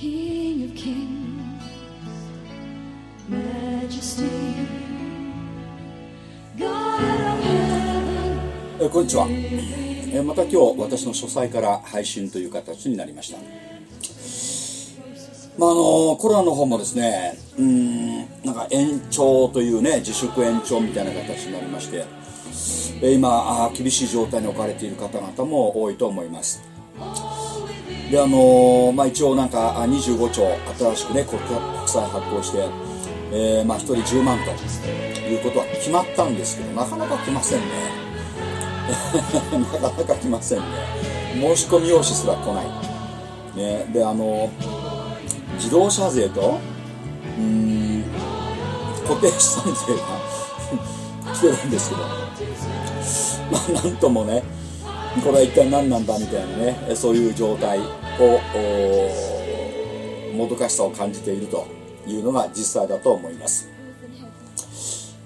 King of kings, majesty, God of heaven, えこんにちは、えまた今日私の書斎から配信という形になりました。まああのコロナの方もですねうんなんか延長というね自粛延長みたいな形になりまして、今厳しい状態に置かれている方々も多いと思います。であのまあ、一応なんか25兆新しくね国債発行して、えーまあ、1人10万ということは決まったんですけどなかなか来ませんね。なかなか来ませんね。申し込み用紙すら来ない、ね、であの自動車税とうん固定資産税が 来てるんですけどまあなんともねこれは一体何なんだみたいなねそういう状態。をもどかしさを感じているというのが実際だと思います。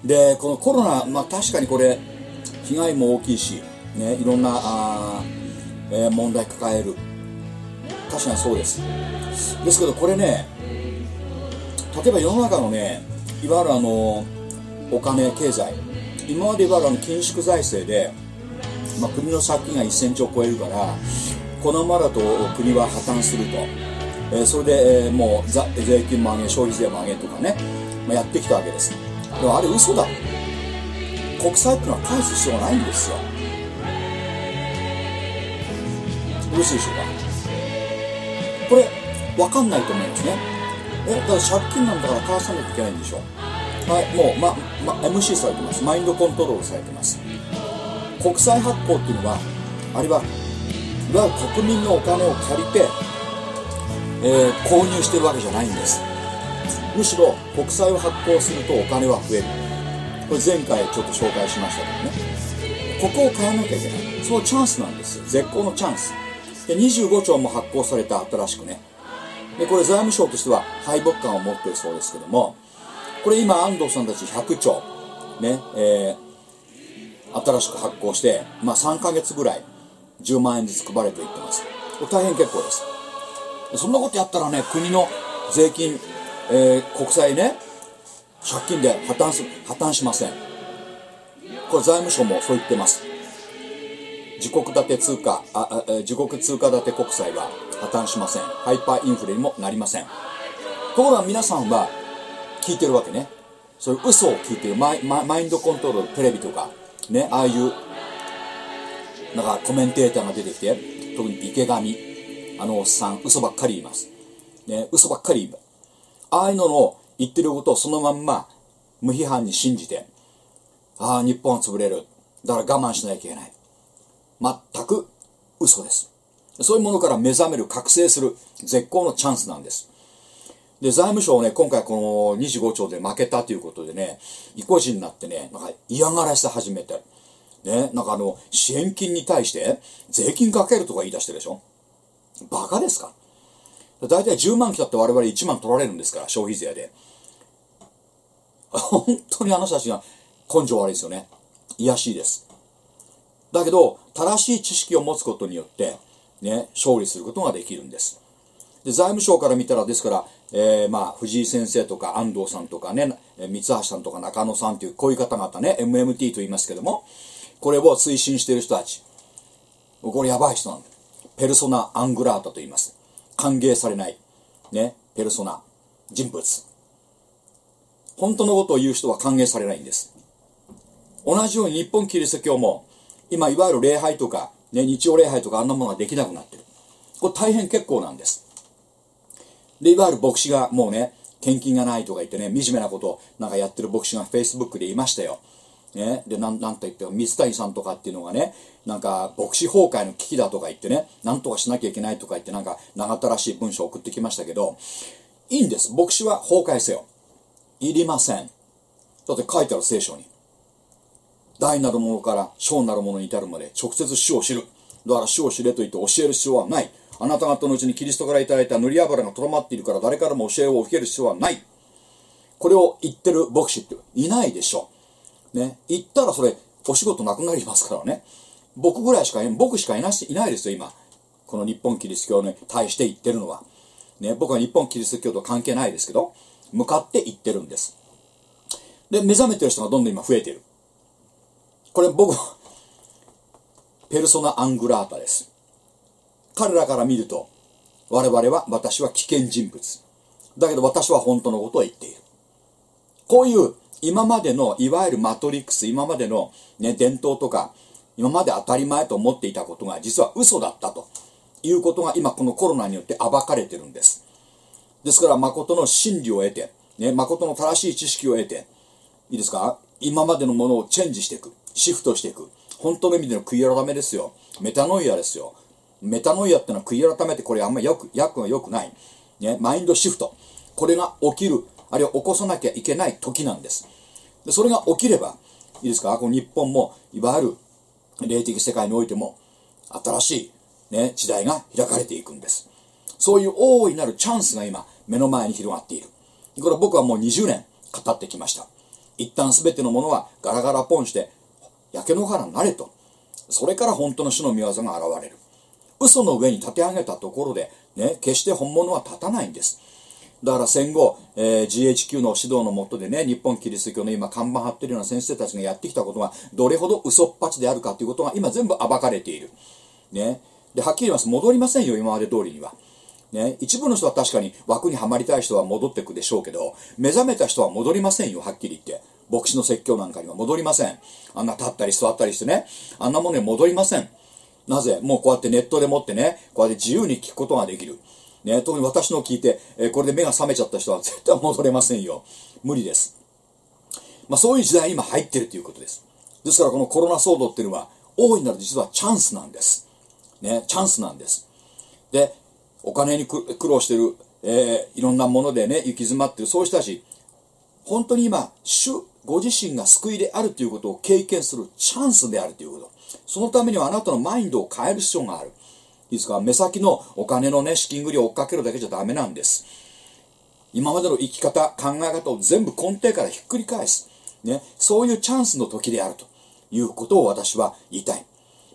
でこのコロナ、まあ、確かにこれ被害も大きいし、ね、いろんなあ、えー問題抱える。確かにそうです。ですけどこれね例えば世の中のねいわゆるあのお金経済。今までいわゆるあの緊縮財政で、まあ、国の借金が1000兆超えるからこのままだと国は破綻すると、えーそれで、えーもう税金も上げ消費税も上げとかね、まあ、やってきたわけです。でもあれ嘘だ。国債っていうのは返す必要がないんですよ。よろしいでしょうか？これ分かんないと思いますね。えだから借金なんだから返さなきゃいけないんでしょ。はいもう、まま、MC されてます。マインドコントロールされてます。国債発行っていうのはあれはいわゆる国民のお金を借りて、えー購入してるわけじゃないんです。むしろ国債を発行するとお金は増える。これ前回ちょっと紹介しましたけどね。ここを変えなきゃいけない。そのチャンスなんですよ。絶好のチャンス。で25兆も発行された新しくね。でこれ財務省としては敗北感を持ってるそうですけどもこれ今安藤さんたち100兆ねえー新しく発行して、まあ、3ヶ月ぐらい10万円ずつ配れと言ってます。これ大変結構です。そんなことやったらね国の税金、えー国債ね借金で破綻す破綻しません。これ財務省もそう言ってます。自国建て通貨ああ自国通貨建て国債は破綻しません。ハイパーインフレにもなりません。ところが皆さんは聞いてるわけね。そういう嘘を聞いてる。マイマインドコントロールテレビとかねああいうなんかコメンテーターが出てきて特に池上あのおっさん嘘ばっかり言います。ね嘘ばっかり言いますああいうのの言ってることをそのまんま無批判に信じてああ日本は潰れる。だから我慢しなきゃいけない。全く嘘です。そういうものから目覚める覚醒する絶好のチャンスなんです。で、財務省ね、今回この25兆で負けたということでね、意固地になってね、なんか嫌がらせ始めて、ね、なんかあの、支援金に対して税金かけるとか言い出してるでしょ？バカですか？大体10万来たって我々1万取られるんですから、消費税で。本当にあの人たちが根性悪いですよね。癒やしいです。だけど、正しい知識を持つことによって、ね、勝利することができるんです。で財務省から見たらですから、えーまあ、藤井先生とか安藤さんとかね三橋さんとか中野さんというこういう方々ね MMT と言いますけどもこれを推進している人たち。これやばい人なんだペルソナ・アングラータと言います。歓迎されない。ね。ペルソナ。人物。本当のことを言う人は歓迎されないんです。同じように日本キリスト教も今いわゆる礼拝とか、ね、日曜礼拝とかあんなものができなくなってる。これ大変結構なんです。で、いわゆる牧師がもうね、献金がないとか言ってね、惨めなことをなんかやってる牧師が Facebook でいましたよ。ね、で、なん、なんと言っても、水谷さんとかっていうのがね、なんか、牧師崩壊の危機だとか言ってね、なんとかしなきゃいけないとか言って、なんか、長ったらしい文章を送ってきましたけど、いいんです。牧師は崩壊せよ。いりません。だって書いてある聖書に。大なるものから小なるものに至るまで直接主を知る。だから主を知れと言って教える必要はない。あなた方のうちにキリストからいただいた塗り油がとどまっているから誰からも教えを受ける必要はない。これを言ってる牧師っていないでしょ。ね。言ったらそれ、お仕事なくなりますからね。僕ぐらいしか、僕しかいないいないですよ、今。この日本キリスト教に対して言ってるのは。ね、僕は日本キリスト教と関係ないですけど、向かっていってるんです。で、目覚めてる人がどんどん今増えてる。これ僕、ペルソナ・アングラータです。彼らから見ると、我々は、私は危険人物。だけど私は本当のことを言っている。こういう今までのいわゆるマトリックス、今までの、ね、伝統とか、今まで当たり前と思っていたことが実は嘘だったということが今このコロナによって暴かれてるんです。ですから誠の真理を得て、ね、誠の正しい知識を得て、いいですか？今までのものをチェンジしていく。シフトしていく。本当の意味での悔い改めですよ。メタノイアですよ。メタノイアってのは悔い改めてこれあんまりよく、役が良くない。ね、マインドシフト。これが起きる、あるいは起こさなきゃいけない時なんです。でそれが起きれば、いいですか？この日本も、いわゆる霊的世界においても、新しい、ね、時代が開かれていくんです。そういう大いなるチャンスが今、目の前に広がっている。これ僕はもう20年語ってきました。一旦全てのものはガラガラポンして、焼け野原になれと。それから本当の主の御業が現れる。嘘の上に立て上げたところで、ね、決して本物は立たないんです。だから戦後、えー GHQ の指導のもとでね、日本キリスト教の今看板張ってるような先生たちがやってきたことが、どれほど嘘っぱちであるかということが今全部暴かれている。ね。で、はっきり言います。戻りませんよ、今まで通りには。ね。一部の人は確かに枠にはまりたい人は戻っていくでしょうけど、目覚めた人は戻りませんよ、はっきり言って。牧師の説教なんかには戻りません。あんな立ったり座ったりしてね、あんなものに戻りません。なぜ？もうこうやってネットでもってね、こうやって自由に聞くことができる。ね、特に私のを聞いて、えこれで目が覚めちゃった人は絶対戻れませんよ。無理です。まあそういう時代に今入ってるということです。ですからこのコロナ騒動っていうのは、大いなる実はチャンスなんです。ね、チャンスなんです。で、お金に苦労してる、えーいろんなものでね、行き詰まってる、そういう人たち、本当に今、主ご自身が救いであるということを経験するチャンスであるということ。そのためにはあなたのマインドを変える必要がある。いいですか？目先のお金のね、資金繰りを追っかけるだけじゃダメなんです。今までの生き方、考え方を全部根底からひっくり返す。ね、そういうチャンスの時であるということを私は言いたい。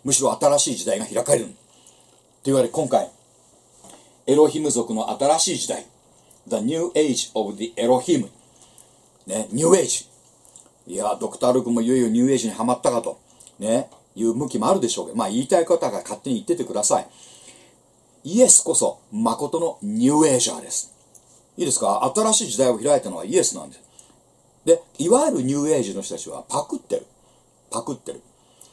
むしろ新しい時代が開かれる。といわけで今回、エロヒム族の新しい時代。The New Age of the Elohim。ね、ニューエイジ。いや、ドクター・ルークもいよいよニューエイジにはまったかと、ね、いう向きもあるでしょうけど、まあ言いたい方が勝手に言っててください。イエスこそ、誠のニューエイジャーです。いいですか？新しい時代を開いたのはイエスなんです。で、いわゆるニューエイジの人たちはパクってる。パクってる。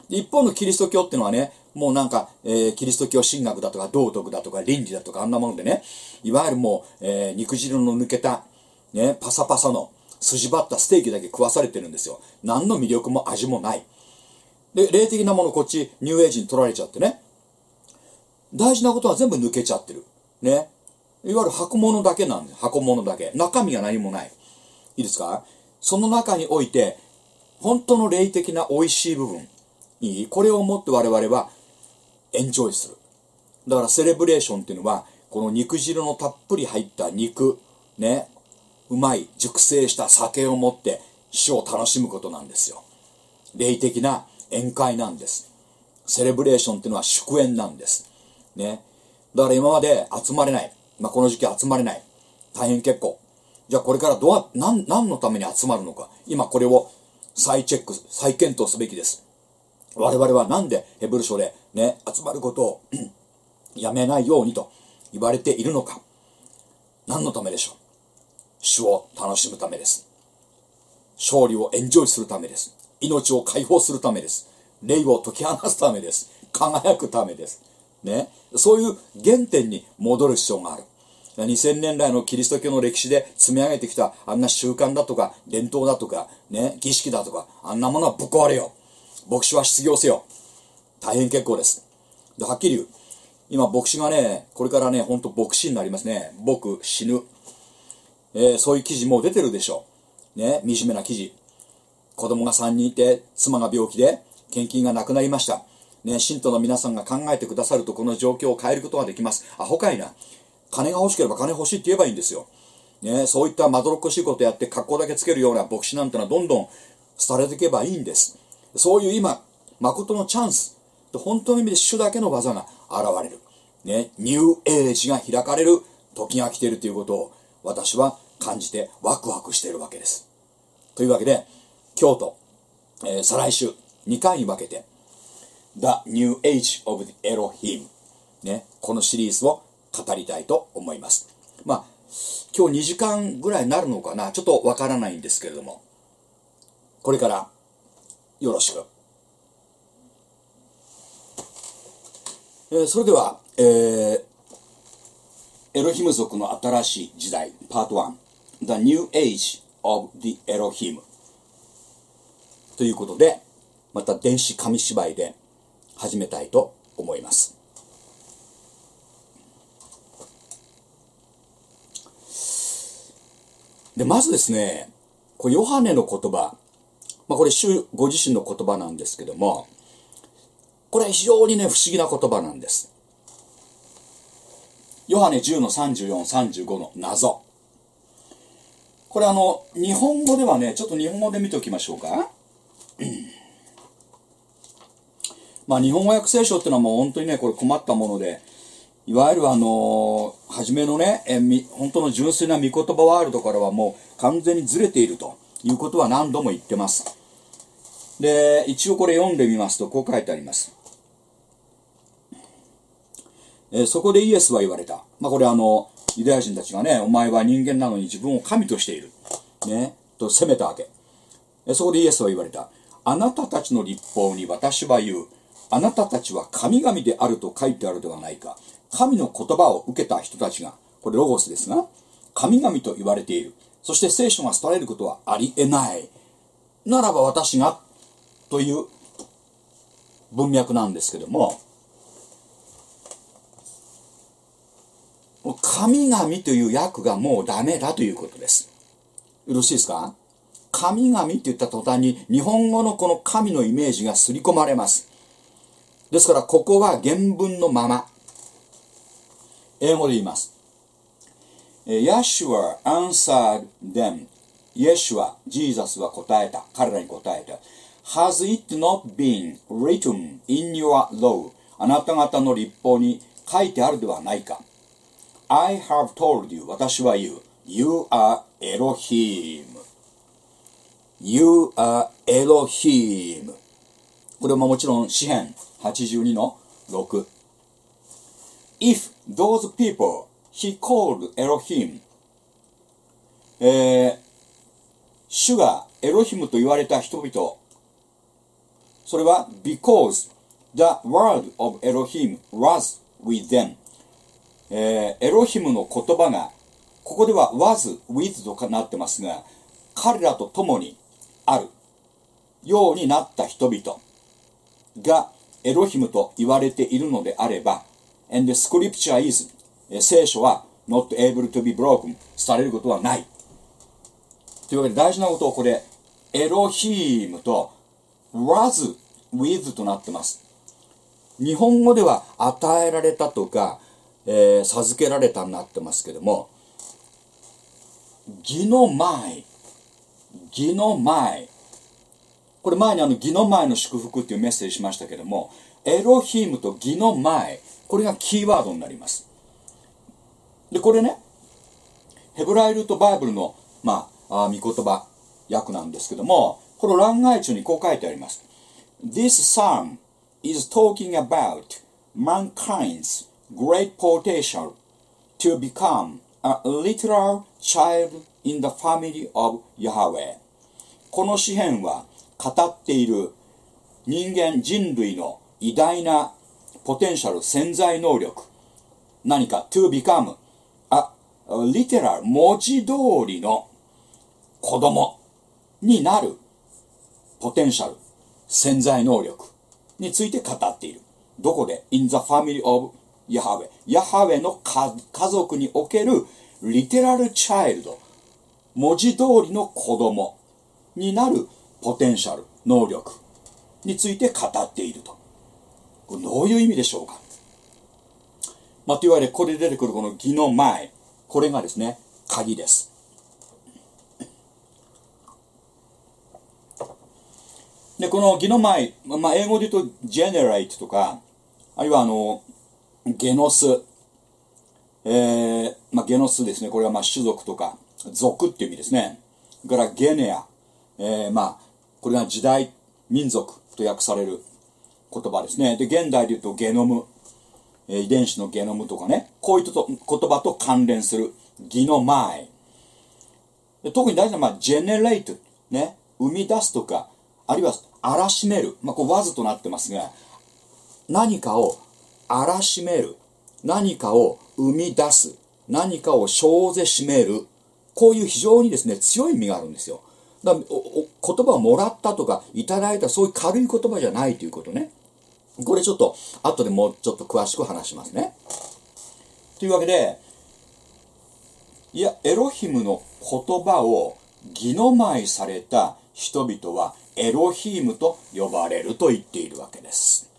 一方のキリスト教っていうのはね、もうなんか、えーキリスト教神学だとか道徳だとか倫理だとかあんなものでね、いわゆるもう、えー肉汁の抜けた、ね、パサパサの筋張ったステーキだけ食わされてるんですよ。何の魅力も味もない。で、霊的なものこっちニューエイジに取られちゃってね。大事なことは全部抜けちゃってる。ね。いわゆる箱物だけなんです。箱物だけ。中身が何もない。いいですか？その中において、本当の霊的な美味しい部分。いい？これをもって我々はエンジョイする。だからセレブレーションっていうのは、この肉汁のたっぷり入った肉、ね、うまい熟成した酒を持って死を楽しむことなんですよ。霊的な宴会なんです。セレブレーションっていうのは祝宴なんです。ね。だから今まで集まれない。まあ、この時期集まれない。大変結構。じゃあこれからどう、何、何のために集まるのか。今これを再チェック、再検討すべきです。我々はなんでヘブル書でね、集まることを やめないようにと言われているのか。何のためでしょう主を楽しむためです。勝利をエンジョイするためです。命を解放するためです。霊を解き放すためです。輝くためです。ね。そういう原点に戻る必要がある。2000年来のキリスト教の歴史で積み上げてきたあんな習慣だとか伝統だとかね、儀式だとかあんなものはぶっ壊れよ。牧師は失業せよ。大変結構です。で、はっきり言う。今牧師がね、これからね、ほんと牧師になりますね。僕死ぬ。えーそういう記事もう出てるでしょう。ね、惨めな記事。子供が3人いて、妻が病気で、献金がなくなりました。ね、信徒の皆さんが考えてくださるとこの状況を変えることができます。アホかいな。金が欲しければ金欲しいって言えばいいんですよ。ね、そういったまどろっこしいことやって格好だけつけるような牧師なんてのはどんどん廃れていけばいいんです。そういう今、誠のチャンス。本当の意味で主だけの技が現れる。ね、ニューエイジが開かれる時が来ているということを私は感じてワクワクしているわけですというわけで今日と、えー再来週2回に分けて The New Age of the Elohim、ね、このシリーズを語りたいと思います。まあ今日2時間ぐらいになるのかな？ちょっとわからないんですけれども。これからよろしく。えーそれでは、えーエロヒム族の新しい時代、パート1、The New Age of the Elohim ということで、また電子紙芝居で始めたいと思います。で、まずですね、これヨハネの言葉、まあこれ主ご自身の言葉なんですけども、これは非常にね、不思議な言葉なんです。ヨハネ10の34、35の謎。これあの、日本語ではね、ちょっと日本語で見ておきましょうか。まあ日本語訳聖書っていうのはもう本当にね、これ困ったもので、いわゆるあの初めのね、えみ本当の純粋な御言葉ワールドからはもう完全にずれているということは何度も言ってます。で、一応これ読んでみますと、こう書いてあります。えーそこでイエスは言われた。まあ、これあの、ユダヤ人たちがね、お前は人間なのに自分を神としている。ね、と責めたわけ。そこでイエスは言われた。あなたたちの立法に私は言う。あなたたちは神々であると書いてあるではないか。神の言葉を受けた人たちが、これロゴスですが、神々と言われている。そして聖書が廃れることはありえない。ならば私が、という文脈なんですけども、神々という訳がもうダメだということです。よろしいですか？神々って言った途端に日本語のこの神のイメージが刷り込まれます。ですからここは原文のまま。英語で言います。え Yeshua answered them. イエシュア、ジーザスは答えた。彼らに答えた。Has it not been written in your law? あなた方の立法に書いてあるではないか。I have told you. 私は言う。You are Elohim. You are Elohim. これももちろん詩編82の6。If those people he called Elohim えー、主がエロヒムと言われた人々それは because the word of Elohim was with them えーエロヒムの言葉がここでは was with となってますが彼らと共にあるようになった人々がエロヒムと言われているのであれば and the scripture is 聖書は not able to be broken されることはない。というわけで大事なことをこれエロヒームと was with となってます。日本語では与えられたとか、えー授けられたになってますけども義の前義の前これ前にあの義の前の祝福っていうメッセージしましたけどもエロヒムと義の前これがキーワードになります。でこれねヘブライルとバイブルの、まあ、あー御言葉訳なんですけどもこの欄外中にこう書いてあります。This psalm is talking about mankind's great potential to become a literal child in the family of Yahweh. この詩篇は語っている人間人類の偉大なポテンシャル潜在能力。何か to become a, literal 文字通りの子供になるポテンシャル潜在能力について語っている。どこで？in the family of Yahweh ヤハウェの家家族におけるリテラルチャイルド文字通りの子供になるポテンシャル能力について語っていると。これどういう意味でしょうか？まあ、といわけで、ここで出てくるこの義の前、これがですね、鍵です。で、この義の前、まあ、英語で言うと、generate とか、あるいはあの、ゲノス、えー、まあ、ゲノスですね。これはまあ種族とか族っていう意味ですね。からゲネア、えーまあこれが時代民族と訳される言葉ですね。で現代で言うとゲノム。えー遺伝子のゲノムとかね。こういったと言葉と関連するギノマイ特に大事なのは、まあ、ジェネレート、ね、生み出すとか、あるいは荒らしめる、まあ、こうわずとなってますが、何かを荒らしめる、何かを生み出す、何かを生ぜしめる、こういう非常にですね、強い意味があるんですよ。だからお言葉をもらったとか、いただいた、そういう軽い言葉じゃないということね。これちょっと、後でもうちょっと詳しく話しますね。というわけで、いや、エロヒムの言葉を義の舞された人々はエロヒームと呼ばれると言っているわけです。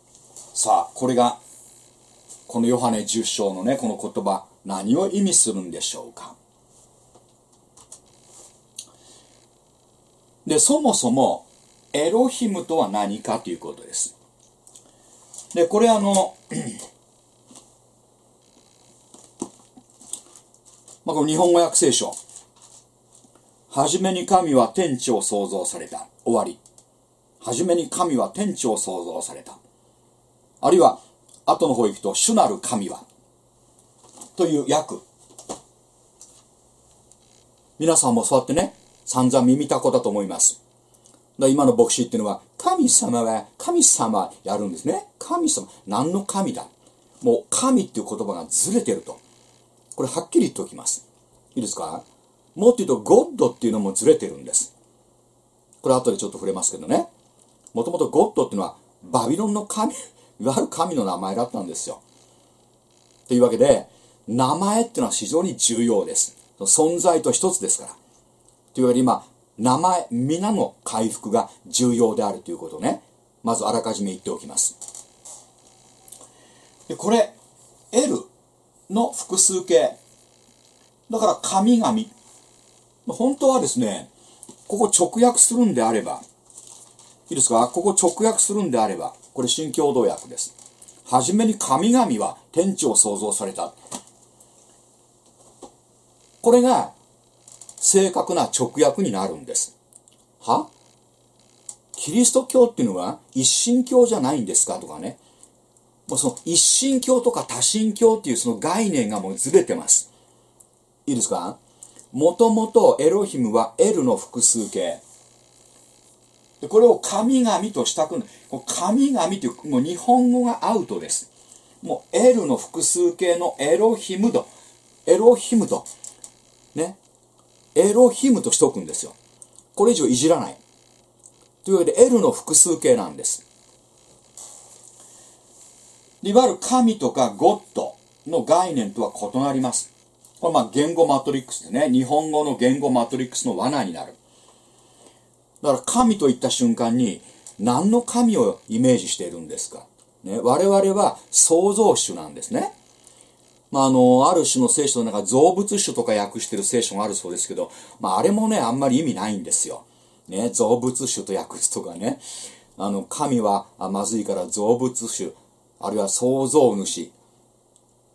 さあ、これが、このヨハネ10章のね、この言葉、何を意味するんでしょうか。で、そもそも、エロヒムとは何かということです。で、これあの、まあ、この日本語訳聖書。はじめに神は天地を創造された。終わり。はじめに神は天地を創造された。あるいは、後の方行くと、主なる神は。という訳。皆さんもそうやってね、散々耳たこだと思います。だ今の牧師っていうのは、神様は、神様やるんですね。神様。何の神だ？もう、神っていう言葉がずれてると。これはっきり言っておきます。いいですか？もっと言うと、ゴッドっていうのもずれてるんです。これ後でちょっと触れますけどね。もともとゴッドっていうのは、バビロンの神、いわゆる神の名前だったんですよ。というわけで、名前っていうのは非常に重要です。存在と一つですから。というわけで今、名前、皆の回復が重要であるということをね、まずあらかじめ言っておきます。で、これ、L の複数形。だから神々。本当はですね、ここ直訳するんであれば、いいですか？ここ直訳するんであれば、これ新共同訳です。はじめに神々は天地を創造された。これが正確な直訳になるんです。は？キリスト教っていうのは一神教じゃないんですかとかね。もうその一神教とか多神教っていうその概念がもうずれてます。いいですか？もともとエロヒムは L の複数形。でこれを神々としたくんこう神々っていう、もう日本語がアウトです。もう L の複数形のエロヒムと、エロヒムと、ね？エロヒムとしとくんですよ。これ以上いじらない。というわけで L の複数形なんです。いわゆる神とかゴッドの概念とは異なります。これまあ言語マトリックスでね、日本語の言語マトリックスの罠になる。だから神と言った瞬間に何の神をイメージしているんですか、ね、我々は創造主なんですね。まあ、あの、ある種の聖書の中、造物主とか訳してる聖書があるそうですけど、まあ、あれもね、あんまり意味ないんですよ。ね、造物主と訳すとかね。あの、神はあまずいから造物主、あるいは創造主。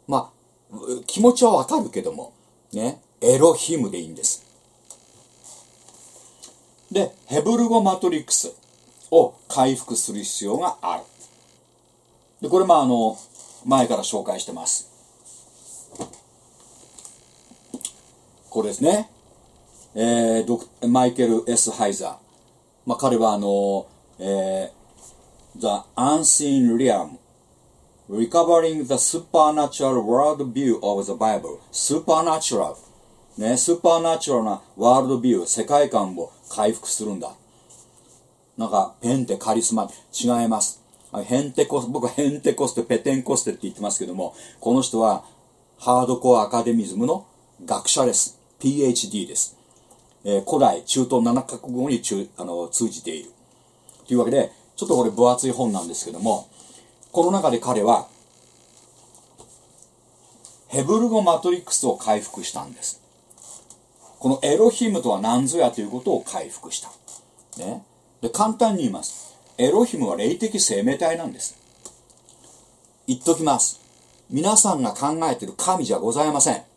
まあ、気持ちはわかるけども、ね、エロヒムでいいんです。で、ヘブル語マトリックスを回復する必要がある。で、これまああの、前から紹介してます。これですね。えー、ドクマイケル・ S・ ハイザー。まあ彼はあの、えー、The Unseen Realm Recovering the Supernatural World View of the Bible Supernatural ね、スーパーナチュラルなワールドビュー、世界観を回復するんだ。なんか、ペンテカリスマ、違います。ヘンテコス、僕はヘンテコステ、ペテンコステって言ってますけども、この人はハードコアアカデミズムの学者です。PhD です。えー古代中東7カ国語に中あの通じている。というわけで、ちょっとこれ分厚い本なんですけども、この中で彼は、ヘブル語マトリックスを回復したんです。このエロヒムとは何ぞやということを回復した。ね。で、簡単に言います。エロヒムは霊的生命体なんです。言っときます。皆さんが考えている神じゃございません。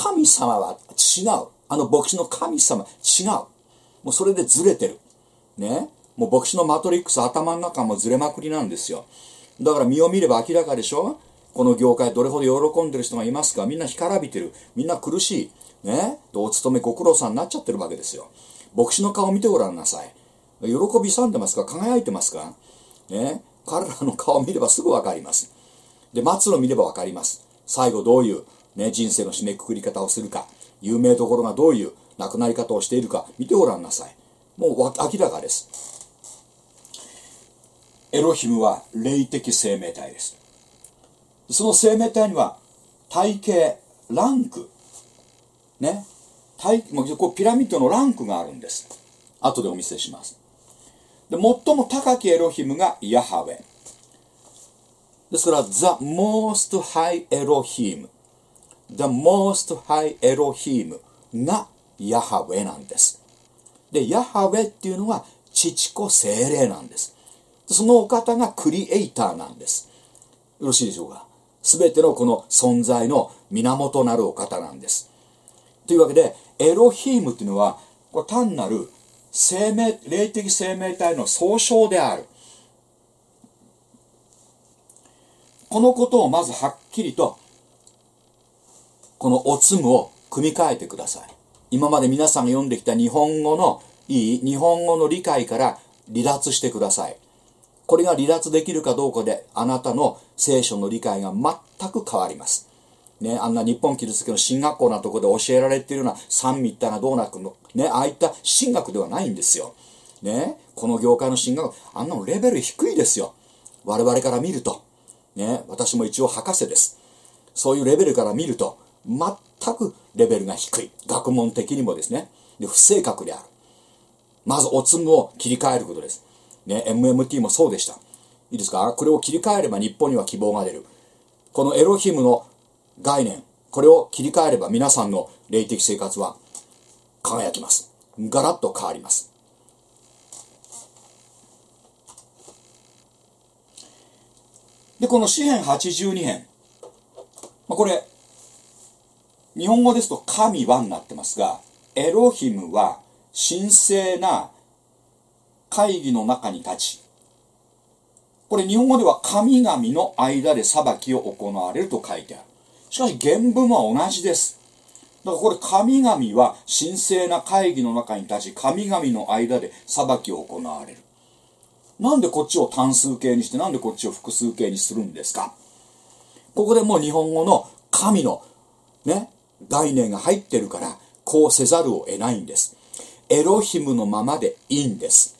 神様は違う。あの牧師の神様違う。もうそれでずれてる。ね？もう牧師のマトリックス頭の中もずれまくりなんですよ。だから身を見れば明らかでしょ？この業界どれほど喜んでる人がいますか？みんな干からびてる。みんな苦しい。ね？お勤めご苦労さんになっちゃってるわけですよ。牧師の顔見てごらんなさい。喜びさんでますか？輝いてますか？ね？彼らの顔見ればすぐわかります。で、待つの見ればわかります。最後どういう、ね、人生の締めくくり方をするか。有名どころがどういう亡くなり方をしているか見てごらんなさい。もう明らかです。エロヒムは霊的生命体です。その生命体には体型、ランク、ね、体こうピラミッドのランクがあるんです。後でお見せします。で最も高きエロヒムがヤハウェ。ですから、The Most High Elohim。The Most High Elohim がヤハウェなんです。で、ヤハウェっていうのは父子精霊なんです。そのお方がクリエイターなんです。よろしいでしょうか？すべてのこの存在の源なるお方なんです。というわけで、エロヒームっていうのは、単なる生命、霊的生命体の総称である。このことをまずはっきりと、このおつむを組み替えてください。今まで皆さんが読んできた日本語のいい日本語の理解から離脱してください。これが離脱できるかどうかであなたの聖書の理解が全く変わります。ね、あんな日本キリスト教の進学校なところで教えられているような三位一体がどうなくの、ね、ああいった進学ではないんですよ。ね、この業界の進学、あんなのレベル低いですよ。我々から見ると。ね、私も一応博士です。そういうレベルから見ると、全くレベルが低い。学問的にもですね。で不正確である。まずおつむを切り替えることです。ね、MMT もそうでした。いいですか？これを切り替えれば日本には希望が出る。このエロヒムの概念、これを切り替えれば皆さんの霊的生活は輝きます。ガラッと変わります。で、この詩編82編。まあ、これ、日本語ですと神はになってますが、エロヒムは神聖な会議の中に立ち、これ日本語では神々の間で裁きを行われると書いてある。しかし原文は同じです。だからこれ神々は神聖な会議の中に立ち、神々の間で裁きを行われる。なんでこっちを単数形にして、なんでこっちを複数形にするんですか？ここでもう日本語の神のね、概念が入ってるから、こうせざるを得ないんです。エロヒムのままでいいんです。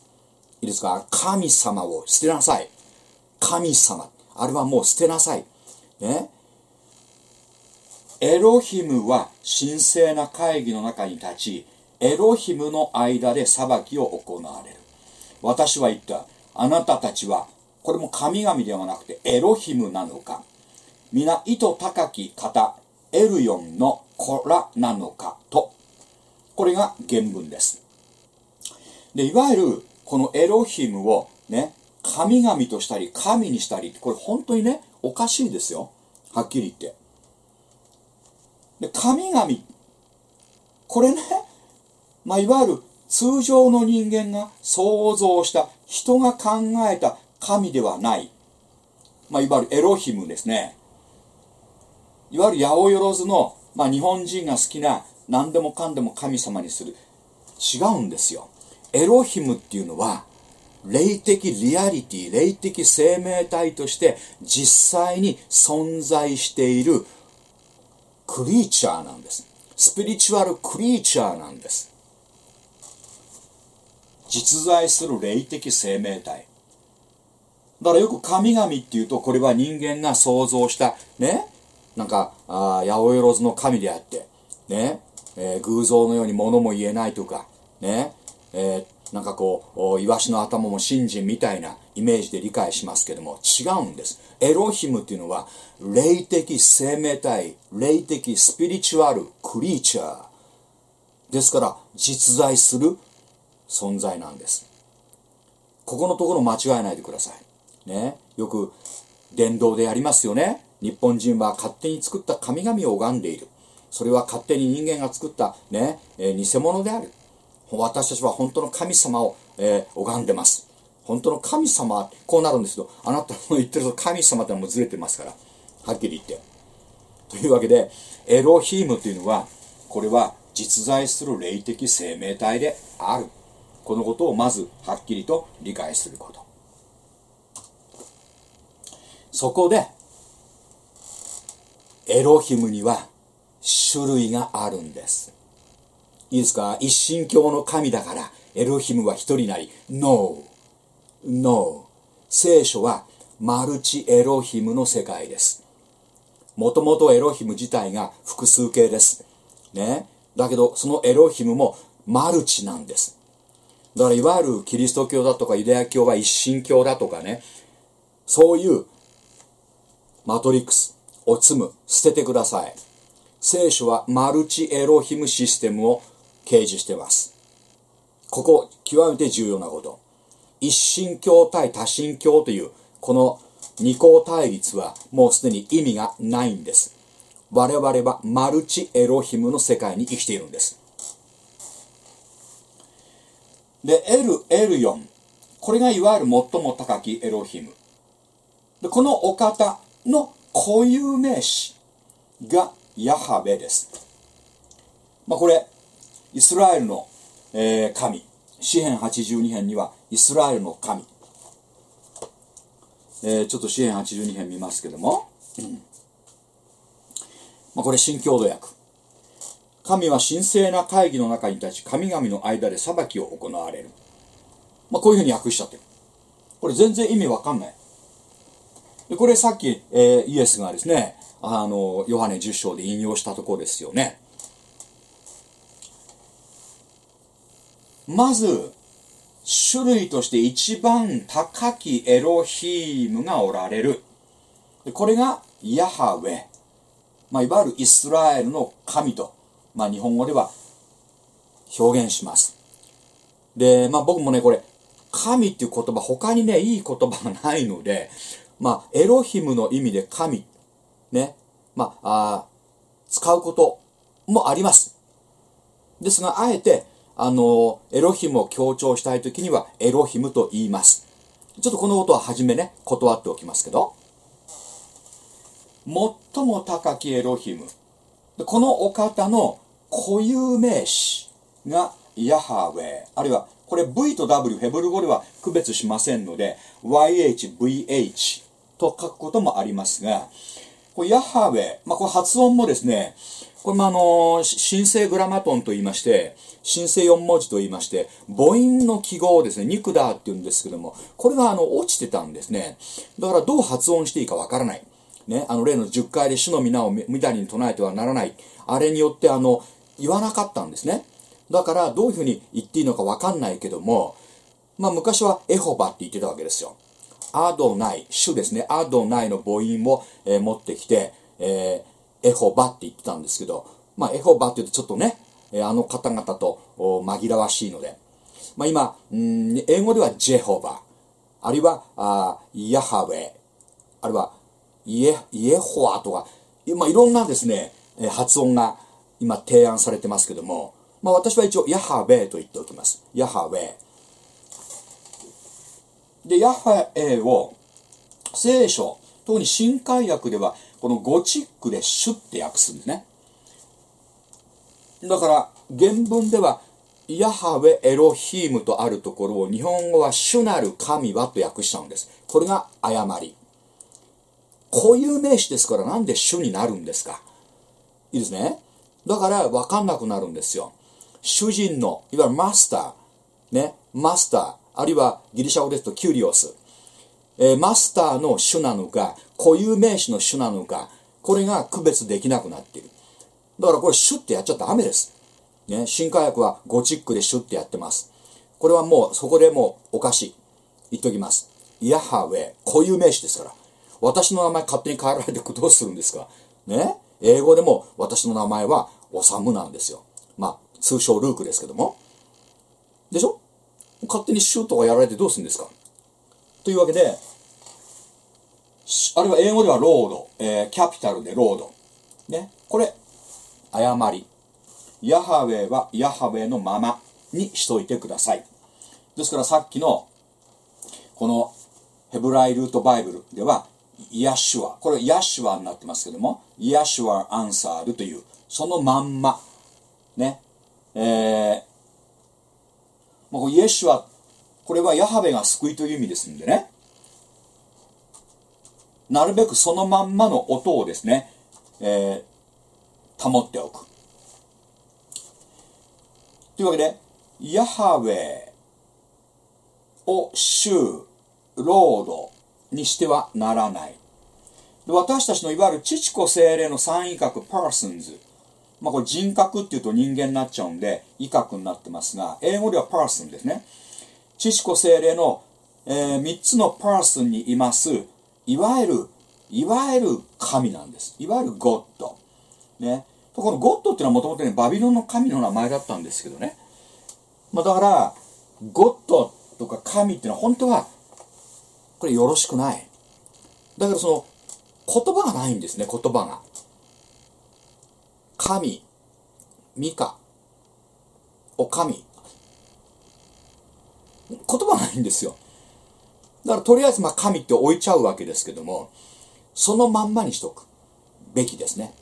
いいですか？神様を捨てなさい。神様。あれはもう捨てなさい。ね？エロヒムは神聖な会議の中に立ち、エロヒムの間で裁きを行われる。私は言った。あなたたちは、これも神々ではなくてエロヒムなのか。皆、意図高き方、エルヨンの子らなのかと。これが原文です。で、いわゆる、このエロヒムをね、神々としたり、神にしたり、これ本当にね、おかしいですよ。はっきり言って。で、神々。これね、まあ、いわゆる通常の人間が想像した人が考えた神ではない。まあ、いわゆるエロヒムですね。いわゆる八百万の、まあ、日本人が好きな何でもかんでも神様にする。違うんですよ。エロヒムっていうのは、霊的リアリティ、霊的生命体として実際に存在しているクリーチャーなんです。スピリチュアルクリーチャーなんです。実在する霊的生命体。だからよく神々っていうと、これは人間が想像した、ね、なんか、あ八百万の神であって、ね、えー、偶像のように物も言えないとか、ね、えー、なんかこう、イワシの頭も信心みたいなイメージで理解しますけども、違うんです。エロヒムっていうのは、霊的生命体、霊的スピリチュアルクリーチャー。ですから、実在する存在なんです。ここのところ間違えないでください。ね。よく、伝道でやりますよね。日本人は勝手に作った神々を拝んでいる。それは勝手に人間が作ったね、え偽物である。私たちは本当の神様を、えー拝んでます。本当の神様、こうなるんですけど、あなたの言ってると神様ってのもずれてますから。はっきり言って。というわけで、エロヒームというのは、これは実在する霊的生命体である。このことをまずはっきりと理解すること。そこで、エロヒムには種類があるんです。いいですか一神教の神だから、エロヒムは一人なり。No! No! 聖書はマルチエロヒムの世界です。もともとエロヒム自体が複数形です。ね。だけど、そのエロヒムもマルチなんです。だから、いわゆるキリスト教だとかユダヤ教は一神教だとかね、そういうマトリックスを積む、捨ててください。聖書はマルチエロヒムシステムを掲示しています。ここ、極めて重要なこと。一神教対多神教という、この二項対立はもうすでに意味がないんです。我々はマルチエロヒムの世界に生きているんです。で、L、L4。これがいわゆる最も高きエロヒム。で、このお方の固有名詞がヤハベです。まあこれ、イスラエルの、えー神。詩編82編にはイスラエルの神。えーちょっと詩編82編見ますけども。まあこれ、新共同訳。神は神聖な会議の中に立ち、神々の間で裁きを行われる。まあこういうふうに訳しちゃってる。これ全然意味わかんない。でこれさっき、えーイエスがですね、あの、ヨハネ10章で引用したところですよね。まず、種類として一番高きエロヒームがおられる。でこれがヤハウェ。まあ、いわゆるイスラエルの神と、まあ、日本語では表現します。で、まあ、僕もね、これ、神っていう言葉、他にね、いい言葉がないので、まあ、エロヒムの意味で神、ね、まあ、あ使うこともあります。ですが、あえて、あの、エロヒムを強調したいときには、エロヒムと言います。ちょっとこのことは初めね、断っておきますけど、最も高きエロヒム。このお方の固有名詞がヤハウェイあるいは、これ V と W、ヘブル語では区別しませんので、YH、VH と書くこともありますが、これヤハウェまあ、これ発音もですね、これもあの、神聖グラマトンと言いまして、神聖4文字と言いまして、母音の記号をですね、ニクダーって言うんですけども、これがあの、落ちてたんですね。だからどう発音していいかわからない。ね、あの例の10回で主の皆をみだりに唱えてはならない。あれによってあの、言わなかったんですね。だからどういうふうに言っていいのかわかんないけども、まあ昔はエホバって言ってたわけですよ。アドナイ、主ですね。アドナイの母音を、えー持ってきて、えーエホバって言ってたんですけど、まあエホバって言うとちょっとね、えあの方々と紛らわしいので、まあ今、ん英語ではジェホバ、あるいはあヤハウェ、あるいはイエイエホアとか、まあいろんなですね、発音が今提案されてますけども、まあ私は一応ヤハウェと言っておきます。ヤハウェ。で、ヤハウェを聖書、特に新海訳では、このゴチックでシュッて訳すんですね。だから、原文では、ヤハウェエロヒームとあるところを日本語は主なる神はと訳しちゃうんです。これが誤り。固有名詞ですからなんで主になるんですか？いいですね。だから分かんなくなるんですよ。主人の、いわゆるマスター、ね、マスター、あるいはギリシャ語ですとキュリオス。えーマスターの主なのか、固有名詞の主なのか、これが区別できなくなっている。だからこれシュッてやっちゃダメです。ね、新科学はゴチックでシュッてやってます。これはもうそこでもうおかしい。言っときます。イヤハウェ、固有名詞ですから。私の名前勝手に変えられてどうするんですか？ね英語でも私の名前はオサムなんですよ。まあ、通称ルークですけども。でしょ？勝手にシュートがやられてどうするんですか？というわけで、あるいは英語ではロード、えーキャピタルでロード。ね。これ、誤り。ヤハウェはヤハウェのままにしといてください。ですからさっきのこのヘブライルートバイブルではヤシュア。これヤシュアになってますけどもヤシュアアンサールというそのまんま。ね。えー、もうイエシュアこれはヤハベが救いという意味ですんでね。なるべくそのまんまの音をですね、えー、保っておく。というわけでヤハウェを主 Lord にしてはならない。私たちのいわゆる父子聖霊の三位格 Persons。まあこれ人格っていうと人間になっちゃうんで位格になってますが英語では Person ですね。父子精霊の、えー、3つのパーソンにいますいわゆるいわゆる神なんです。いわゆるゴッド。ね。このゴッドっていうのはもともとねバビロンの神の名前だったんですけどね、まあ、だからゴッドとか神っていうのは本当はこれよろしくない。だからその言葉がないんですね言葉が。神ミカお神言葉ないんですよ。だからとりあえずまあ神って置いちゃうわけですけどもそのまんまにしておく。べきですね。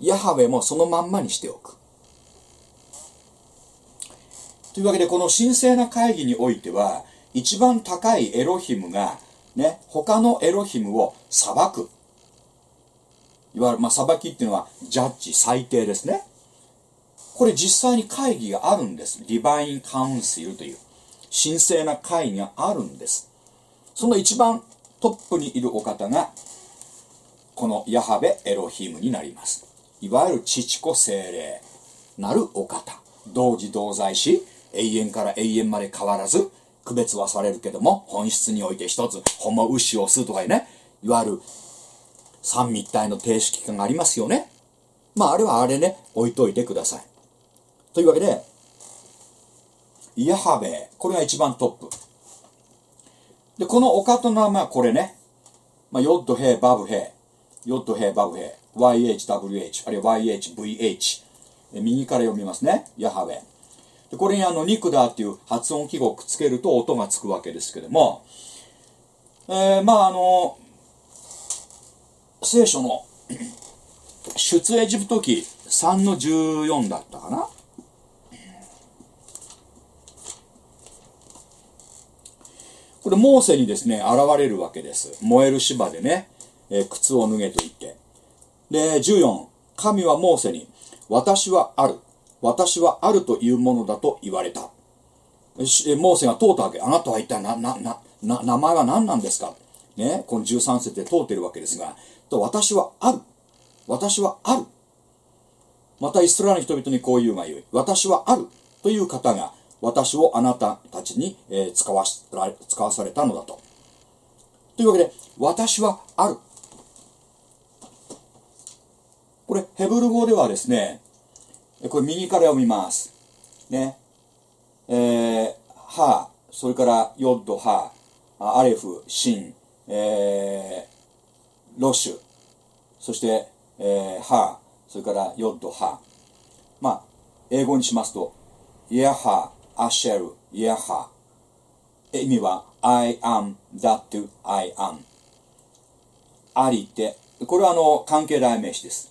ヤハウェもそのまんまにしておく。というわけでこの神聖な会議においては一番高いエロヒムがね他のエロヒムを裁く。いわゆるまあ裁きっていうのはジャッジ裁定ですね。これ実際に会議があるんです。ディバインカウンシルという神聖な会議があるんです。その一番トップにいるお方がこのヤハベエロヒムになります。いわゆる父子精霊なるお方。同時同在し永遠から永遠まで変わらず区別はされるけども本質において一つホモウシオスとかね。いわゆる三位一体の停止期間がありますよね。まああれはあれね置いといてください。というわけでヤハベこれが一番トップ。でこのお方の名前はこれね、まあ、ヨッドヘイバブヘイ。ヨッドヘイバブヘイ。YHWH あるいは YHVH 右から読みますね。ヤハベ。でこれにあのニクダーっていう発音記号をくっつけると音がつくわけですけども、えー、まああの聖書の出エジプト記3の14だったかな？これモーセにですね現れるわけです。燃える芝でね、えー、靴を脱げと言って。で14神はモーセに私はある。私はあるというものだと言われた。モーセが通ったわけ。あなたは一体なななな名前は何なんですか？ねこの13節で通ってるわけですが私はある私はあるまたイスラエルの人々にこう言うがよい私はあるという方が私をあなたたちに、えー、使わ使わされたのだと。というわけで、私はある。これ、ヘブル語ではですね、これ右から読みます。ね。えー、ハー、それからヨッド、ハー、アレフ、シン、えー、ロシュ、そして、えー、ハー、それからヨッド、ハー。まあ、英語にしますと、イヤハー、アシェル、イヤハ。意味は、I am that I am。ありって、これはあの、関係代名詞です。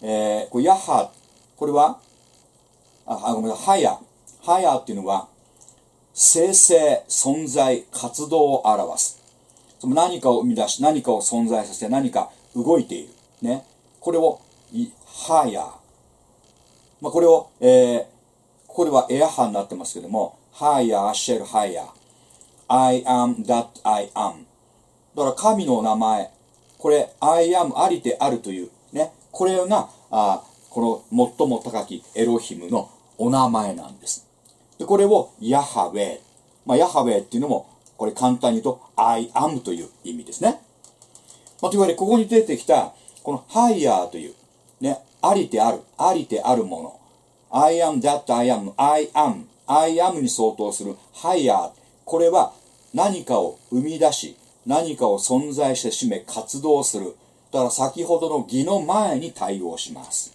えー、これヤハ、これは、あ、ごめんなさい、ハヤ。ハヤっていうのは、生成、存在、活動を表す。その何かを生み出し、何かを存在させて、何か動いている。ね。これを、ハヤ。まあ、これを、えー、ここではエアハになってますけども、ハイヤー、シェル、ハイヤー。I am that I am。だから神の名前。これ、I am ありであるという、ね。これが、あこの最も高きエロヒムのお名前なんです。で、これをヤハウェイ。まあ、ヤハウェイっていうのも、これ簡単に言うと、I am という意味ですね。まあ、というわけで、ここに出てきた、このハイヤーという、ね、ありである、ありであるもの。I am that I am, I am, I am に相当する higher これは何かを生み出し何かを存在してしめ活動する。だから先ほどの義の前に対応します。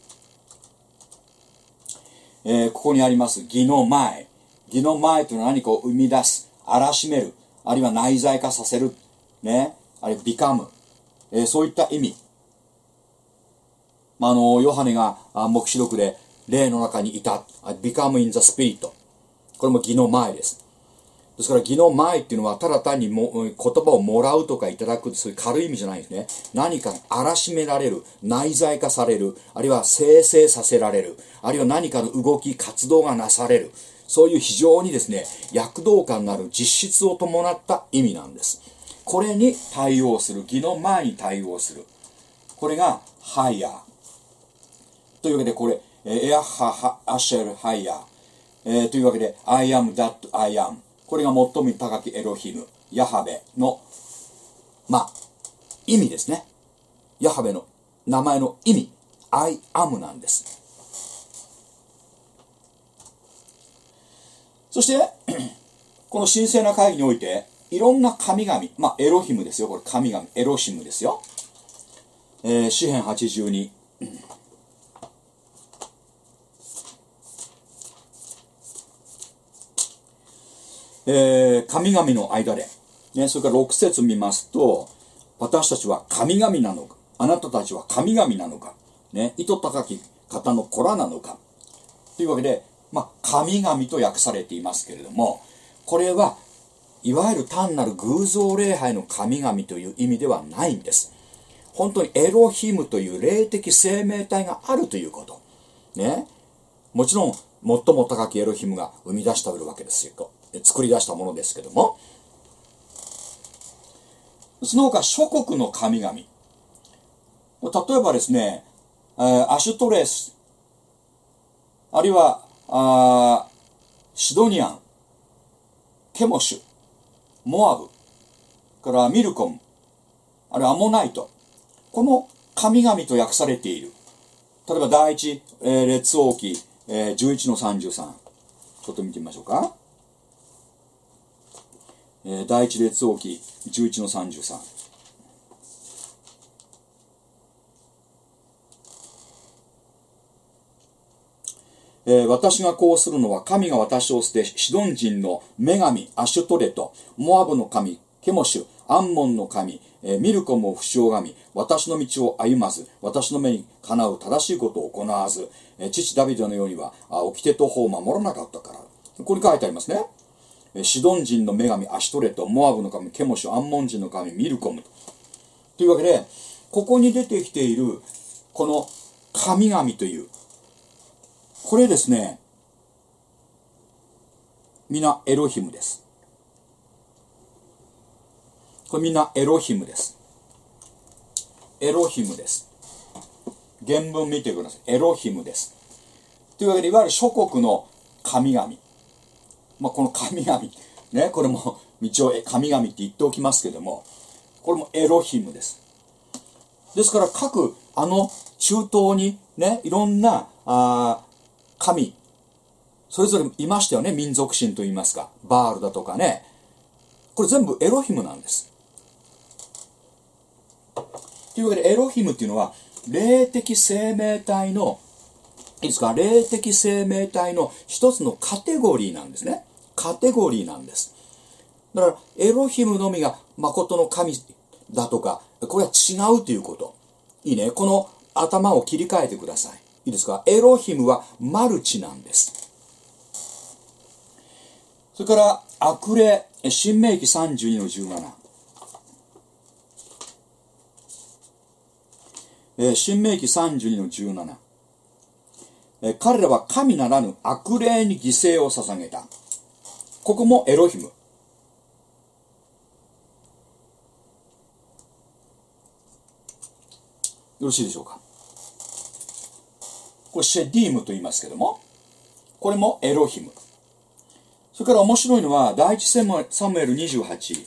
えーここにあります義の前。義の前というのは何かを生み出す荒らしめる。あるいは内在化させる。ね。あるいは become、えーそういった意味。まあ、あのヨハネが黙示録で霊の中にいた。あ become in the spirit これも義の前です。ですから義の前っていうのはただ単にも言葉をもらうとかいただくそういう軽い意味じゃないですね。何か荒らしめられる。内在化される。あるいは生成させられる。あるいは何かの動き活動がなされる。そういう非常にですね躍動感のある実質を伴った意味なんです。これに対応する義の前に対応する。これがハイヤー。というわけでこれ、エアハハアシェルハイヤー、えーというわけで I am that I am これが最も高きエロヒムヤハベのまあ意味ですね。ヤハベの名前の意味。I am なんです。そして この神聖な会議においていろんな神々まあエロヒムですよ。これ神々エロヒムですよ。えー、詩編82えー神々の間で、ね、それから6節見ますと、私たちは神々なのか、あなたたちは神々なのか、ね、意図高き方の子らなのか、というわけで、まあ、神々と訳されていますけれども、これは、いわゆる単なる偶像礼拝の神々という意味ではないんです。本当にエロヒムという霊的生命体があるということ。ね。もちろん、最も高きエロヒムが生み出しているわけですよ。作り出したものですけども。その他、諸国の神々。例えばですね、アシュトレス、あるいは、あーシドニアン、ケモシュ、モアブ、からミルコム、あるいはアモナイト。この神々と訳されている。例えば第一、えー列王記、えー11の33。ちょっと見てみましょうか。えー第一列王記11の33。えー私がこうするのは神が私を捨てシドン人の女神アシュトレとモアブの神ケモシュアンモンの神、えーミルコも不祥神私の道を歩まず私の目にかなう正しいことを行わず、えー父ダビデのようにはあ掟と法を守らなかったから。ここに書いてありますね。えーシドン人の女神アシュトレとモアブの神ケモシュアンモン人の神ミルコムというわけでここに出てきているこの神々というこれですね、みんなエロヒムです。これみんなエロヒムです。エロヒムです。原文見てください。エロヒムです。というわけで、いわゆる諸国の神々。まあ、この神々、ね、これも一応神々って言っておきますけども、これもエロヒムです。ですから各あの中東にねいろんなあ神。それぞれいましたよね民族神といいますか。バールだとかね。これ全部エロヒムなんです。というわけでエロヒムっていうのは霊的生命体のいいですか？霊的生命体の一つのカテゴリーなんですね。カテゴリーなんです。だからエロヒムのみが誠の神だとかこれは違うということ。いいね。この頭を切り替えてください。いいですか？エロヒムはマルチなんです。それから悪霊新明記32の17えー新明記32の17えー彼らは神ならぬ悪霊に犠牲を捧げた。ここもエロヒム。よろしいでしょうか？これシェディームと言いますけどもこれもエロヒム。それから面白いのは第一サムエルサムエル28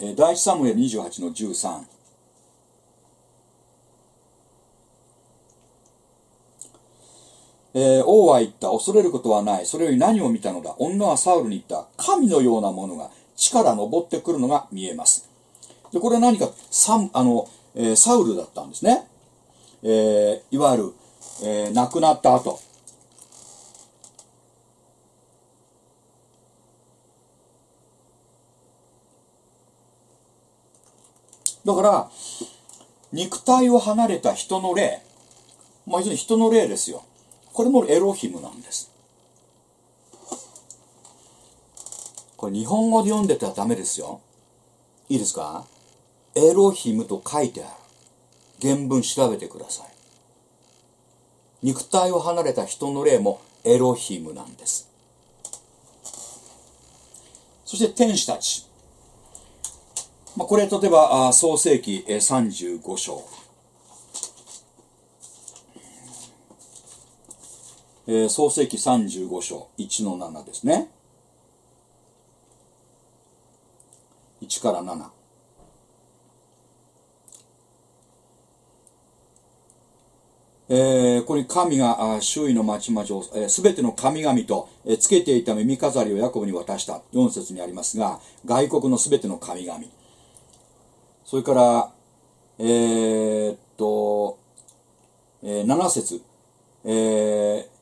え第一サムエル28の13えー王は言った恐れることはない。それより何を見たのだ？女はサウルに言った。神のようなものが地から昇ってくるのが見えます。でこれは何かサンあの、えーサウルだったんですね、えーいわゆるえー亡くなった後。だから肉体を離れた人の霊。まあ要するに人の霊ですよ。これもエロヒムなんです。これ日本語で読んでたらダメですよ。いいですか？エロヒムと書いてある。原文調べてください。肉体を離れた人の霊もエロヒムなんです。そして天使たち、まあ、これ例えば創世紀35章。えー創世紀35章1の7ですね。1から7えーここに神が周囲の町々をすべ、全ての神々と、えーつけていた耳飾りをヤコブに渡した。4節にありますが外国のすべての神々。それからえーっと、えー7節。えー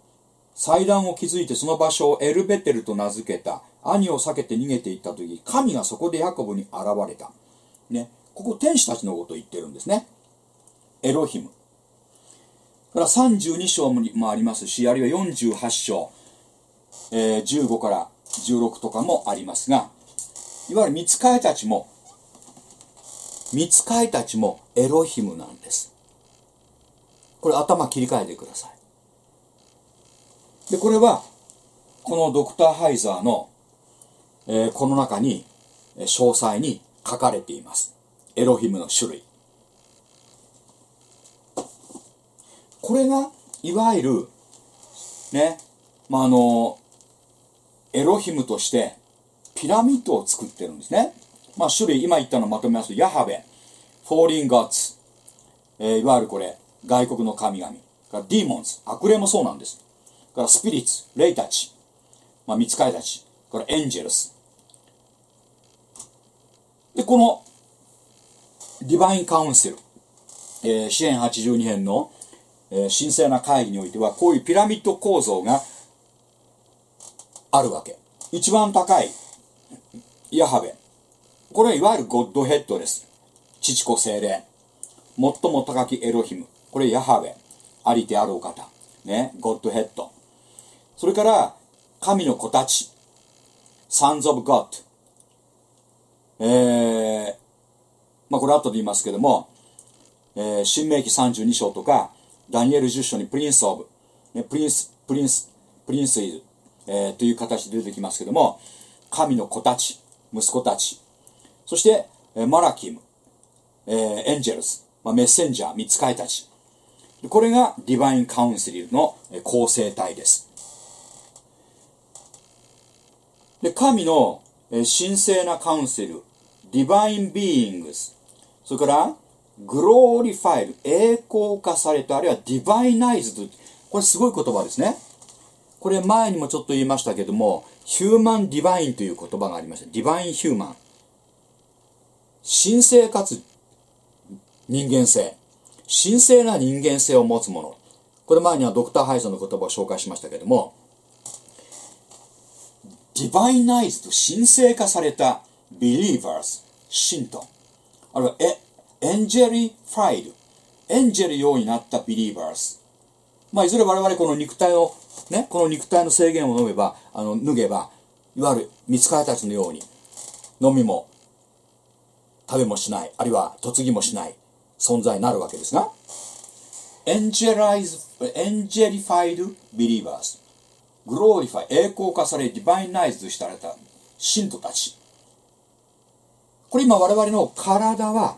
祭壇を築いてその場所をエルベテルと名付けた。兄を避けて逃げていった時神がそこでヤコブに現れた、ね、ここ天使たちのことを言ってるんですね。エロヒム。から32章もありますしあるいは48章、えー15から16とかもありますがいわゆる見つかいたちも見つかいたちもエロヒムなんです。これ頭切り替えてください。でこれはこのドクター・ハイザーの、えーこの中に詳細に書かれています。エロヒムの種類。これがいわゆるねまああのエロヒムとしてピラミッドを作ってるんですね。まあ種類今言ったのをまとめますとヤハベフォーリン・ガッツ、えーいわゆるこれ外国の神々からディーモンズ悪霊もそうなんです。からスピリッツ霊たち、まあ、見つかりたちからエンジェルスでこのディバインカウンセル、えー、支援82編の、えー神聖な会議においてはこういうピラミッド構造があるわけ。一番高いヤハベ。これはいわゆるゴッドヘッドです。父子精霊。最も高きエロヒム。これヤハベ。ありてあるお方。ね。ゴッドヘッド。それから神の子たち。Sons of God えー、まあこれ後で言いますけども、えー、新明記32章とかダニエル10章に Prince of、ね、 Prince Prince Princes、えーという形で出てきますけども神の子たち息子たちそして、えーマラキム、えー Angels、まあ、メッセンジャー見つかいたち。これが Divine Council の構成体です。で神の神聖な Council Divine Beings。それからグローリファイル栄光化されたあるいはディバイナイズドこれすごい言葉ですね。これ前にもちょっと言いましたけどもヒューマンディバインという言葉がありましたディバインヒューマン神聖かつ人間性。神聖な人間性を持つもの。これ前にはドクター・ハイソンの言葉を紹介しましたけどもディバイナイズと神聖化されたBelievers 信徒あるいは Angelified Angel ようになった Believers まあいずれ我々この肉体をねこの肉体の制限を飲めばあの脱げばいわゆる御使いたちのように飲みも食べもしないあるいは嫁ぎもしない存在になるわけですが Angelized Angelified Believers Glorified 栄光化され Divinize された信徒たち。これ今我々の体は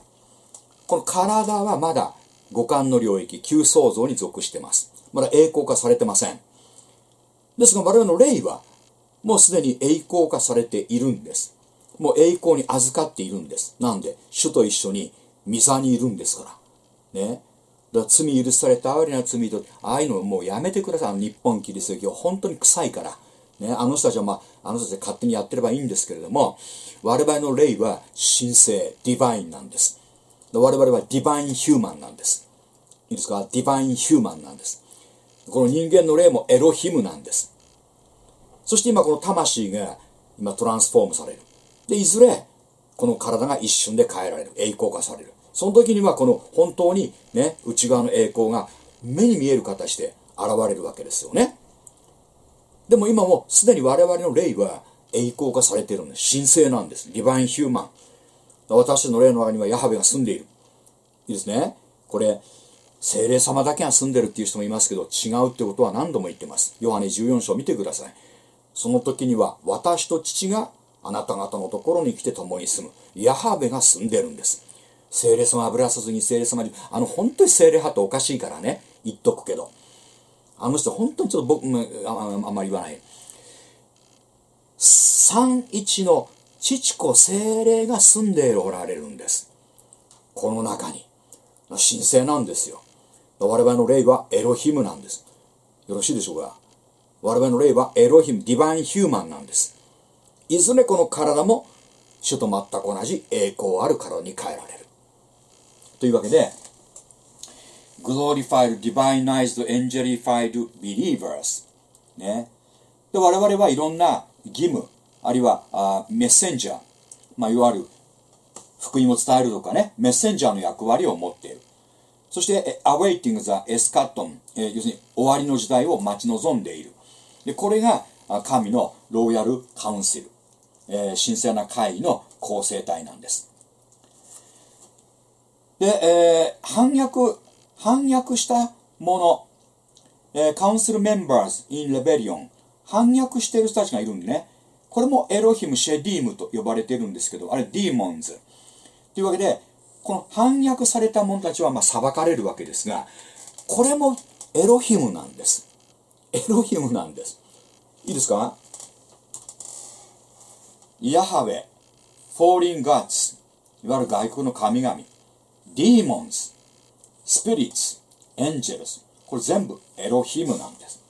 この体はまだ五感の領域旧創造に属してます。まだ栄光化されてません。ですが我々の霊はもうすでに栄光化されているんです。もう栄光に預かっているんです。なんで主と一緒に御座にいるんですから。ね。だから罪許された哀れな罪とああいうのもうやめてください。あの日本キリスト教本当に臭いから。ね、あの人たちは、まあ、あの人たちで勝手にやってればいいんですけれども我々の霊は神聖ディバインなんです。我々はディバインヒューマンなんです。いいですか？ディバインヒューマンなんです。この人間の霊もエロヒムなんです。そして今この魂が今トランスフォームされる。でいずれこの体が一瞬で変えられる。栄光化される。その時にはこの本当にね内側の栄光が目に見える形で現れるわけですよね。でも今もすでに我々の霊は栄光化されているんです神聖なんです。ディバインヒューマン。私の霊の中にはヤハベが住んでいる。いいですね。これ精霊様だけが住んでるっていう人もいますけど違うってことは何度も言ってます。ヨハネ14章見てください。その時には私と父があなた方のところに来て共に住む。ヤハベが住んでるんです。精霊様油さずに精霊様にあの本当に精霊派っておかしいからね。言っとくけど。あの人本当にちょっと僕もあああんまり言わない。三一の父子精霊が住んでおられるんです。この中に。神聖なんですよ。我々の霊はエロヒムなんです。よろしいでしょうか？我々の霊はエロヒムディバインヒューマンなんです。いずれこの体も主と全く同じ栄光ある体に変えられる。というわけで glorified, divinized, angelified believers ね。で我々はいろんな義務あるいはあメッセンジャー、まあ、いわゆる福音を伝えるとかねメッセンジャーの役割を持っている。そして awaiting the eschaton、えー、要するに終わりの時代を待ち望んでいる。でこれが神の Royal Council、えー神聖な会議の構成体なんです。で、えー反逆反逆したもの、えー Council Members in Rebellion 反逆している人たちがいるんでね。これもエロヒム・シェディームと呼ばれてるんですけどあれ Demons。というわけでこの反逆された者たちはまあ裁かれるわけですがこれもエロヒムなんです。エロヒムなんです。いいですか？ヤハウェフォーリン・ガッツいわゆる外国の神々。ディーモンズスピリッツエンジェルスこれ全部エロヒムなんです。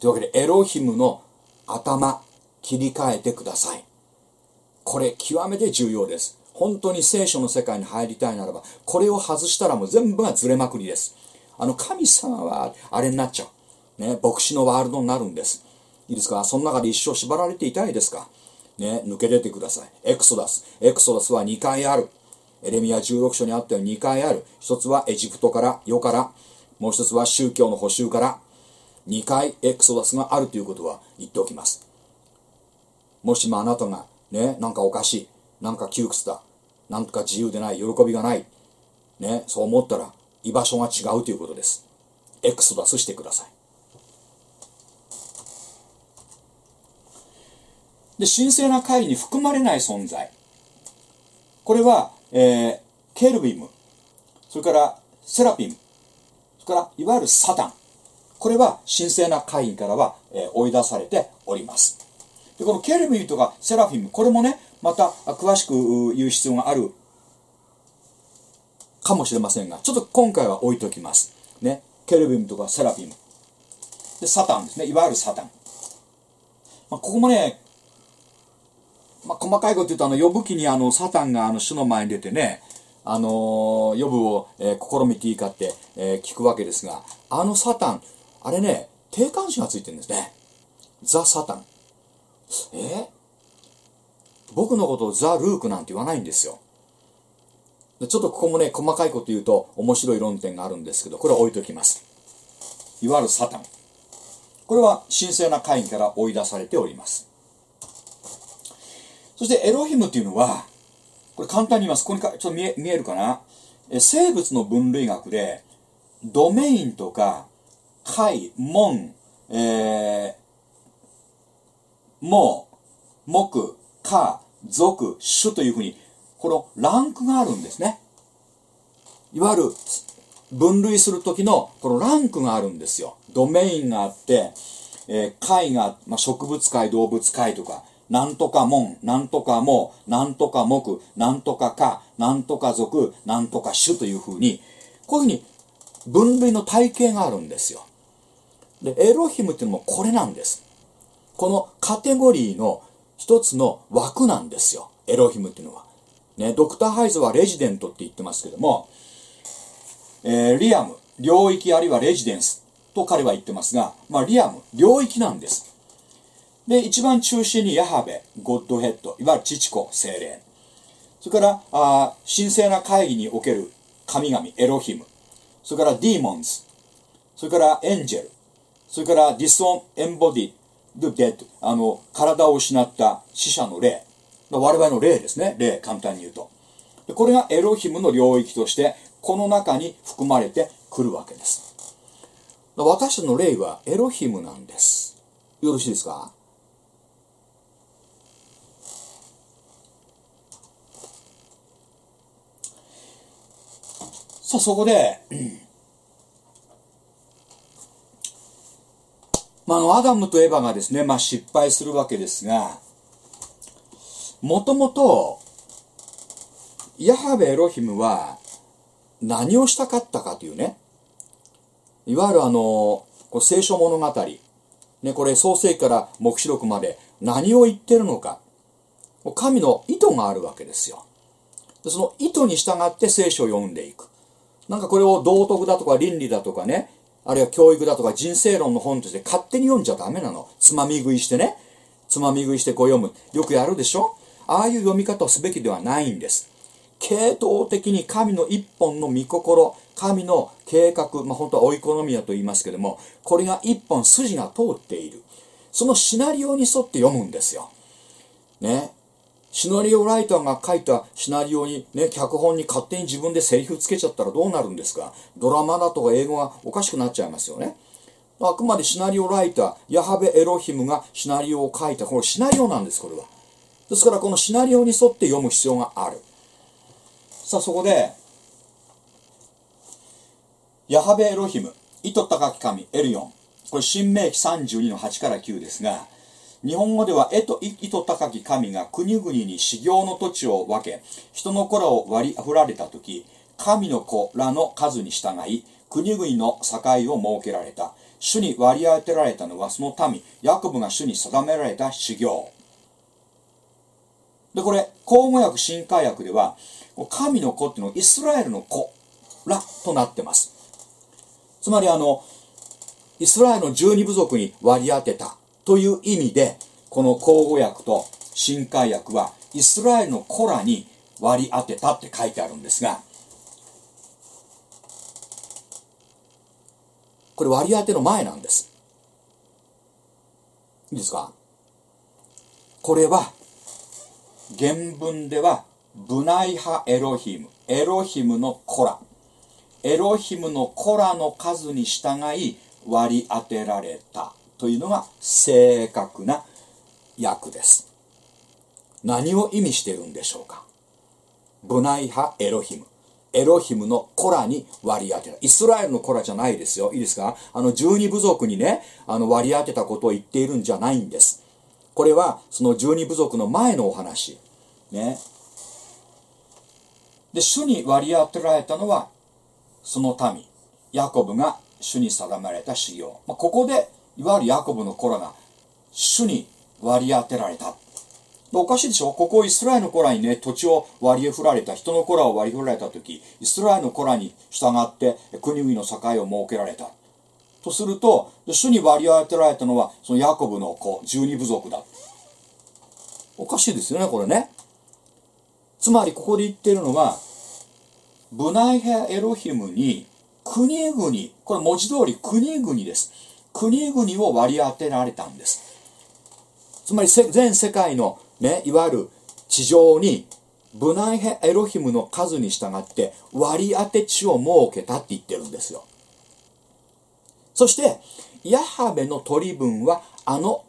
というわけでエロヒムの頭。切り替えてください。これ極めて重要です。本当に聖書の世界に入りたいならばこれを外したらもう全部がずれまくりです。あの神様はあれになっちゃう。ね牧師のワールドになるんです。いいですか？その中で一生縛られていたいですか？ね抜け出てください。エクソダス。エクソダスは2回ある。エレミア16章にあったように2回ある。一つはエジプトから世から。もう一つは宗教の補修から。2回エクソダスがあるということは言っておきます。もしもあなたがねなんかおかしいなんか窮屈だなんとか自由でない喜びがないねそう思ったら居場所が違うということです。エクソダスしてください。で神聖な会に含まれない存在。これは、えーケルビムそれからセラピムそれからいわゆるサタン。これは神聖な会員からは、えー追い出されております。でこのケルビムとかセラフィムこれもねまた詳しく言う必要がある。かもしれませんがちょっと今回は置いときます。ね。ケルビムとかセラフィム。でサタンですね。いわゆるサタン、まあ、ここもねまあ、細かいこと言うとあの呼ぶ記にあのサタンがあの主の前に出てねあのー、呼ぶを、えー試みていいかって、えー聞くわけですがあのサタンあれね定冠詞がついてるんですね。ザ・サタン。え？僕のことをザ・ルークなんて言わないんですよ。ちょっとここもね細かいこと言うと面白い論点があるんですけどこれは置いときます。いわゆるサタン。これは神聖な会議から追い出されております。そしてエロヒムっていうのは、これ簡単に言います。ここにかちょっと見え見えるかな？え生物の分類学で、ドメインとか、階、門、えー、もう、目、か、属、種というふうに、このランクがあるんですね。いわゆる分類する時のこのランクがあるんですよ。ドメインがあって、えー、階が、まあ、植物界、動物界とか、なんとか門、なんとかも、なんとか目、なんとかか、なんとか属、なんとか種というふうに、こういうふうに分類の体系があるんですよ。で、エロヒムっていうのもこれなんです。このカテゴリーの一つの枠なんですよ。エロヒムっていうのは。ね、ドクターハイザーは Resident って言ってますけども、えー Realm、領域あるいは Residence。と彼は言ってますが、まあ、 Realm、領域なんです。で、一番中心にヤハベ、 Godhead、いわゆる父子、聖霊。それから、あ神聖な会議における神々、エロヒム。それから Demons。それから Angel。それから Disembodied Dead。あの、体を失った死者の霊。我々の霊ですね。霊、簡単に言うと。これがエロヒムの領域として、この中に含まれてくるわけです。私たちの霊はエロヒムなんです。よろしいですか？さあ、そこで、まあ、アダムとエヴァがですね、まあ、失敗するわけですが、もともと、ヤハベエロヒムは何をしたかったかというね、いわゆるあの、こう聖書物語、ね、これ創世記から黙示録まで何を言ってるのか、神の意図があるわけですよ。その意図に従って聖書を読んでいく。なんかこれを道徳だとか倫理だとかね、あるいは教育だとか人生論の本として勝手に読んじゃダメなの。つまみ食いしてね。つまみ食いしてこう読む。よくやるでしょ？ああいう読み方をすべきではないんです。系統的に神の一本の御心、神の計画、まあ、本当はオイコノミアと言いますけども、これが一本筋が通っている。そのシナリオに沿って読むんですよ。ね？シナリオライターが書いたシナリオに、ね、脚本に勝手に自分でセリフつけちゃったらどうなるんですか？ドラマだとか英語がおかしくなっちゃいますよね。あくまでシナリオライター、ヤハベエロヒムがシナリオを書いた、これシナリオなんです、これは。ですからこのシナリオに沿って読む必要がある。さあそこで、ヤハベエロヒム、意図高き神、エルヨン。これ、新明記32の8から9ですが、日本語では、絵と意図高き神が国々に修行の土地を分け、人の子らを割り振られたとき、神の子らの数に従い、国々の境を設けられた。主に割り当てられたのはその民、ヤコブが主に定められた修行。で、これ、口語訳、新海訳では、神の子っていうのはイスラエルの子らとなってます。つまりあの、イスラエルの十二部族に割り当てたという意味で、この口語訳と新海訳は、イスラエルの子らに割り当てたって書いてあるんですが、これ割り当ての前なんです。いいですか？これは、原文では、ブナイハエロヒム、エロヒムの子ら。エロヒムの子らの数に従い割り当てられたというのが正確な訳です。何を意味しているんでしょうか？ブナイハエロヒム。エロヒムの子らに割り当てた。イスラエルの子らじゃないですよ。いいですか？あの十二部族にね、あの割り当てたことを言っているんじゃないんです。これはその十二部族の前のお話。ね。で、主に割り当てられたのはその民、ヤコブが主に定められた修行。まあ、ここで、いわゆるヤコブの子らが主に割り当てられた。おかしいでしょ？ここイスラエルの子らにね、土地を割り振られた、人の子らを割り振られたとき、イスラエルの子らに従って国々の境を設けられた。とすると、主に割り当てられたのは、そのヤコブの子、十二部族だ。おかしいですよね、これね。つまり、ここで言っているのは、ブナイヘエロヒムに国々、これ文字通り国々です。国々を割り当てられたんです。つまり全世界のね、いわゆる地上にブナイヘエロヒムの数に従って割り当て地を設けたって言ってるんですよ。そして、ヤハベの取り分はあの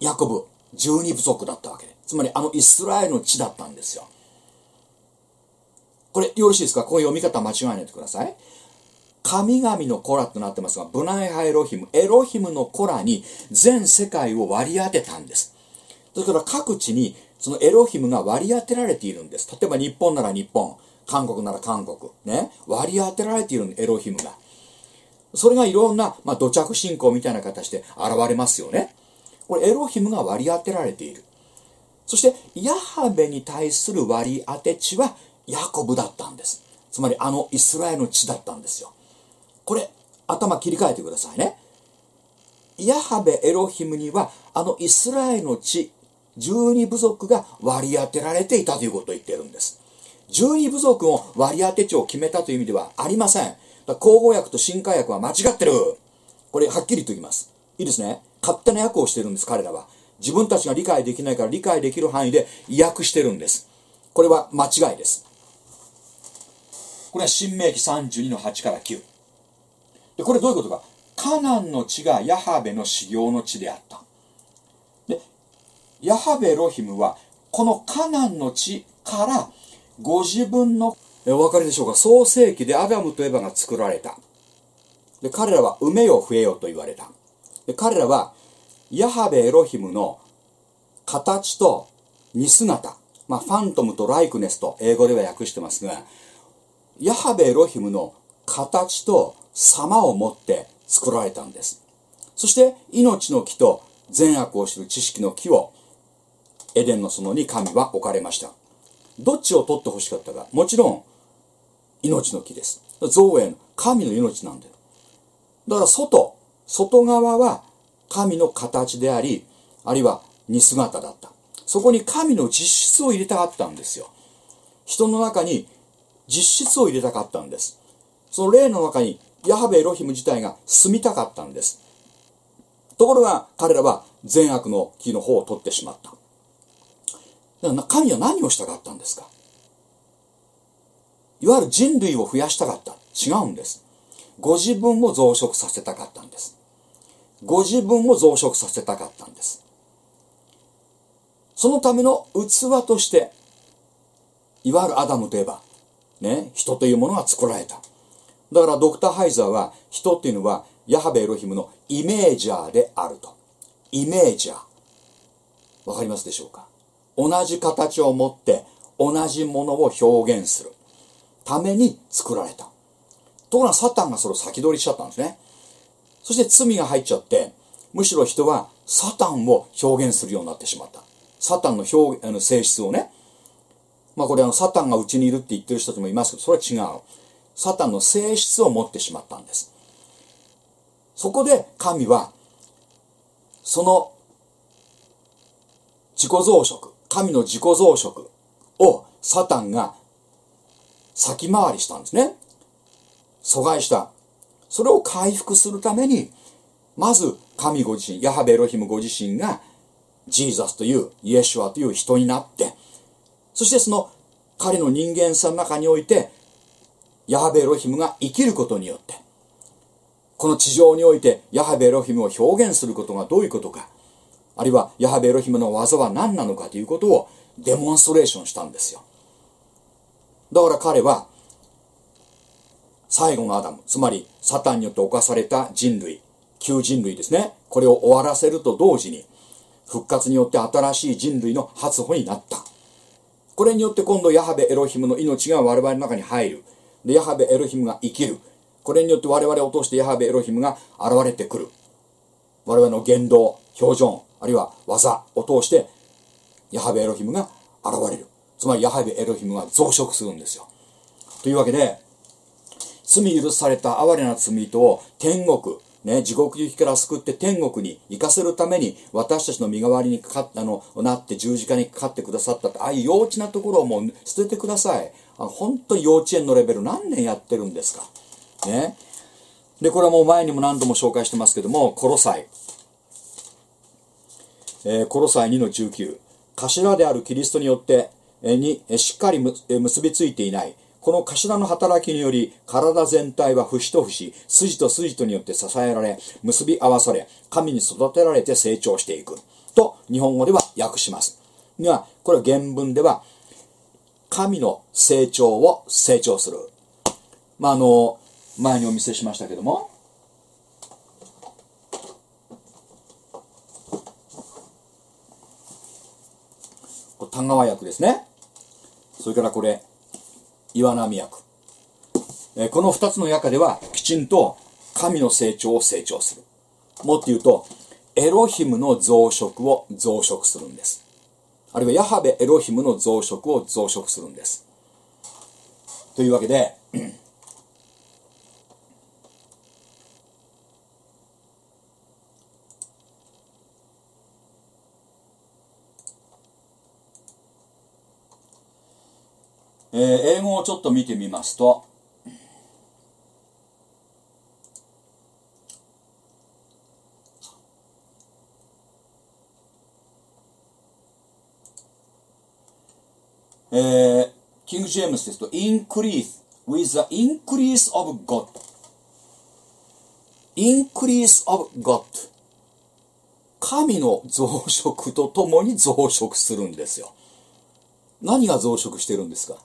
ヤコブ、十二部族だったわけで。つまりあのイスラエルの地だったんですよ。これよろしいですか？こういう読み方間違えないでください。神々の子らとなってますが、ブナイハエロヒム、エロヒムの子らに全世界を割り当てたんです。だから各地にそのエロヒムが割り当てられているんです。例えば日本なら日本、韓国なら韓国、ね、割り当てられているエロヒムが。それがいろんな、まあ、土着信仰みたいな形で現れますよね。これエロヒムが割り当てられている。そして、ヤハベに対する割り当て地はヤコブだったんです。つまりあのイスラエルの地だったんですよ。これ、頭切り替えてくださいね。ヤハベエロヒムには、あのイスラエルの地、十二部族が割り当てられていたということを言ってるんです。十二部族を割り当て地を決めたという意味ではありません。口語訳と新化訳は間違ってる。これはっきりと言います。いいですね。勝手な訳をしてるんです、彼らは。自分たちが理解できないから理解できる範囲で訳してるんです。これは間違いです。これは新明記32の8から9。で、これどういうことか。カナンの地がヤハベの修行の地であった。で、ヤハベロヒムは、このカナンの地からご自分の、えお分かりでしょうか、創世記でアダムとエヴァが作られた。で、彼らは埋めよ増えよと言われた。で、彼らは、ヤハベエロヒムの形と似姿、まあ、ファントムとライクネスと英語では訳してますが、ヤハベエロヒムの形と様を持って作られたんです。そして命の木と善悪を知る知識の木をエデンの園に神は置かれました。どっちを取ってほしかったか。もちろん命の木です。造園、神の命なんだよ。だから外、外側は神の形であり、あるいは似姿だった。そこに神の実質を入れたかったんですよ。人の中に実質を入れたかったんです。その霊の中にヤハベエロヒム自体が住みたかったんです。ところが彼らは善悪の木の方を取ってしまった。神は何をしたかったんですか？いわゆる人類を増やしたかった。違うんです。ご自分を増殖させたかったんです。ご自分を増殖させたかったんです。そのための器として、いわゆるアダムといえば、ね、人というものが作られた。だからドクター・ハイザーは、人っていうのは、ヤハベエロヒムのイメージャーであると。イメージャー。わかりますでしょうか？同じ形を持って同じものを表現するために作られた。ところがサタンがそれを先取りしちゃったんですね。そして罪が入っちゃって、むしろ人はサタンを表現するようになってしまった。サタンの表あの性質をね。まあこれあのサタンがうちにいるって言ってる人たちもいますけど、それは違う。サタンの性質を持ってしまったんです。そこで神は、その自己増殖、神の自己増殖をサタンが先回りしたんですね。阻害した。それを回復するために、まず神ご自身、ヤハベエロヒムご自身が、ジーザスという、イエシュアという人になって、そしてその彼の人間さの中において、ヤハベエロヒムが生きることによって、この地上においてヤハベエロヒムを表現することがどういうことか、あるいはヤハベエロヒムの技は何なのかということをデモンストレーションしたんですよ。だから彼は最後のアダム、つまりサタンによって犯された人類、旧人類ですね。これを終わらせると同時に、復活によって新しい人類の初歩になった。これによって今度ヤハベエロヒムの命が我々の中に入る。で、ヤハベエロヒムが生きる。これによって我々を通してヤハベエロヒムが現れてくる。我々の言動、表情、あるいは技を通して、ヤハベエロヒムが現れる。つまりヤハベエロヒムが増殖するんですよ。というわけで、罪許された哀れな罪人を天国、ね、地獄行きから救って天国に行かせるために私たちの身代わりにかかあのなって十字架にかかってくださったってああいう幼稚なところをもう捨ててください本当に幼稚園のレベル何年やってるんですか？ね。でこれはもう前にも何度も紹介してますけどもコロサイ、えー、コロサイ2の19頭であるキリストによって、えにしっかり結びついていない。この頭の働きにより、体全体は節と節、筋と筋とによって支えられ、結び合わされ、神に育てられて成長していく。と、日本語では訳します。が、これは原文では、神の成長を成長する。まあ、あの、前にお見せしましたけども、田川役ですね。それからこれ、岩波役。えこの二つの役ではきちんと神の成長を成長する。もっと言うと、エロヒムの増殖を増殖するんです。あるいはヤハベエロヒムの増殖を増殖するんです。というわけで、えー、英語をちょっと見てみますと、えー、キング・ジェームスですと、increase with the increase of God。increase of God。神の増殖とともに増殖するんですよ。何が増殖してるんですか？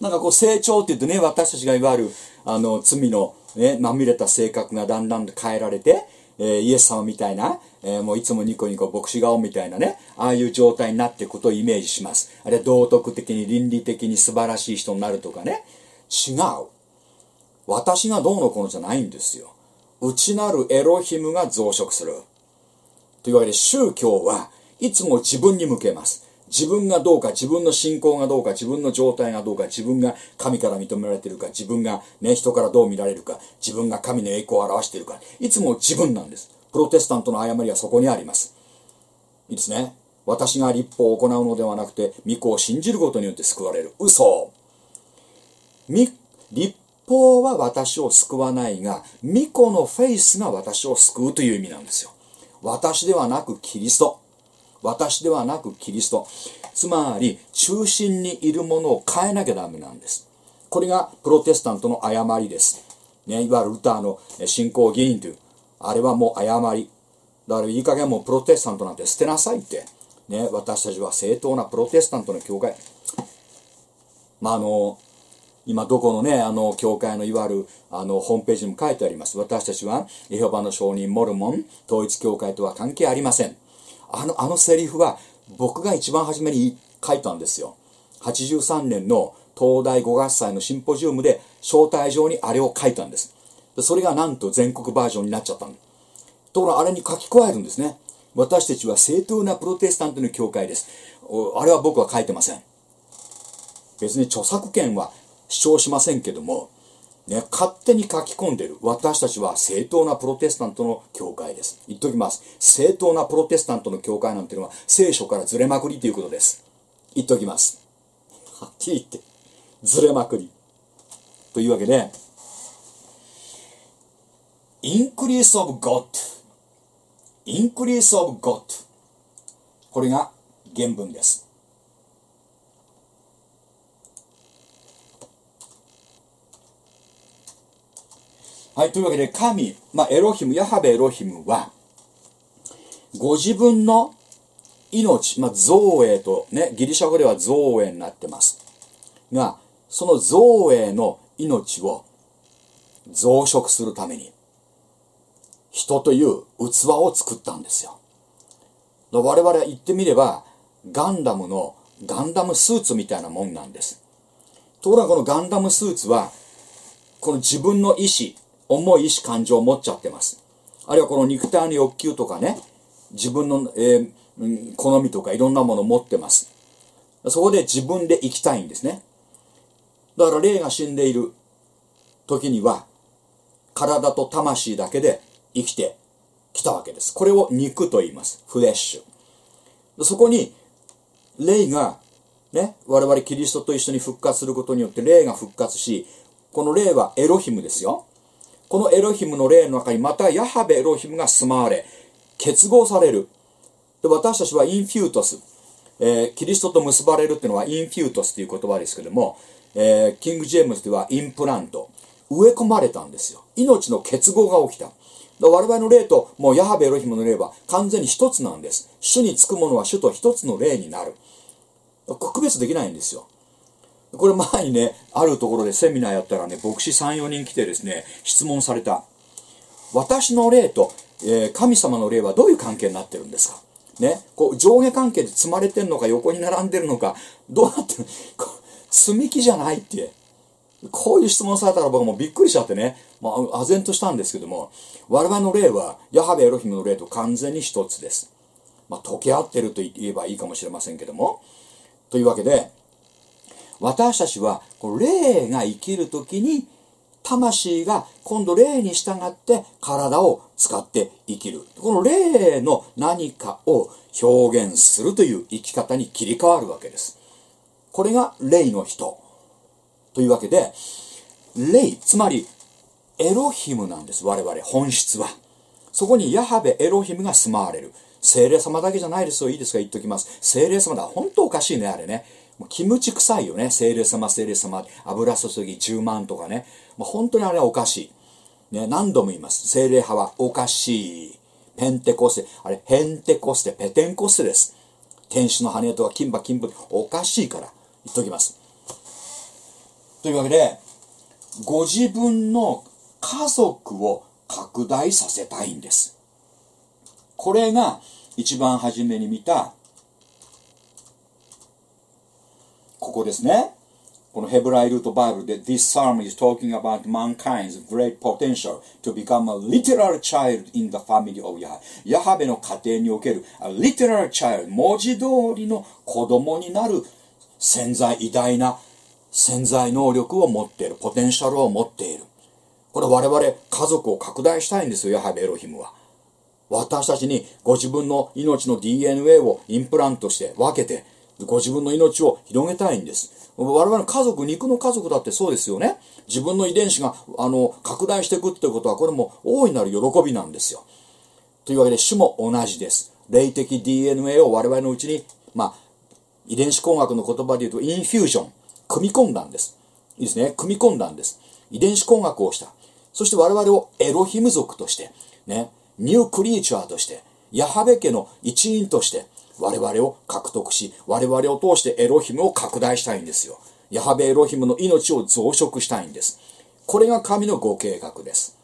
なんかこう成長って言うとね、私たちがいわゆる、あの、罪のね、まみれた性格がだんだん変えられて、えーイエス様みたいな、えーもういつもニコニコ牧師顔みたいなね、ああいう状態になっていくことをイメージします。あれ道徳的に倫理的に素晴らしい人になるとかね。違う。私がどうのこうのじゃないんですよ。内なるエロヒムが増殖する。というわけで宗教はいつも自分に向けます。自分がどうか、自分の信仰がどうか、自分の状態がどうか、自分が神から認められているか、自分がね、人からどう見られるか、自分が神の栄光を表しているか、いつも自分なんです。プロテスタントの誤りはそこにあります。いいですね。私が立法を行うのではなくて、御子を信じることによって救われる。嘘。立法は私を救わないが、御子のフェイスが私を救うという意味なんですよ。私ではなくキリスト。私ではなくキリスト。つまり、中心にいるものを変えなきゃダメなんです。これがプロテスタントの誤りです。ね、いわゆるルターの信仰議員という、あれはもう誤り。だからいい加減もうプロテスタントなんて捨てなさいって。ね、私たちは正当なプロテスタントの教会。まあ、あの、今どこのね、あの、教会のいわゆる、あの、ホームページにも書いてあります。私たちは、エホバの証人、モルモン、統一教会とは関係ありません。あの、あのセリフは、僕が一番初めに書いたんですよ。83年の東大五合祭のシンポジウムで、招待状にあれを書いたんです。それがなんと全国バージョンになっちゃったの。ところあれに書き加えるんですね。私たちは正当なプロテスタントの教会です。あれは僕は書いてません。別に著作権は主張しませんけども、ね、勝手に書き込んでる。私たちは正当なプロテスタントの教会です。言っときます。正当なプロテスタントの教会なんていうのは聖書からずれまくりということです。言っときます。はっきり言って、ずれまくり。というわけで、increase of God increase of God これが原文です。はい、というわけで神、まあ、エロヒム、ヤハベエロヒムは、ご自分の命、まあ、造営とね、ギリシャ語では造営になってます。が、その造営の命を増殖するために、人という器を作ったんですよ。我々は言ってみれば、ガンダムのガンダムスーツみたいなもんなんです。ところがこのガンダムスーツは、この自分の意志、重い意志感情を持っちゃってます。あるいはこの肉体の欲求とかね、自分の、えー好みとかいろんなものを持ってます。そこで自分で生きたいんですね。だから霊が死んでいる時には、体と魂だけで生きてきたわけです。これを肉と言います。フレッシュ。そこに、霊が、ね、我々キリストと一緒に復活することによって霊が復活し、この霊はエロヒムですよ。このエロヒムの霊の中にまたヤハベエロヒムが住まわれ、結合される。で私たちはインフュートス、えーキリストと結ばれるっていうのはインフュートスという言葉ですけども、えーキング・ジェームズではインプラント、植え込まれたんですよ。命の結合が起きた。我々の霊ともうヤハベエロヒムの霊は完全に一つなんです。主につくものは主と一つの霊になる。区別できないんですよ。これ前にね、あるところでセミナーやったらね、牧師3、4人来てですね、質問された。私の霊と、えー神様の霊はどういう関係になってるんですか？ね、こう上下関係で積まれてんのか横に並んでるのか、どうなってる？こう積み木じゃないって。こういう質問されたら僕もびっくりしちゃってね、まあ、唖然としたんですけども、我々の霊は、ヤハベエロヒムの霊と完全に一つです。まあ、溶け合ってると言えばいいかもしれませんけども。というわけで、私たちは、霊が生きるときに、魂が今度霊に従って体を使って生きる。この霊の何かを表現するという生き方に切り替わるわけです。これが霊の人。というわけで、霊、つまり、エロヒムなんです。我々、本質は。そこにヤハベエロヒムが住まわれる。精霊様だけじゃないですよ。いいですか？言っときます。精霊様だ。本当おかしいね、あれね。キムチ臭いよね。精霊様、精霊様。油注ぎ10万とかね。もう本当にあれはおかしい。ね、何度も言います。精霊派はおかしい。ペンテコステ。あれ、ヘンテコステ、ペテンコステです。天使の羽とか金馬金馬おかしいから言っときます。というわけで、ご自分の家族を拡大させたいんです。これが一番初めに見た、ここですね。このヘブライルートバイブルで This psalm is talking about mankind's great potential to become a literal child in the family of Yah. ヤハベの家庭における a literal child 文字通りの子供になる潜在偉大な潜在能力を持っている、ポテンシャルを持っている。これ我々家族を拡大したいんですよ、ヤハベエロヒムは。私たちにご自分の命の DNA をインプラントして分けて、ご自分の命を広げたいんです。我々の家族、肉の家族だってそうですよね。自分の遺伝子が、あの、拡大していくってことは、これも大いなる喜びなんですよ。というわけで、種も同じです。霊的 DNA を我々のうちに、まあ、遺伝子工学の言葉で言うと、インフュージョン、組み込んだんです。いいですね。組み込んだんです。遺伝子工学をした。そして我々をエロヒム族として、ね、ニュークリーチャーとして、ヤハベ家の一員として、我々を獲得し、我々を通してエロヒムを拡大したいんですよ。ヤハベエロヒムの命を増殖したいんです。これが神のご計画です。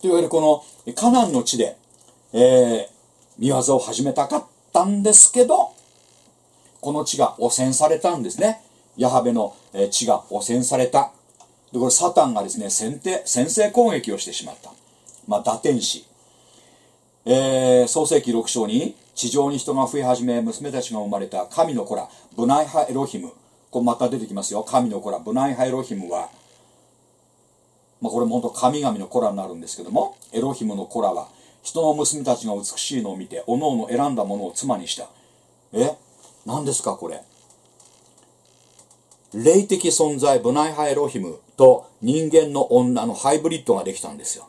というわけで、このカナンの地で、えー、見業を始めたかったんですけど、この地が汚染されたんですね。ヤハベの地が汚染された。で、これサタンがですね、先手、先制攻撃をしてしまった。まあ、打天使。えー、創世記6章に、地上に人が増え始め、娘たちが生まれた神の子ら、ブナイハエロヒム。これまた出てきますよ。神の子ら、ブナイハエロヒムは、まあ、これも本当神々の子らになるんですけども、エロヒムの子らは、人の娘たちが美しいのを見て、おのおの選んだものを妻にした。え？何ですかこれ？霊的存在、ブナイハエロヒムと人間の女のハイブリッドができたんですよ。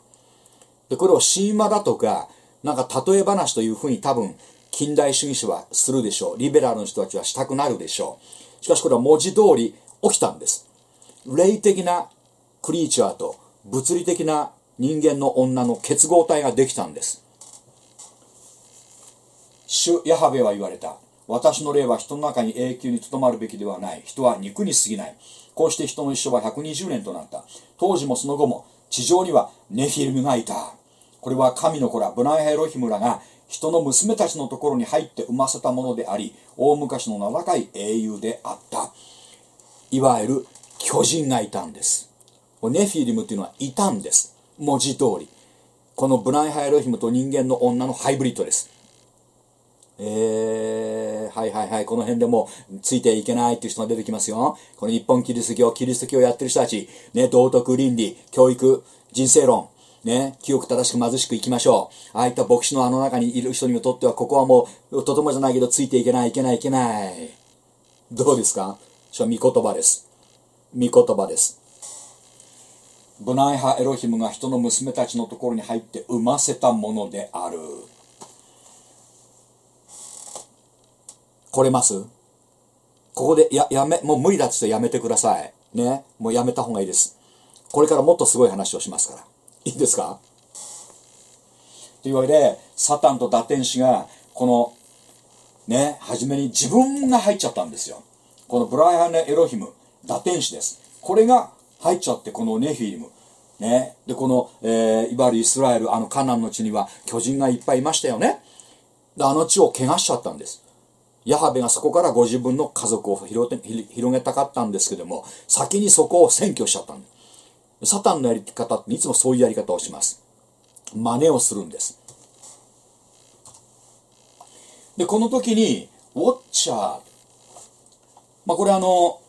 で、これを神話だとか、なんか例え話というふうに多分、近代主義者はするでしょう。リベラルの人たちはしたくなるでしょう。しかしこれは文字通り起きたんです。霊的なクリーチャーと物理的な人間の女の結合体ができたんです。主ヤハベは言われた。私の霊は人の中に永久にとどまるべきではない。人は肉に過ぎない。こうして人の一生は120年となった。当時もその後も地上にはネフィルムがいた。これは神の子ら、ブナイハエロヒムらが人の娘たちのところに入って産ませたものであり、大昔の名高い英雄であった。いわゆる巨人がいたんです。ネフィリムっていうのはいたんです。文字通り。このブナイハエロヒムと人間の女のハイブリッドです。えー、はいはいはい、この辺でもついていけないっていう人が出てきますよ。この日本キリスト教、キリスト教をやってる人たち、ね、道徳、倫理、教育、人生論、ね、清く正しく貧しく生きましょう。ああいった牧師のあの中にいる人にとっては、ここはもう、とてもじゃないけど、ついていけない、いけない、いけない。どうですか？それは御言葉です。御言葉です。ブナイハエロヒムが人の娘たちのところに入って産ませたものである。来れます？ここでや、やめ、もう無理だって言ってやめてください。ね。もうやめた方がいいです。これからもっとすごい話をしますから。いいですか？というわけで、サタンと打天使が、この、ね、初めに自分が入っちゃったんですよ。このブライハネ・エロヒム、打天使です。これが入っちゃって、このネフィリム。ね。で、この、えー、いわゆるイスラエル、あのカナンの地には巨人がいっぱいいましたよね。で、あの地を汚しちゃったんです。ヤハベがそこからご自分の家族を広げたかったんですけども、先にそこを占拠しちゃったんです。サタンのやり方っていつもそういうやり方をします。真似をするんです。で、この時に、ウォッチャー。まあ、これあの、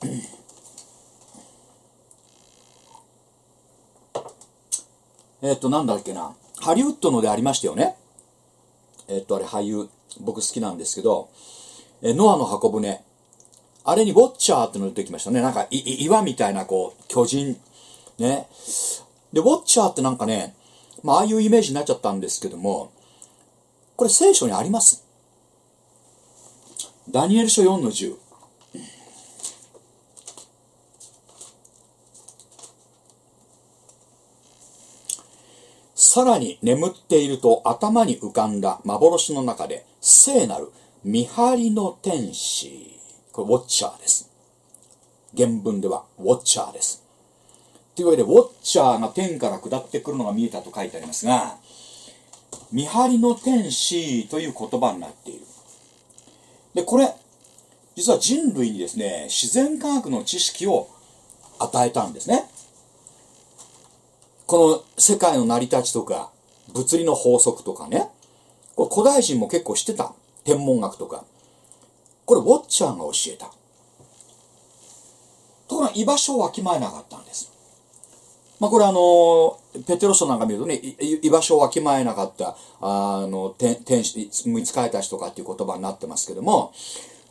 えっと、なんだっけな、ハリウッドのでありましたよね。えっと、あれ俳優、僕好きなんですけど、えノアの箱舟。あれにウォッチャーっての出てきましたね。なんかい、岩みたいな、こう、巨人。ね。で、ウォッチャーってなんかね、まあ、ああいうイメージになっちゃったんですけども、これ聖書にあります。ダニエル書4の10。さらに眠っていると頭に浮かんだ幻の中で聖なる見張りの天使。これウォッチャーです。原文ではウォッチャーです。というわけで、ウォッチャーが天から下ってくるのが見えたと書いてありますが、見張りの天使という言葉になっている。で、これ、実は人類にですね、自然科学の知識を与えたんですね。この世界の成り立ちとか、物理の法則とかね、これ古代人も結構知ってた。天文学とか。これ、ウォッチャーが教えた。ところが居場所をわきまえなかったんです。まあ、これあの、ペテロ書なんか見るとね、居場所をわきまえなかった、あの、天使、見つかれた人かっていう言葉になってますけども、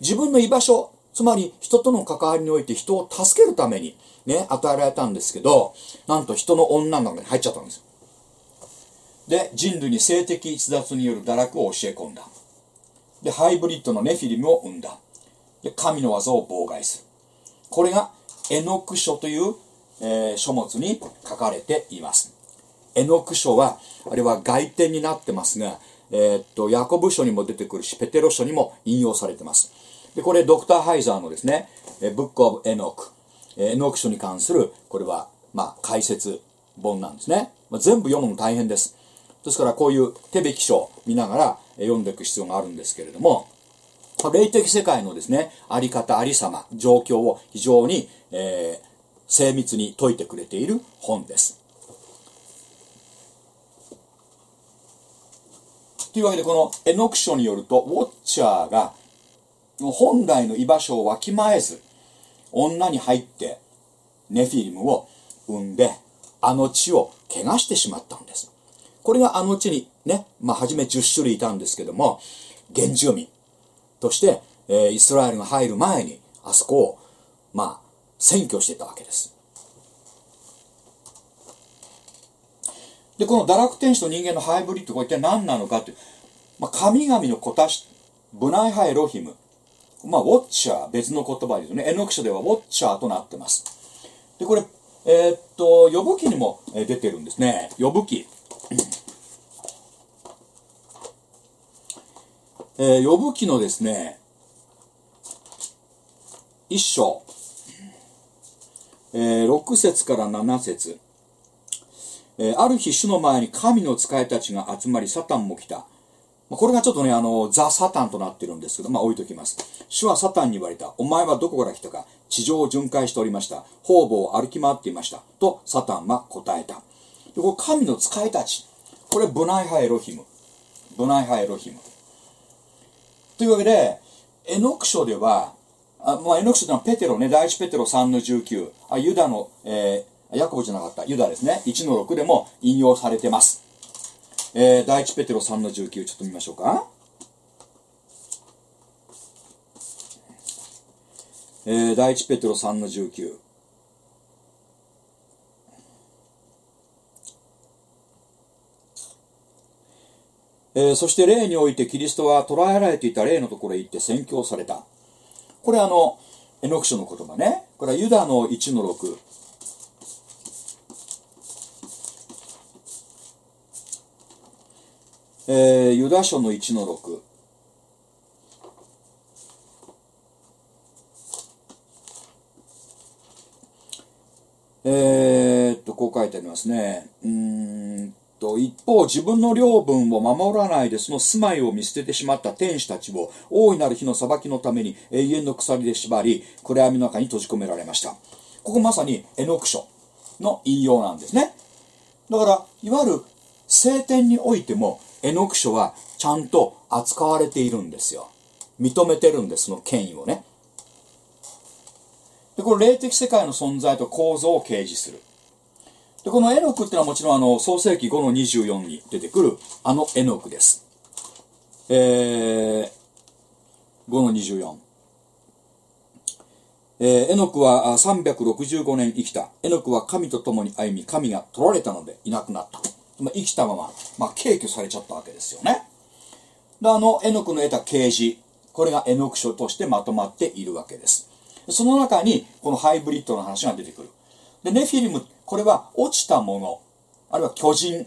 自分の居場所、つまり人との関わりにおいて人を助けるためにね、与えられたんですけど、なんと人の女の中に入っちゃったんですよ。で、人類に性的逸脱による堕落を教え込んだ。で、ハイブリッドのネフィリムを生んだ。で、神の技を妨害する。これが、エノク書という、えー、書物に書かれています。エノク書は、あれは外典になってますが、えー、っと、ヤコブ書にも出てくるし、ペテロ書にも引用されてます。で、これ、ドクター・ハイザーのですね、ブック・オブ・エノク、エノク書に関する、これは、まあ、解説本なんですね。まあ、全部読むの大変です。ですから、こういう手引き書を見ながら読んでいく必要があるんですけれども、霊的世界のですね、あり方、ありさま、状況を非常に、えー、精密に説いてくれている本です。というわけで、このエノク書によると、ウォッチャーが本来の居場所をわきまえず、女に入ってネフィリムを産んで、あの地を汚してしまったんです。これがあの地にね、まあ、初め10種類いたんですけども、原住民として、えー、イスラエルが入る前に、あそこを、まあ、占拠していたわけです。で、この堕落天使と人間のハイブリッド、これ一体何なのかっていう、まあ、神々の子たち、ブナイハエロヒム、まあ、ウォッチャー、別の言葉で言うとね、エノク書ではウォッチャーとなってます。で、これ、えー、っと、呼ぶ記にも出てるんですね。呼ぶ記。えー、呼ぶ記のですね、一章、えー、6節から7節えー、ある日主の前に神の使いたちが集まりサタンも来た。これがちょっとね、あの、ザ・サタンとなってるんですけど、まあ置いときます。主はサタンに言われた。お前はどこから来たか地上を巡回しておりました。方々を歩き回っていました。と、サタンは答えた。でこれ神の使いたち。これ、ブナイハエロヒム。ブナイハエロヒム。というわけで、エノク書では、あまあ、エノク書ではペテロね、第一ペテロ3の19、あユダの、えー、ヤコブじゃなかった、ユダですね、1の6でも引用されてます。えー、第一ペテロ3の19、ちょっと見ましょうか。えー、第一ペテロ3の19。えー、そして霊においてキリストは捕らえられていた霊のところへ行って宣教された。これあの、エノク書の言葉ね。これはユダの1の6。えー、ユダ書の1の6。えー、っと、こう書いてありますね。うんと、一方、自分の領分を守らないでその住まいを見捨ててしまった天使たちを、大いなる日の裁きのために永遠の鎖で縛り、暗闇の中に閉じ込められました。ここまさに、エノク書の引用なんですね。だから、いわゆる聖典においても、エノク書はちゃんと扱われているんですよ。認めてるんです、その権威をね。で、これ霊的世界の存在と構造を掲示する。でこのエノクっていうのはもちろんあの創世紀5の24に出てくるあのエノクです。えー、5の24。えーエノクは365年生きた。エノクは神と共に歩み、神が取られたのでいなくなった。まあ、生きたまま、まあ、軽挙されちゃったわけですよね。で、あの、エノクの得た啓示、これがエノク書としてまとまっているわけです。その中に、このハイブリッドの話が出てくる。で、ネフィリム、これは落ちたもの、あるいは巨人。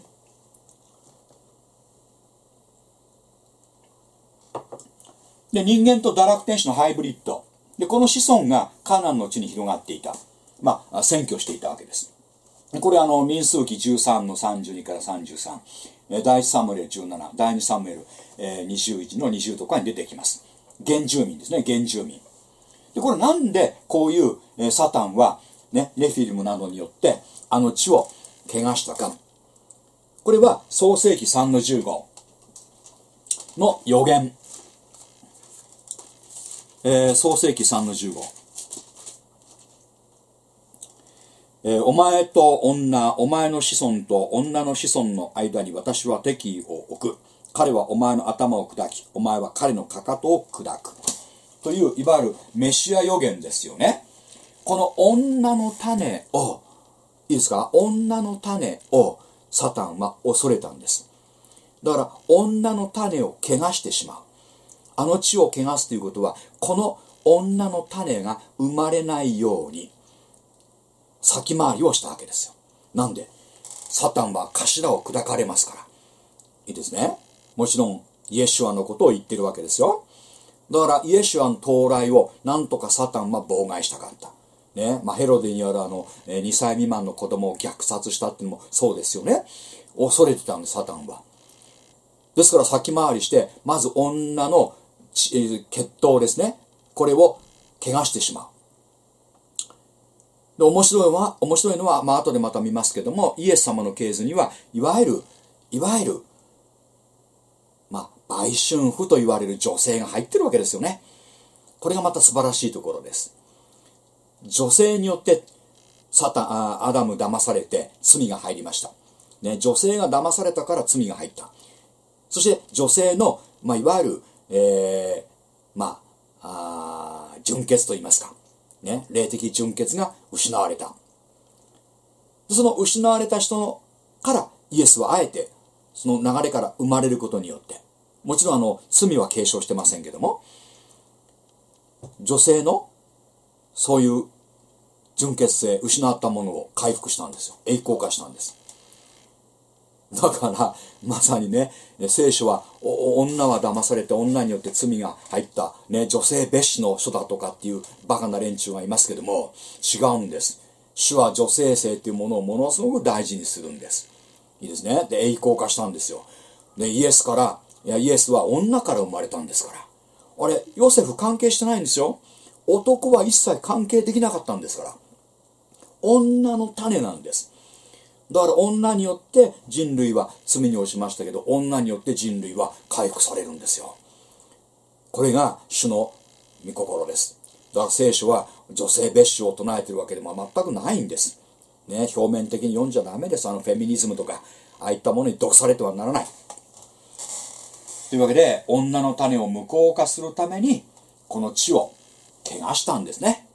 で、人間と堕落天使のハイブリッド。で、この子孫がカナンの地に広がっていた。まあ、占拠していたわけです。これあの、民数記13の32から33、第1サムエル17、第2サムエル、21の20とかに出てきます。原住民ですね、原住民。で、これなんでこういう、サタンは、ね、ネフィリムなどによって、あの地を汚したか。これは創世紀3の15の予言。えー創世紀3の15。えーお前と女、お前の子孫と女の子孫の間に私は敵意を置く。彼はお前の頭を砕き、お前は彼のかかとを砕く。という、いわゆるメシア予言ですよね。この女の種を、いいですか？女の種をサタンは恐れたんです。だから、女の種を汚してしまう。あの地を汚すということは、この女の種が生まれないように、先回りをしたわけですよ。なんでサタンは頭を砕かれますから。いいですね？もちろん、イエシュアのことを言ってるわけですよ。だから、イエシュアの到来をなんとかサタンは妨害したかった。ね。まあ、ヘロデによるあの、2歳未満の子供を虐殺したっていうのもそうですよね。恐れてたんです、サタンは。ですから先回りして、まず女の血統ですね。これを汚してしまう。で、面白いのは、面白いのは、まあ後でまた見ますけども、イエス様の系図には、いわゆる、いわゆる、まあ、売春婦と言われる女性が入ってるわけですよね。これがまた素晴らしいところです。女性によって、サタン、あアダム騙されて罪が入りました。ね、女性が騙されたから罪が入った。そして女性の、まあ、いわゆる、えー、まあ、あ純潔と言いますか。ね、霊的純潔が失われた。その失われた人からイエスはあえてその流れから生まれることによってもちろんあの罪は継承してませんけども女性のそういう純潔性失ったものを回復したんですよ栄光化したんですだから、まさにね、聖書は、女は騙されて女によって罪が入った、ね、女性蔑視の人だとかっていうバカな連中がいますけども、違うんです。主は女性性っていうものをものすごく大事にするんです。いいですね。で、栄光化したんですよ。で、イエスから、いや、イエスは女から生まれたんですから。あれ、ヨセフ関係してないんですよ。男は一切関係できなかったんですから。女の種なんです。だから女によって人類は罪に落ちましたけど、女によって人類は回復されるんですよ。これが主の御心です。だから聖書は女性蔑視を唱えてるわけでも全くないんです。ね、表面的に読んじゃダメです。あのフェミニズムとか、ああいったものに毒されてはならない。というわけで、女の種を無効化するために、この地を汚したんですね。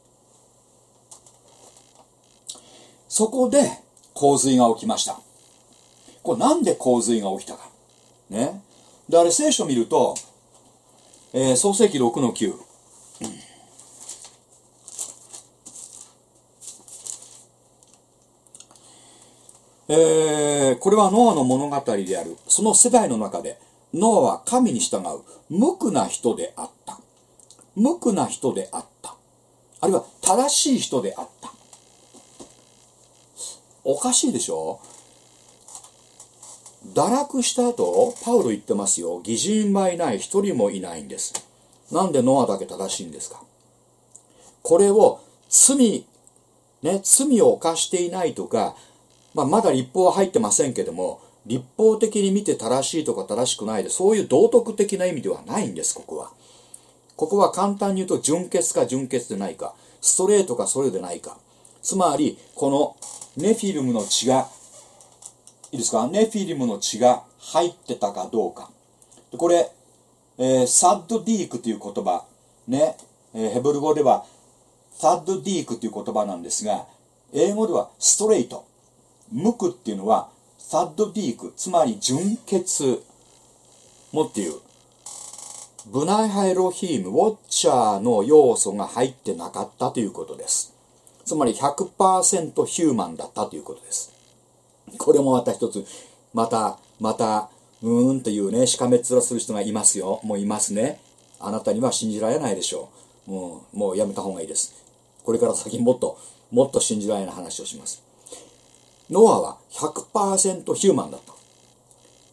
そこで洪水が起きました。これなんで洪水が起きたか。ね。で、あれ聖書を見ると、えー創世記6の9。えーこれはノアの物語である。その世代の中で、ノアは神に従う無垢な人であった。無垢な人であった。あるいは正しい人であった。おかしいでしょ？堕落した後、パウロ言ってますよ。偽人はいない、一人もいないんです。なんでノアだけ正しいんですか？これを罪、ね、罪を犯していないとか、まあ、まだ立法は入ってませんけども、立法的に見て正しいとか正しくないで、そういう道徳的な意味ではないんです、ここは。ここは簡単に言うと、純潔か純潔でないか、ストレートかそれでないか、つまりこのネフィルムの血がいいですか？ネフィルムの血が入ってたかどうか。これ、えーサッドディークという言葉。ね、えーヘブル語ではサッドディークという言葉なんですが英語ではストレート。無垢っていうのはサッドディーク。つまり純血もっていう。ブナイハエロヒームウォッチャーの要素が入ってなかったということです。つまり100%ヒューマンだったということです。これもまた一つまたまたうーんというねしかめっ面する人がいますよ。もういますね。あなたには信じられないでしょう。もうもうやめた方がいいです。これから先もっともっと信じられない話をします。ノアは100%ヒューマンだった。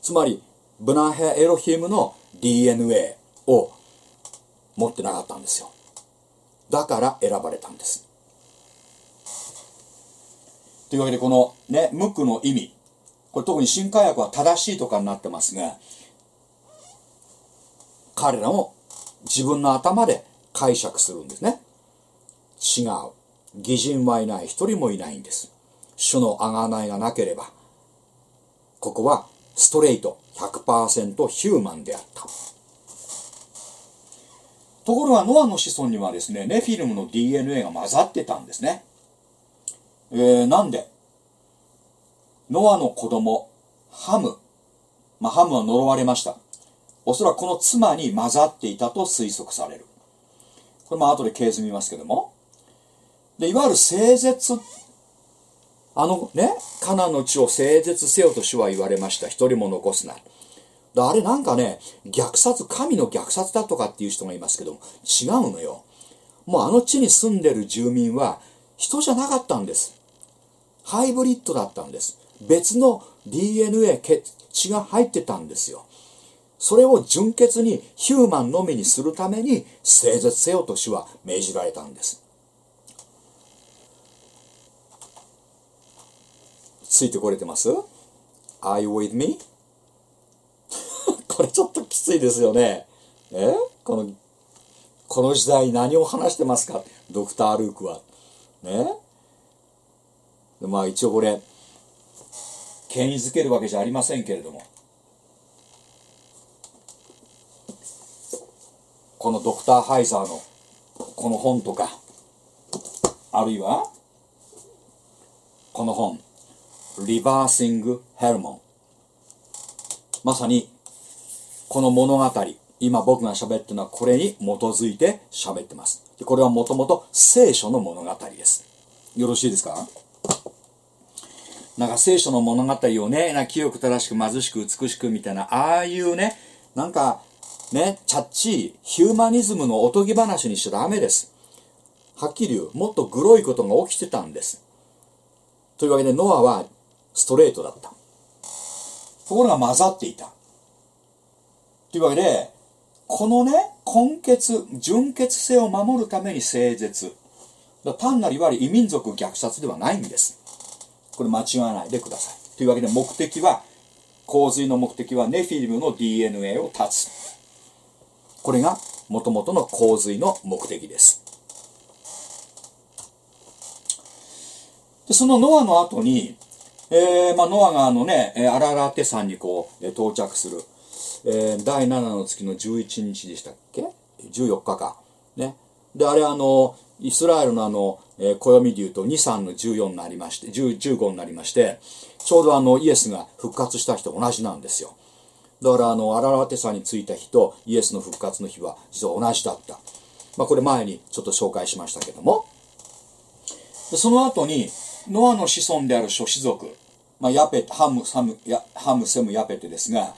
つまりブナヘエロヒムの DNA を持ってなかったんですよ。だから選ばれたんです。というわけでこのね無垢の意味。これ特に新科学は正しいとかになってますが彼らも自分の頭で解釈するんですね。違う。偽人はいない。一人もいないんです。主の贖いがなければここはストレート100%ヒューマンであった。ところがノアの子孫にはですねネフィルムの DNA が混ざってたんですね。えー、なんで？ノアの子供ハム、まあ、ハムは呪われました。おそらくこの妻に混ざっていたと推測される。これも後で系図見ますけども。でいわゆる聖絶あのねカナの地を聖絶せよと主は言われました。一人も残すなあれなんかね虐殺神の虐殺だとかっていう人がいますけども違うのよ。もうあの地に住んでる住民は人じゃなかったんです。ハイブリッドだったんです。別の DNA 血が入ってたんですよ。それを純潔にヒューマンのみにするために聖絶せよと主は命じられたんです。ついてこれてます ?Are you with me? これちょっときついですよね。え？この、この時代何を話してますか？ドクター・ルークは。ね？まあ一応これ、権威づけるわけじゃありませんけれども。このドクター・ハイザーのこの本とか、あるいは、この本、リバーシング・ヘルモン。まさに、この物語、今僕が喋ってるのはこれに基づいて喋ってます。でこれはもともと聖書の物語です。よろしいですか？なんか聖書の物語をね、な清く正しく貧しく美しくみたいな、ああいうね、なんか、ね、チャッチー、ヒューマニズムのおとぎ話にしちゃダメです。はっきり言う、もっとグロいことが起きてたんです。というわけで、ノアはストレートだった。ところが混ざっていた。というわけで、このね、根血、純血性を守るために聖絶。単なるいわゆる異民族虐殺ではないんです。これ間違わないでください。というわけで目的は、洪水の目的はネフィルムの DNA を断つ。これが元々の洪水の目的です。でそのノアの後に、えーまあ、ノアがあのね、アララテ山にこう、到着する。えー第7の月の11日でしたっけ ?14 日か。ね。で、あれあの、イスラエルのあの、えー暦で言うと2、3の14になりまして、15になりまして、ちょうどあの、イエスが復活した日と同じなんですよ。だからあの、アララテ山に着いた日とイエスの復活の日は実は同じだった。まあこれ前にちょっと紹介しましたけども。でその後に、ノアの子孫である諸子族、まあ、ヤペハム、サム、ハム、セム、ヤペテですが、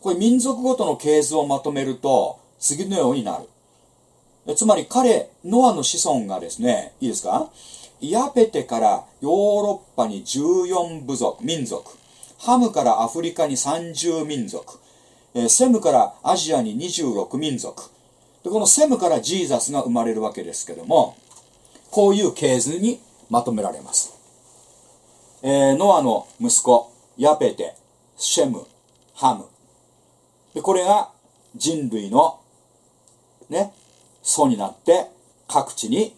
これ民族ごとの系図をまとめると、次のようになる。つまり彼、ノアの子孫がですね、いいですか？ヤペテからヨーロッパに14部族、民族。ハムからアフリカに30民族。えセムからアジアに26民族。で、このセムからジーザスが生まれるわけですけども、こういう系図にまとめられます。えーノアの息子、ヤペテ、シェム、ハム。で、これが人類の、ね、祖になって各地に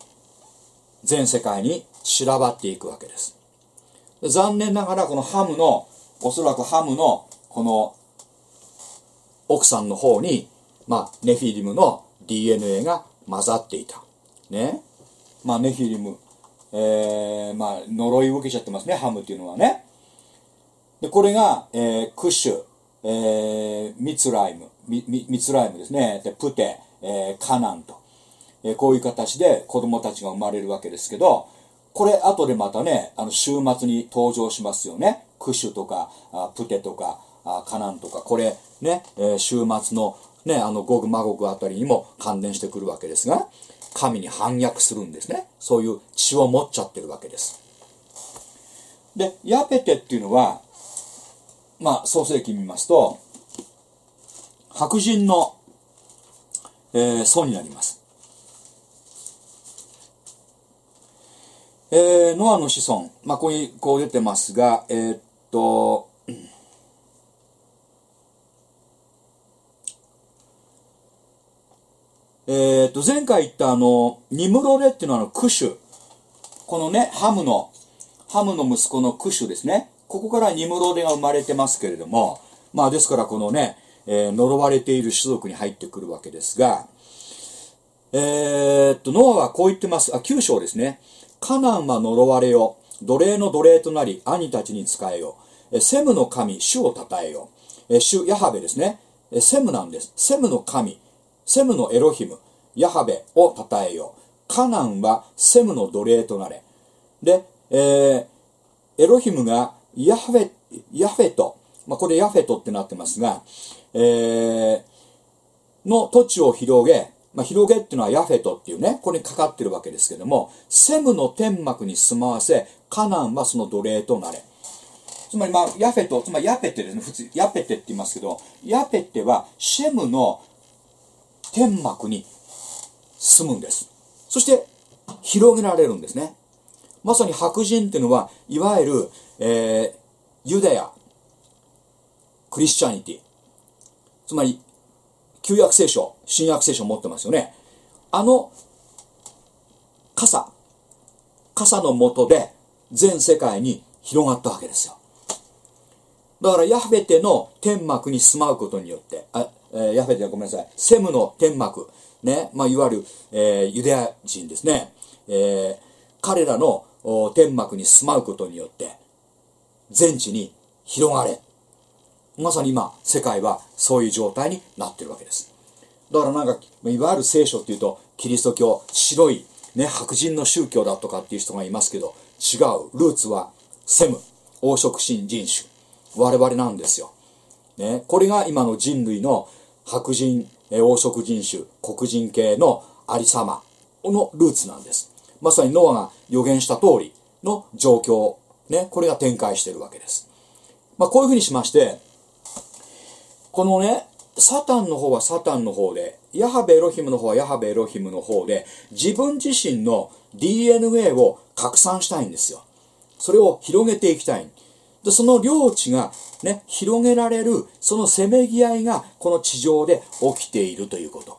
全世界に散らばっていくわけです残念ながらこのハムのおそらくハムのこの奥さんの方に、まあ、ネフィリムの DNA が混ざっていた。ね。まあ、ネフィリム、えー、まあ、呪いを受けちゃってますね、ハムっていうのはね。で、これが、えー、クッシュ、えー、ミツライム、ミミツライムですね。で、プテ、えー、カナンと。えー、こういう形で子供たちが生まれるわけですけど、これ後でまたね、あの、週末に登場しますよね。クシュとか、あプテとか、あカナンとか、これね、えー、週末のね、あの、ゴグマゴグあたりにも関連してくるわけですが、神に反逆するんですね。そういう血を持っちゃってるわけです。で、ヤペテっていうのは、まあ、創世記見ますと、白人の、えー、祖になります。えー、ノアの子孫、まあ、ここにこう出てますが、えー、っと、えっと、前回言ったあの、ニムロレっていうのはあの、クシュ。このね、ハムの、ハムの息子のクシュですね。ここからニムロレが生まれてますけれども、まあですからこのね、えー、呪われている種族に入ってくるわけですが、えー、っと、ノアはこう言ってます。あ、9章ですね。カナンは呪われよ。奴隷の奴隷となり、兄たちに仕えよ。えセムの神、主を称えよ。え主、ヤハベですね。えセムなんです。セムの神、セムのエロヒム、ヤハベを称えよ。カナンはセムの奴隷となれ。で、えー、エロヒムがヤフェ、ヤフェト、まあ、これヤフェトってなってますが、えー、の土地を広げ、まあ、広げっていうのはヤフェトっていうね、これにかかってるわけですけども、セムの天幕に住まわせ、カナンはその奴隷となれ。つまり、まあ、ヤフェト、つまりヤペテですね。普通、ヤペテって言いますけど、ヤペテはシェムの天幕に住むんです。そして広げられるんですね。まさに白人っていうのは、いわゆる、えー、ユダヤ、クリスチャニティ。つまり、旧約聖書、新約聖書を持ってますよね。あの、傘、傘の下で全世界に広がったわけですよ。だからヤフェテの天幕に住まうことによって、あえー、ヤフェテごめんなさい、セムの天幕、ね、まあ、いわゆる、えー、ユダヤ人ですね、えー、彼らの天幕に住まうことによって、全地に広がれ。まさに今、世界はそういう状態になってるわけです。だからなんか、いわゆる聖書っていうと、キリスト教、白い、ね、白人の宗教だとかっていう人がいますけど、違う。ルーツは、セム、黄色人人種。我々なんですよ。ね、これが今の人類の白人、黄色人種、黒人系のありさまのルーツなんです。まさにノアが予言した通りの状況、ね、これが展開してるわけです。まあ、こういうふうにしまして、このね、サタンの方はサタンの方で、ヤハベエロヒムの方はヤハベエロヒムの方で、自分自身の DNA を拡散したいんですよ。それを広げていきたい。で、その領地がね、広げられる、そのせめぎ合いがこの地上で起きているということ。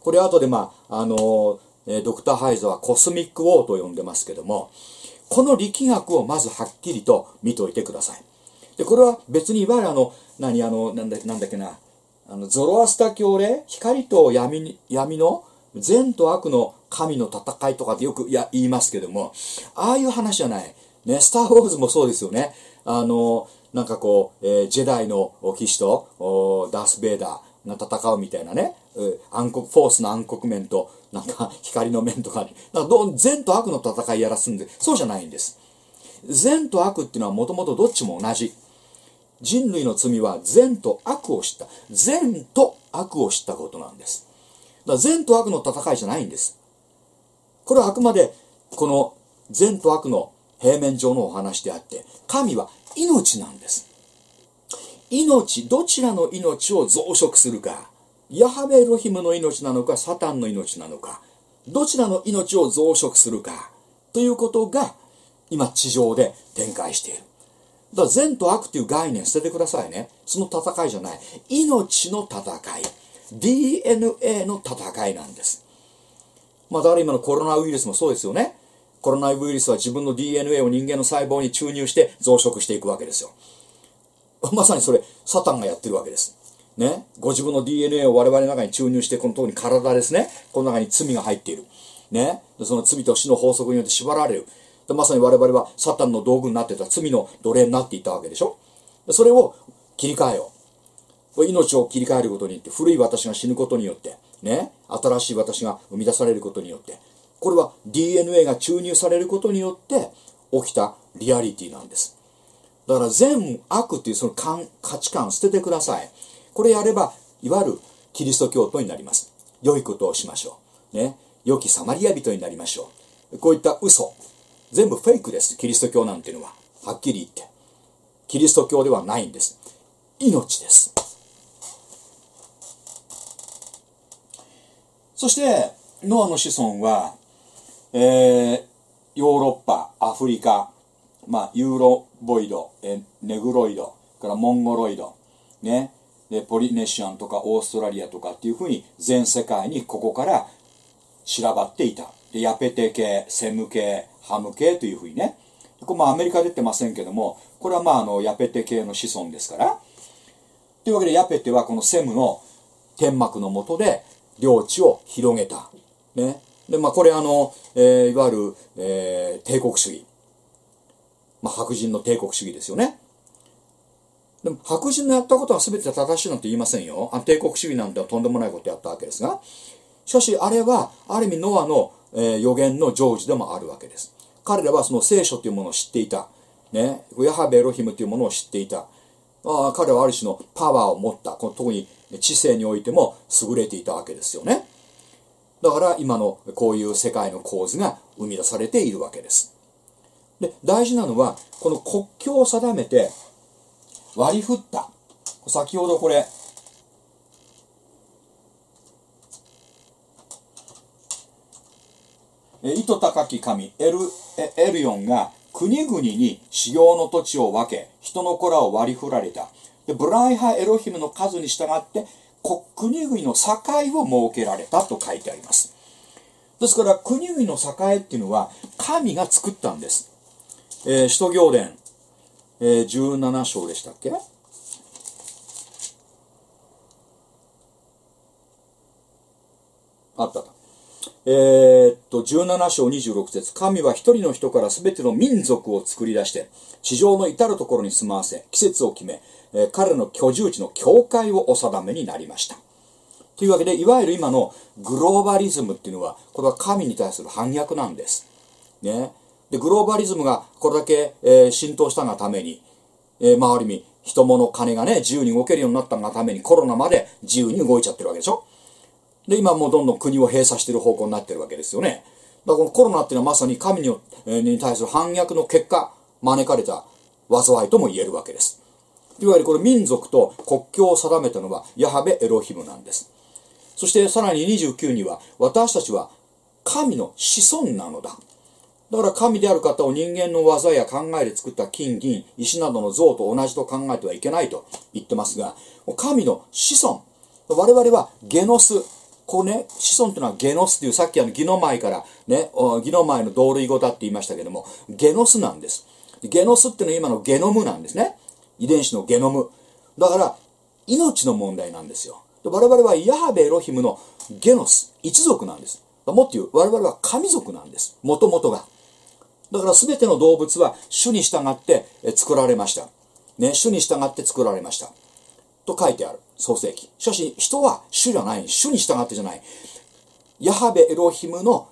これ後でまあ、あのー、ドクターハイザーはコスミックウォーと呼んでますけども、この力学をまずはっきりと見といてください。で、これは別にいわゆるあの、何、あの、なんだなんだっけな、あの、ゾロアスタ教で光と闇闇の善と悪の神の戦いとかってよくや言いますけども、ああいう話じゃない。ね、スター・ウォーズもそうですよね。あの、なんかこう、えー、ジェダイの騎士とダース・ベイダーが戦うみたいなね、暗黒、フォースの暗黒面と、なんか光の面とかに、なんか善と悪の戦いやらすんで、そうじゃないんです。善と悪っていうのはもともとどっちも同じ。人類の罪は善と悪を知った。善と悪を知ったことなんです。だから善と悪の戦いじゃないんです。これはあくまで、この善と悪の平面上のお話であって、神は命なんです。命、どちらの命を増殖するか、ヤハベエロヒムの命なのか、サタンの命なのか、どちらの命を増殖するか、ということが、今地上で展開している。だから善と悪という概念捨ててくださいね。その戦いじゃない。命の戦い。DNA の戦いなんです。まあ、だから今のコロナウイルスもそうですよね。コロナウイルスは自分の DNA を人間の細胞に注入して増殖していくわけですよ。まさにそれ、サタンがやってるわけです。ね。ご自分の DNA を我々の中に注入して、この特に体ですね。この中に罪が入っている。ね。その罪と死の法則によって縛られる。でまさに我々はサタンの道具になってた罪の奴隷になっていたわけでしょ。それを切り替えよう。命を切り替えることによって、古い私が死ぬことによって、ね。新しい私が生み出されることによって、これは DNA が注入されることによって起きたリアリティなんです。だから善悪っていうその価値観捨ててください。これやれば、いわゆるキリスト教徒になります。良いことをしましょう。ね。良きサマリア人になりましょう。こういった嘘。全部フェイクです。キリスト教なんていうのは。はっきり言って。キリスト教ではないんです。命です。そして、ノアの子孫は、えー、ヨーロッパ、アフリカ、まあ、ユーロボイド、えネグロイド、からモンゴロイド、ね、で、ポリネシアンとかオーストラリアとかっていうふうに全世界にここから散らばっていた。で、ヤペテ系、セム系、ハム系というふうにね。これまあアメリカ出てませんけども、これはまああのヤペテ系の子孫ですから。というわけでヤペテはこのセムの天幕の下で領地を広げた。ね。で、まあこれあの、えー、いわゆる、えー、帝国主義。まあ白人の帝国主義ですよね。でも白人のやったことは全て正しいなんて言いませんよ。あ帝国主義なんてとんでもないことやったわけですが。しかしあれはある意味ノアの、えー、予言の成就でもあるわけです。彼らはその聖書というものを知っていた。ね。ヤハベエロヒムというものを知っていた。あ彼はある種のパワーを持った。この特に知性においても優れていたわけですよね。だから今のこういう世界の構図が生み出されているわけです。で、大事なのは、この国境を定めて、割り振った。先ほどこれ、糸高き神エルエルヨンが国々に修行の土地を分け人の子らを割り振られた。でブライハエロヒムの数に従って国々の境を設けられたと書いてあります。ですから国々の境っていうのは神が作ったんです、えー、使徒行伝。えー、17章でしたっけ？あったと。えー、っと、17章26節神は一人の人から全ての民族を作り出して、地上の至るところに住まわせ、季節を決め、えー、彼の居住地の教会をお定めになりました。というわけで、いわゆる今のグローバリズムっていうのは、これは神に対する反逆なんです。ね。で、グローバリズムがこれだけ、えー、浸透したがために、えー、まあ、ある意味、人物金がね、自由に動けるようになったがためにコロナまで自由に動いちゃってるわけでしょ？で、今もうどんどん国を閉鎖してる方向になってるわけですよね。だからこのコロナっていうのはまさに神にに対する反逆の結果、招かれた災いとも言えるわけです。いわゆるこれ民族と国境を定めたのはヤハベエロヒムなんです。そしてさらに29には私たちは神の子孫なのだ。だから神である方を人間の技や考えで作った金、銀、石などの像と同じと考えてはいけないと言ってますが、神の子孫。我々はゲノス。これね、子孫というのはゲノスという、さっきあのギノマイからね、ギノマイの同類語だって言いましたけども、ゲノスなんです。ゲノスっていうのは今のゲノムなんですね。遺伝子のゲノム。だから、命の問題なんですよ。我々はヤハベエロヒムのゲノス、一族なんです。もっと言う、我々は神族なんです。もともとが。だから全ての動物は主に従って作られました。ね、主に従って作られました。と書いてある。創世記。しかし、人は主じゃない。主に従ってじゃない。ヤハベエロヒムの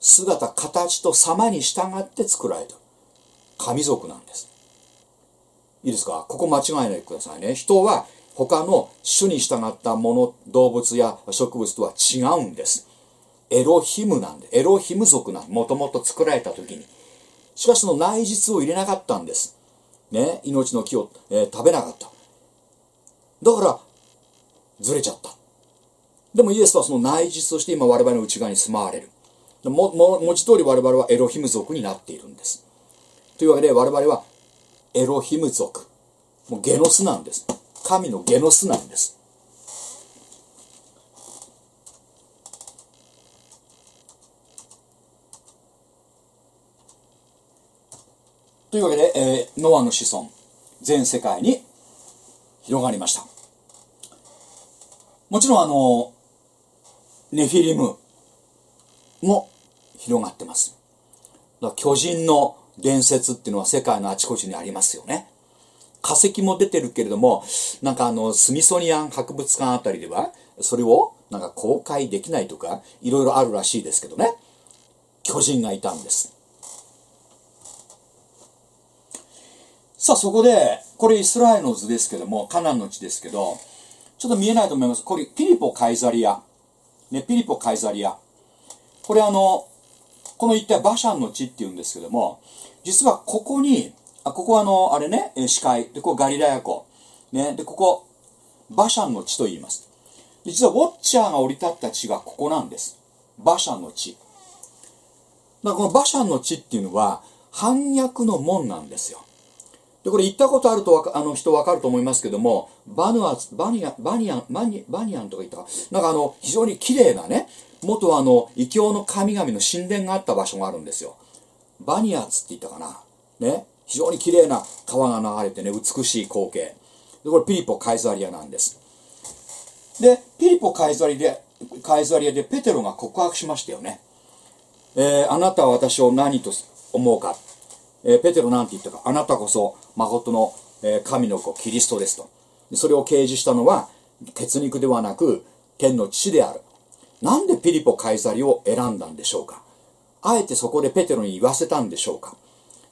姿、形と様に従って作られた。神族なんです。いいですか？ここ間違えないでくださいね。人は他の主に従ったもの、動物や植物とは違うんです。エロヒムなんで、エロヒム族なんもともと作られた時に。しかしその内実を入れなかったんです。ね、命の木を、えー、食べなかった。だから、ずれちゃった。でもイエスはその内実として今我々の内側に住まわれる。も、も、文字通り我々はエロヒム族になっているんです。というわけで我々はエロヒム族。もうゲノスなんです。神のゲノスなんです。というわけで、えーノアの子孫全世界に広がりました。もちろんあのネフィリムも広がってます。だ巨人の伝説っていうのは世界のあちこちにありますよね。化石も出てるけれどもなんかあのスミソニアン博物館あたりではそれをなんか公開できないとかいろいろあるらしいですけどね。巨人がいたんです。さあそこでこれイスラエルの図ですけどもカナンの地ですけどちょっと見えないと思います。これピリポ・カイザリア。ねピリポ・カイザリア。これあのこの一帯バシャンの地っていうんですけども実はここにあここはあのあれねえー視界でここガリラヤ湖。ねでここバシャンの地と言います。実はウォッチャーが降り立った地がここなんです。バシャンの地。だからこのバシャンの地っていうのは反逆の門なんですよ。でこれ行ったことあるとあの人わかると思いますけどもバヌアツバニアバニアンバニバニアンとか言ったか？なんかあの非常に綺麗なね元あの異教の神々の神殿があった場所があるんですよ。バニアツって言ったかな？ね？非常に綺麗な川が流れてね美しい光景。でこれピリポ・カイザリアなんです。でピリポ・カイザリアでカイザリアでペテロが告白しましたよね。えーあなたは私を何と思うか、えーペテロなんて言ったか？あなたこそ誠の、え神の子キリストですと。それを掲示したのは血肉ではなく天の父である。なんでピリポ・カイザリを選んだんでしょうか？あえてそこでペテロに言わせたんでしょうか？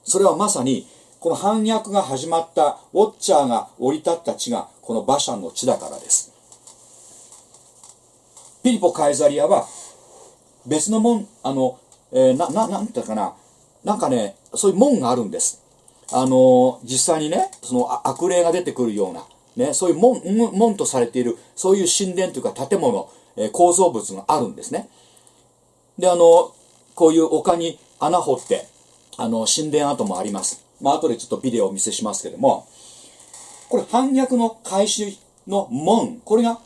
それはまさにこの反逆が始まったウォッチャーが降り立った地がこのバシャンの地だからです。ピリポ・カイザリアは別の門あの、えーていうかな？なんかねそういう門があるんです。あの実際にねその悪霊が出てくるようなねそういう門門とされているそういう神殿というか建物、えー構造物があるんですね。であのこういう丘に穴掘ってあの神殿跡もあります。まあ後でちょっとビデオを見せしますけども。これ反逆の開始の門。これが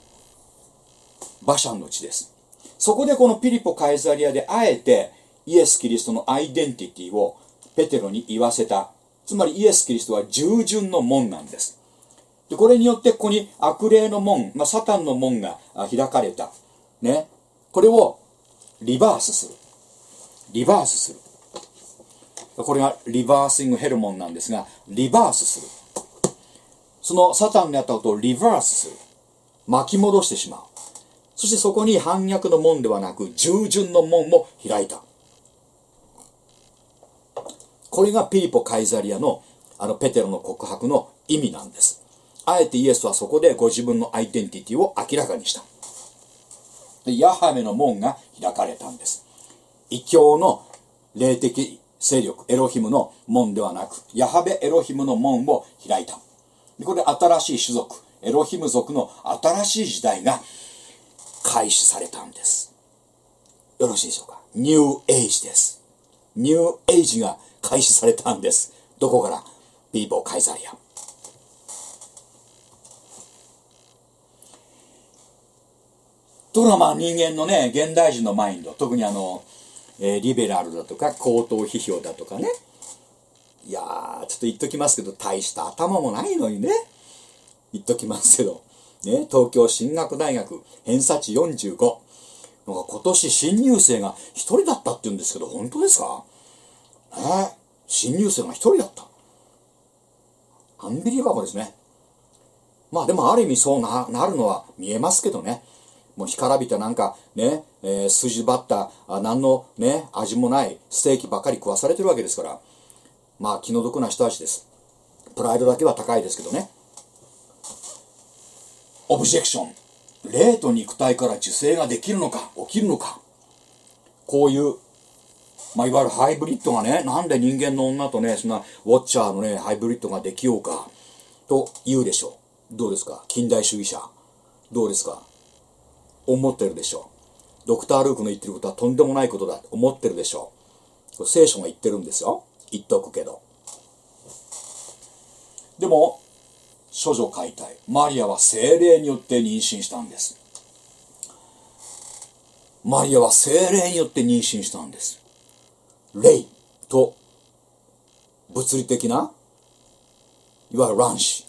バシャンの地です。そこでこのピリポ・カイザリアであえてイエス・キリストのアイデンティティをペテロに言わせた。つまりイエス・キリストは従順の門なんです。でこれによってここに悪霊の門、まあ、サタンの門が開かれた。ね。これをリバースする。リバースする。これがリバーシングヘルモンなんですがリバースする。そのサタンのやったことをリバースする。巻き戻してしまう。そしてそこに反逆の門ではなく従順の門も開いた。これがピリポ・カイザリアのあのペテロの告白の意味なんです。あえてイエスはそこでご自分のアイデンティティを明らかにした。でヤハメの門が開かれたんです。異教の霊的勢力エロヒムの門ではなくヤハベエロヒムの門を開いた。でこれ新しい種族エロヒム族の新しい時代が開始されたんです。よろしいでしょうか？ニューエイジです。ニューエイジが開始されたんです。どこから？ビーボーカイザリア。ところがまあ人間のね現代人のマインド。特にあの、えーリベラルだとか高等批評だとかね。いやーちょっと言っときますけど大した頭もないのにね。言っときますけど、ね、東京進学大学偏差値45なんか今年新入生が一人だったって言うんですけど本当ですか？ね新入生が一人だった。アンビリバボですね。まあでもある意味そうななるのは見えますけどね。もう干からびたなんかね、えー筋張ったあ何のね味もないステーキばかり食わされてるわけですから。まあ気の毒な人たちです。プライドだけは高いですけどね。オブジェクション。霊と肉体から受精ができるのか起きるのか。こういうまあ、いわゆるハイブリッドがね、なんで人間の女とね、そんなウォッチャーのね、ハイブリッドができようか、と言うでしょう。どうですか？近代主義者。どうですか？思ってるでしょう。ドクター・ルークの言ってることはとんでもないことだと思ってるでしょう。これ聖書が言ってるんですよ。言っとくけど。でも、処女解体。マリアは精霊によって妊娠したんです。マリアは精霊によって妊娠したんです。霊と物理的ないわゆる卵子。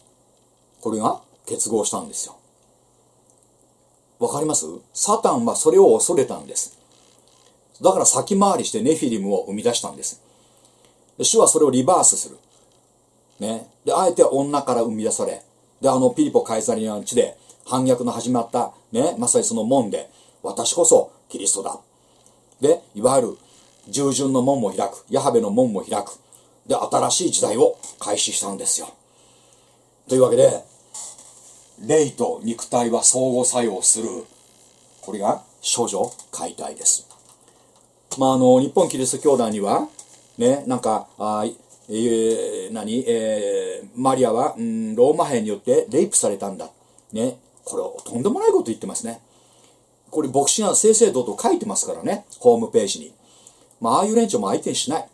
これが結合したんですよ。わかります？サタンはそれを恐れたんです。だから先回りしてネフィリムを生み出したんです。主はそれをリバースする。ね。であえて女から生み出され。であのピリポカイザリアの地で反逆の始まったね。まさにその門で私こそキリストだ。でいわゆる従順の門も開くヤハベの門も開く。で新しい時代を開始したんですよ。というわけで霊と肉体は相互作用するこれが処女解体です。まああの日本キリスト教団にはねなんかあえー、何、えー、マリアは、うん、ローマ兵によってレイプされたんだ。ねこれとんでもないこと言ってますね。これ牧師が正々堂々書いてますからねホームページに。まあああいう連中も相手にしない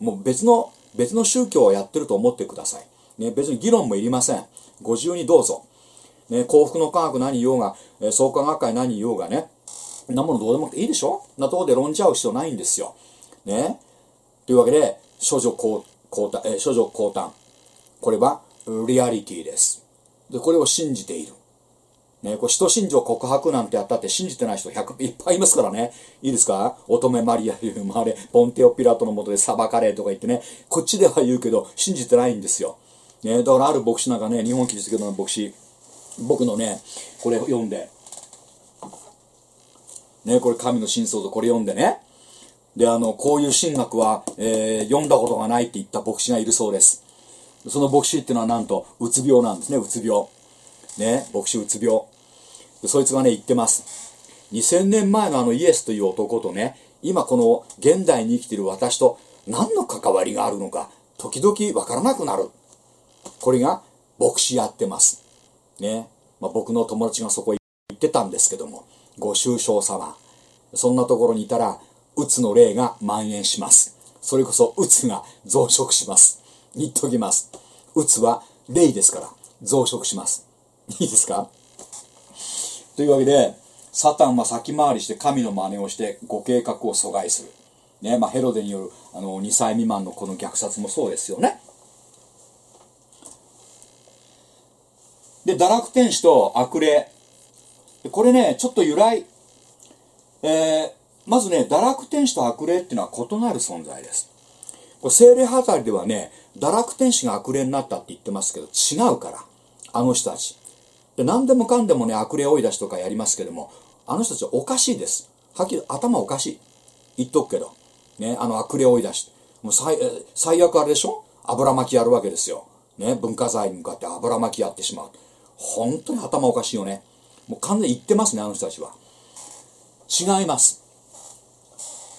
もう別の別の宗教をやってると思ってくださいね別に議論もいりませんご自由にどうぞね、幸福の科学何言おうが、えー、創価学会何言おうがね、なものどうでもいいでしょ？なとこで論じ合う必要ないんですよ。ね。というわけで、処女交代、えー、処女交代。これは、リアリティです。で、これを信じている。ね、これ、人信条告白なんてやったって信じてない人100いっぱいいますからね。いいですか？乙女マリアというまれ、ポンテオピラトのもとで裁かれとか言ってね、こっちでは言うけど、信じてないんですよ。ね、だからある牧師なんかね、日本キリスト教の牧師、僕のね、これ読んで、ね、これ神の真相とこれ読んでね、で、あの、こういう神学は、えー、読んだことがないって言った牧師がいるそうです。その牧師っていうのはなんと、うつ病なんですね、うつ病。ね、牧師うつ病。でそいつがね、言ってます。2000年前のあのイエスという男とね、今この現代に生きている私と何の関わりがあるのか、時々わからなくなる。これが牧師やってます。ね、まあ、僕の友達がそこ行ってたんですけども、ご愁傷様。そんなところにいたら、うつの霊が蔓延します。それこそ、うつが増殖します。言っときます。うつは霊ですから、増殖します。いいですか？というわけで、サタンは先回りして神の真似をしてご計画を阻害する。ね、まあ、ヘロデによるあの2歳未満のこの虐殺もそうですよね。で、堕落天使と悪霊。これね、ちょっと由来。えー、まずね、堕落天使と悪霊っていうのは異なる存在です。これ精霊派たりではね、堕落天使が悪霊になったって言ってますけど、違うから。あの人たち。で、何でもかんでもね、悪霊追い出しとかやりますけども、あの人たちはおかしいです。はっきり頭おかしい。言っとくけど。ね、あの悪霊追い出し。もう最最悪あれでしょ？油巻きやるわけですよ。ね、文化財に向かって油巻きやってしまう。本当に頭おかしいよね。もう完全に言ってますね、あの人たちは。違います。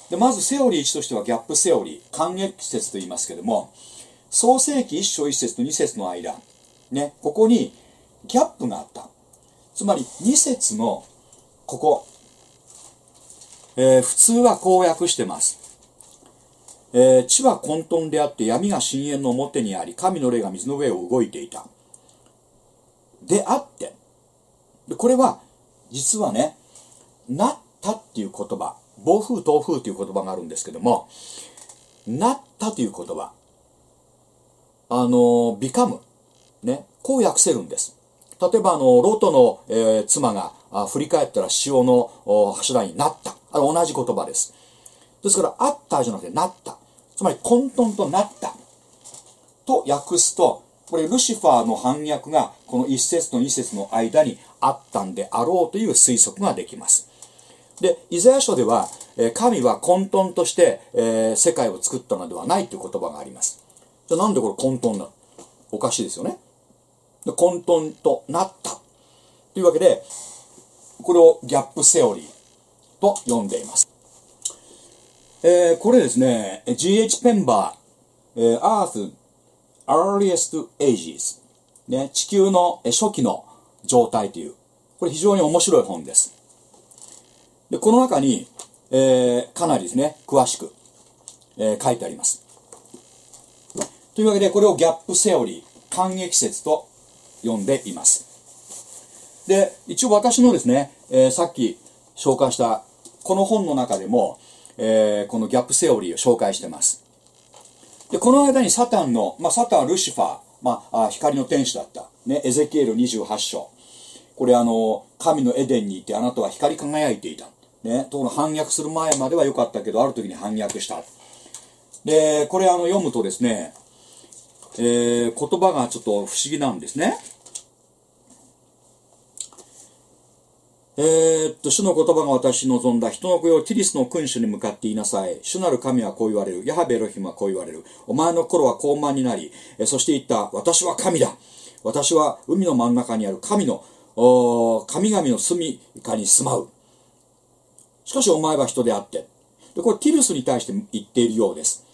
で、まずセオリー1としてはギャップセオリー、感激説と言いますけども、創世紀1章1節と2節の間、ね、ここにギャップがあった。つまり2節のここ、えー、普通はこう訳してます。えー、地は混沌であって闇が深淵の表にあり、神の霊が水の上を動いていた。であって、でこれは、実はね、なったっていう言葉、暴風、東風という言葉があるんですけども、なったという言葉、あの、ビカム、ね、こう訳せるんです。例えば、あの、ロトの、えー、妻があ振り返ったら潮の柱になった。あれ同じ言葉です。ですから、あったじゃなくてなった。つまり混沌となった。と訳すと、これルシファーの反逆がこの一節と二節の間にあったんであろうという推測ができます。で、イザヤ書では、神は混沌として、え、世界を作ったのではないという言葉があります。じゃあなんでこれ混沌なの？おかしいですよね。で混沌となった。というわけで、これをギャップセオリーと呼んでいます。えー、これですね、G.H. ペンバー、えー、Earth earliest ages、ね、地球の初期の状態という、これ非常に面白い本です。で、この中に、えー、かなりですね、詳しく、えー、書いてあります。というわけで、これをギャップセオリー、感激説と呼んでいます。で、一応私のですね、えー、さっき紹介したこの本の中でも、えー、このギャップセオリーを紹介してます。で、この間にサタンの、まあ、サタンルシファー、ま、あ光の天使だった。ね、エゼキエル28章。これあの、神のエデンにいてあなたは光り輝いていた。ね、ところ反逆する前までは良かったけど、ある時に反逆した。で、これあの、読むとですね、えー、言葉がちょっと不思議なんですね。えー、っと、主の言葉が私望んだ人の子よティリスの君主に向かって言いなさい。主なる神はこう言われる。ヤハベエロヒムはこう言われる。お前の頃は高慢になり、えそして言った。私は神だ。私は海の真ん中にある神の、神々の住みかに住まう。しかしお前は人であって。で、これティルスに対して言っているようです。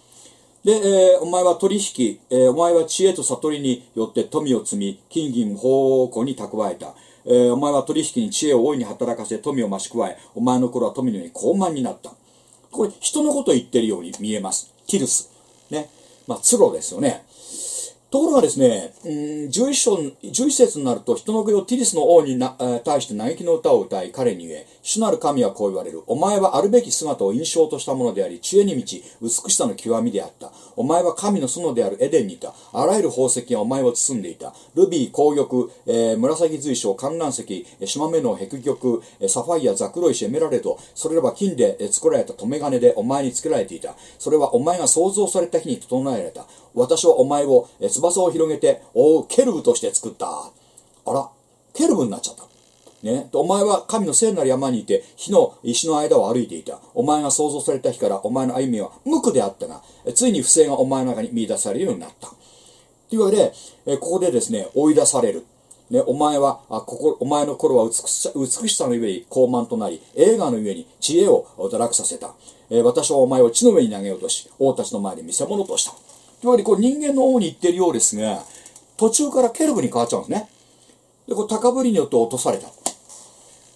で、えー、お前は取引、えー、お前は知恵と悟りによって富を積み、金銀宝庫に蓄えた。えー、お前は取引に知恵を大いに働かせ富を増し加え、お前の頃は富のように高慢になった。これ、人のことを言ってるように見えます。ティルス。ね。まあ、ツロですよね。ところがですね、うん、11章、11節になると、人の国をティリスの王にな、えー、対して嘆きの歌を歌い、彼に言え、主なる神はこう言われる。お前はあるべき姿を印象としたものであり、知恵に満ち、美しさの極みであった。お前は神の園であるエデンにいた。あらゆる宝石がお前を包んでいた。ルビー、紅玉、えー、紫髄晶、観覧石、島目の壁玉、サファイア、ザクロ石、エメラレド、それらは金で作られた留め金でお前につけられていた。それはお前が創造された日に整えられた。私はお前を、翼を広げて覆うケルブとして作った。あら、ケルブになっちゃった。ね。お前は神の聖なる山にいて、火の石の間を歩いていた。お前が創造された日からお前の歩みは無垢であったが、ついに不正がお前の中に見出されるようになった。というわけで、えここでですね、追い出される。ね、お前は、あここお前の頃は美しさ美しさの上に高慢となり、映画の上に知恵を堕落させた。え私はお前を地の上に投げ落とし、王たちの前で見せ物とした。つまりこう人間の王に言ってるようですが、途中からケルブに変わっちゃうんですね。で、こう高ぶりによって落とされた。と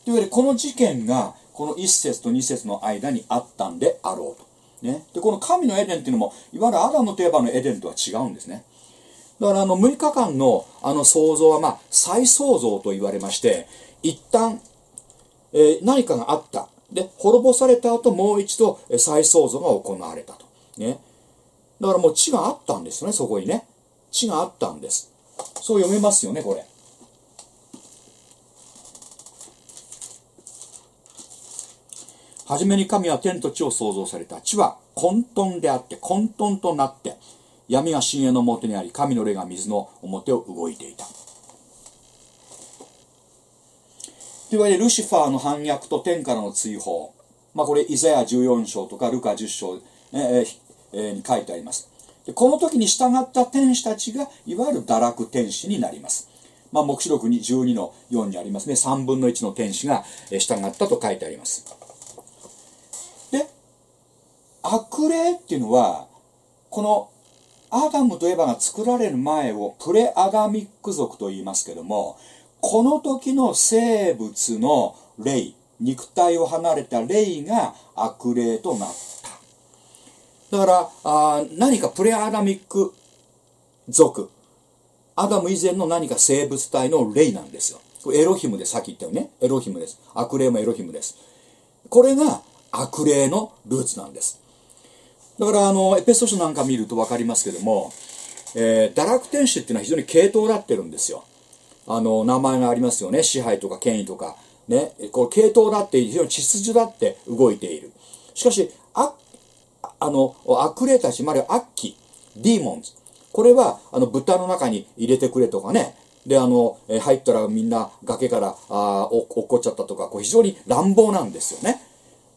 いうわけで、この事件が、この1節と2節の間にあったんであろうと。ね。で、この神のエデンっていうのも、いわゆるアダムといえばのエデンとは違うんですね。だからあの6日間のあの創造はまあ再創造と言われまして、一旦、えー、何かがあった。で、滅ぼされた後もう一度再創造が行われたと。ね。だからもう地があったんですよね、そこにね。地があったんです。そう読めますよね、これ。はじめに神は天と地を創造された。地は混沌であって、混沌となって、闇が深淵の表にあり、神の霊が水の表を動いていた。というわけで、ルシファーの反逆と天からの追放。まあこれ、イザヤ14章とかルカ10章、えー、に書いてあります。でこの時に従った天使たちが、いわゆる堕落天使になります。まあ、目視録に12の4にありますね。3分の1の天使が従ったと書いてあります。で、悪霊っていうのは、このアダムとエヴァが作られる前をプレアダミック族と言いますけども、この時の生物の霊、肉体を離れた霊が悪霊となっ。だから、あ何かプレアダミック族、アダム以前の何か生物体の霊なんですよ。エロヒムでさっき言ったよね。エロヒムです。悪霊もエロヒムです。これが悪霊のルーツなんです。だからあのエペソ書なんか見ると分かりますけども、えー、堕落天使っていうのは非常に系統だってるんですよあの名前がありますよね支配とか権威とかねこう系統だって非常に秩序だって動いているしかしああの悪霊たちまる悪鬼ディーモンズこれはあの豚の中に入れてくれとかねであの、え入ったらみんな崖からあ落っこっちゃったとかこう非常に乱暴なんですよね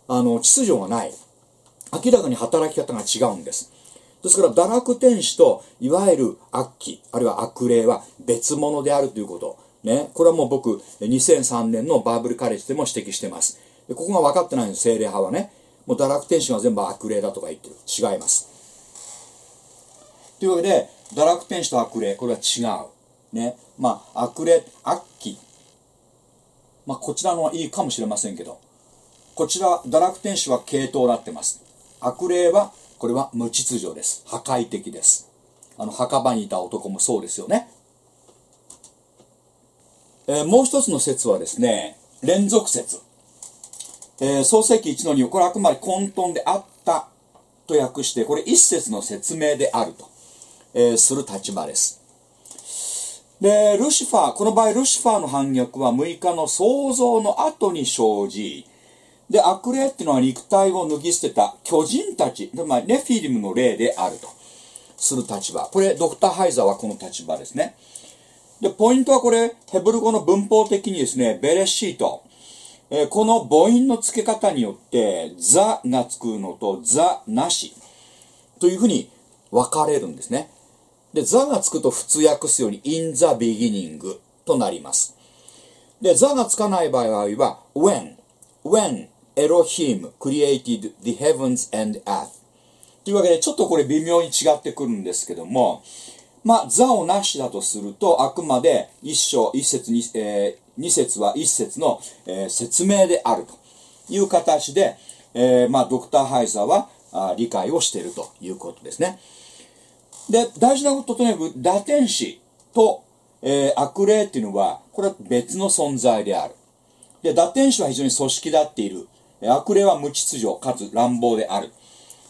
あの秩序がない明らかに働き方が違うんです。ですから、堕落天使と、いわゆる悪鬼、あるいは悪霊は別物であるということ。ね。これはもう僕、2003年のバーブルカレッジでも指摘してます。ここが分かってないんです、精霊派はね。もう堕落天使が全部悪霊だとか言ってる。違います。というわけで、堕落天使と悪霊、これは違う。ね。まあ、悪霊、悪鬼。まあ、こちらのいいかもしれませんけど、こちら、堕落天使は系統になってます。悪霊は、これは無秩序です。破壊的です。あの、墓場にいた男もそうですよね。えー、もう一つの説はですね、連続説。えー、創世紀1の2、これはあくまで混沌であった。と訳して、これ一節の説明であると、えーする立場です。で、ルシファー、この場合ルシファーの反逆は6日の創造の後に生じ、で、悪霊っていうのは肉体を脱ぎ捨てた巨人たち、でまあ、ネフィリムの霊であるとする立場。これ、ドクター・ハイザーはこの立場ですね。で、ポイントはこれ、ヘブル語の文法的にですね、ベレシート。えーこの母音の付け方によって、ザがつくのとザなしというふうに分かれるんですね。で、ザがつくと普通訳すように in the beginning となります。で、ザがつかない場合は when, when Elohim created the heavens and earth というわけでちょっとこれ微妙に違ってくるんですけども、まあ、ザをなしだとすると、あくまで一章、一節に、えー二節は一節の、えー説明であるという形で、えーまあ、ドクター・ハイザーはあ理解をしているということですね。で、大事なこととにかく、打天使と、えー悪霊っていうのは、これは別の存在である。で、打天使は非常に組織立っている。悪霊は無秩序かつ乱暴である。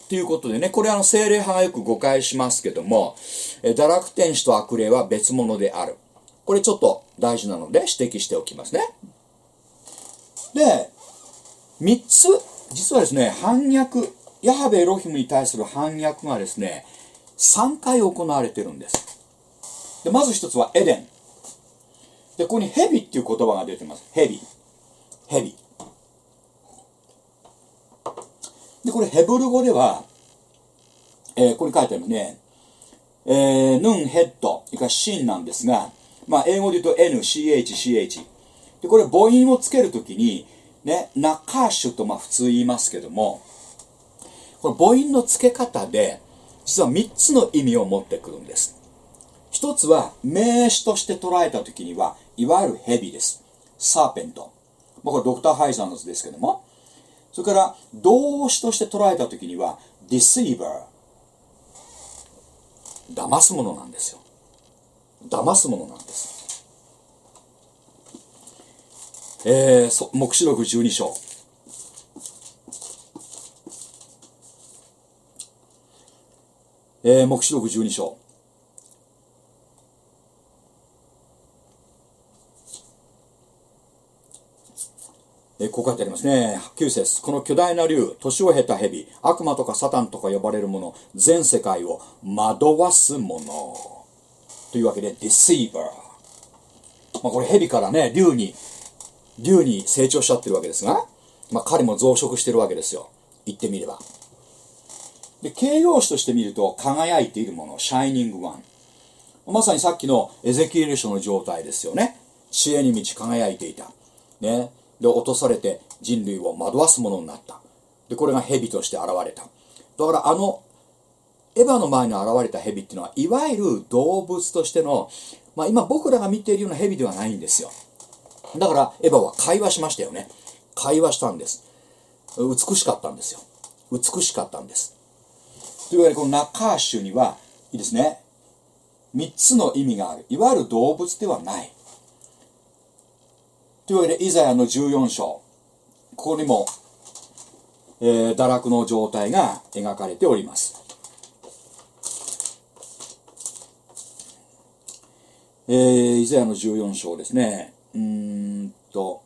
ということでね、これあの精霊派がよく誤解しますけども、え堕落天使と悪霊は別物である。これちょっと大事なので指摘しておきますね。で、三つ、実はですね、反逆、ヤハベエロヒムに対する反逆がですね、3回行われてるんです。で、まず一つはエデン。で、ここにヘビっていう言葉が出てます。ヘビ。ヘビ。で、これヘブル語では、えーこれ書いてあるね、えー、ヌンヘッド、それかシンなんですが、まあ、英語で言うと N、CH、CH。で、これ母音をつけるときに、ね、ナカーシュとまあ普通言いますけども、この母音の付け方で、実は3つの意味を持ってくるんです。一つは、名詞として捉えたときには、いわゆるヘビです。サーペント。まあ、これドクター・ハイザーの図ですけども、それから、動詞として捉えたときには、ディシーバー。騙すものなんですよ。騙すものなんです。えー、そ黙示録12章。えー、黙示録12章。えこう書いてありますね。9節この巨大な竜、年を経た蛇、悪魔とかサタンとか呼ばれるもの、全世界を惑わすもの。というわけで、deceiver。まあこれ蛇からね、竜に、竜に成長しちゃってるわけですが、まあ彼も増殖してるわけですよ。言ってみれば。で、形容詞として見ると、輝いているもの、シャイニングワン。まさにさっきのエゼキエル書の状態ですよね。知恵に満ち輝いていた。ね。で、落とされて人類を惑わすものになった。で、これが蛇として現れた。だからあの、エヴァの前に現れた蛇っていうのは、いわゆる動物としての、まあ今僕らが見ているような蛇ではないんですよ。だから、エヴァは会話しましたよね。会話したんです。美しかったんですよ。美しかったんです。というわけで、このナカーシュには、いいですね。三つの意味がある。いわゆる動物ではない。というわけで、イザヤの14章。ここにも、えー堕落の状態が描かれております。えー、イザヤの14章ですね。うーんと、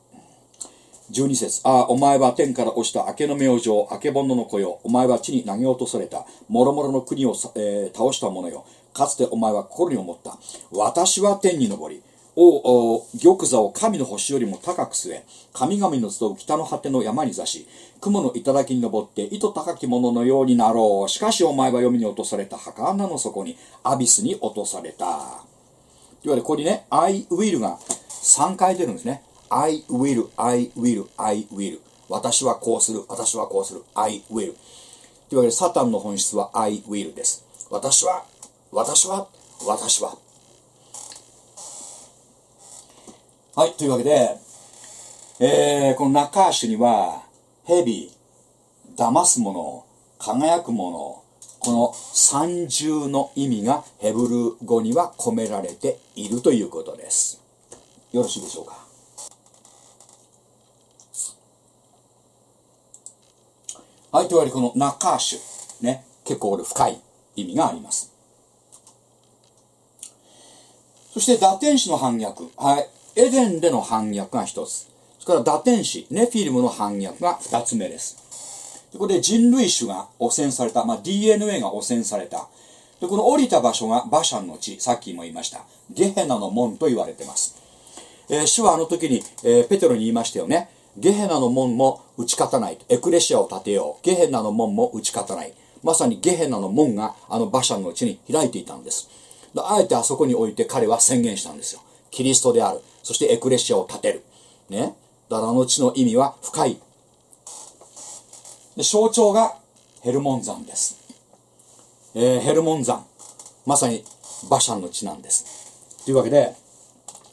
12節ああ、お前は天から落ちた明けの明星、明けぼのの子よ。お前は地に投げ落とされた。もろもろの国を、えー倒した者よ。かつてお前は心に思った。私は天に昇り、玉座を神の星よりも高く据え、神々の集う北の果ての山に座し、雲の頂に登って、糸高き者のようになろう。しかしお前は読みに落とされた墓穴の底に、アビスに落とされた。いわゆるここにね、I will が3回出るんですね。I will, I will, I will. 私はこうする、私はこうする、I will. というわけで、サタンの本質は I will です。私は、私は、私は。はい、というわけで、えー、このナカーシュには、蛇、騙すもの、輝くもの、この三重の意味がヘブル語には込められているということです。よろしいでしょうか？はい、というわけでこのナカーシュ。ね、結構これ深い意味があります。そして打天使の反逆。はい。エデンでの反逆が一つ。それから打天使、ネフィルムの反逆が二つ目です。でこれで人類種が汚染された、まあ、DNA が汚染された。で、この降りた場所がバシャンの地、さっきも言いました。ゲヘナの門と言われてます。えー主はあの時に、えーペテロに言いましたよね。ゲヘナの門も打ち勝たない。エクレシアを建てよう。ゲヘナの門も打ち勝たない。まさにゲヘナの門があのバシャンのうちに開いていたんです。であえてあそこに置いて彼は宣言したんですよ。キリストである。そしてエクレシアを建てる。ね。だからあの地の意味は深い。象徴がヘルモン山です。えーヘルモン山。まさにバシャンの地なんです。というわけで、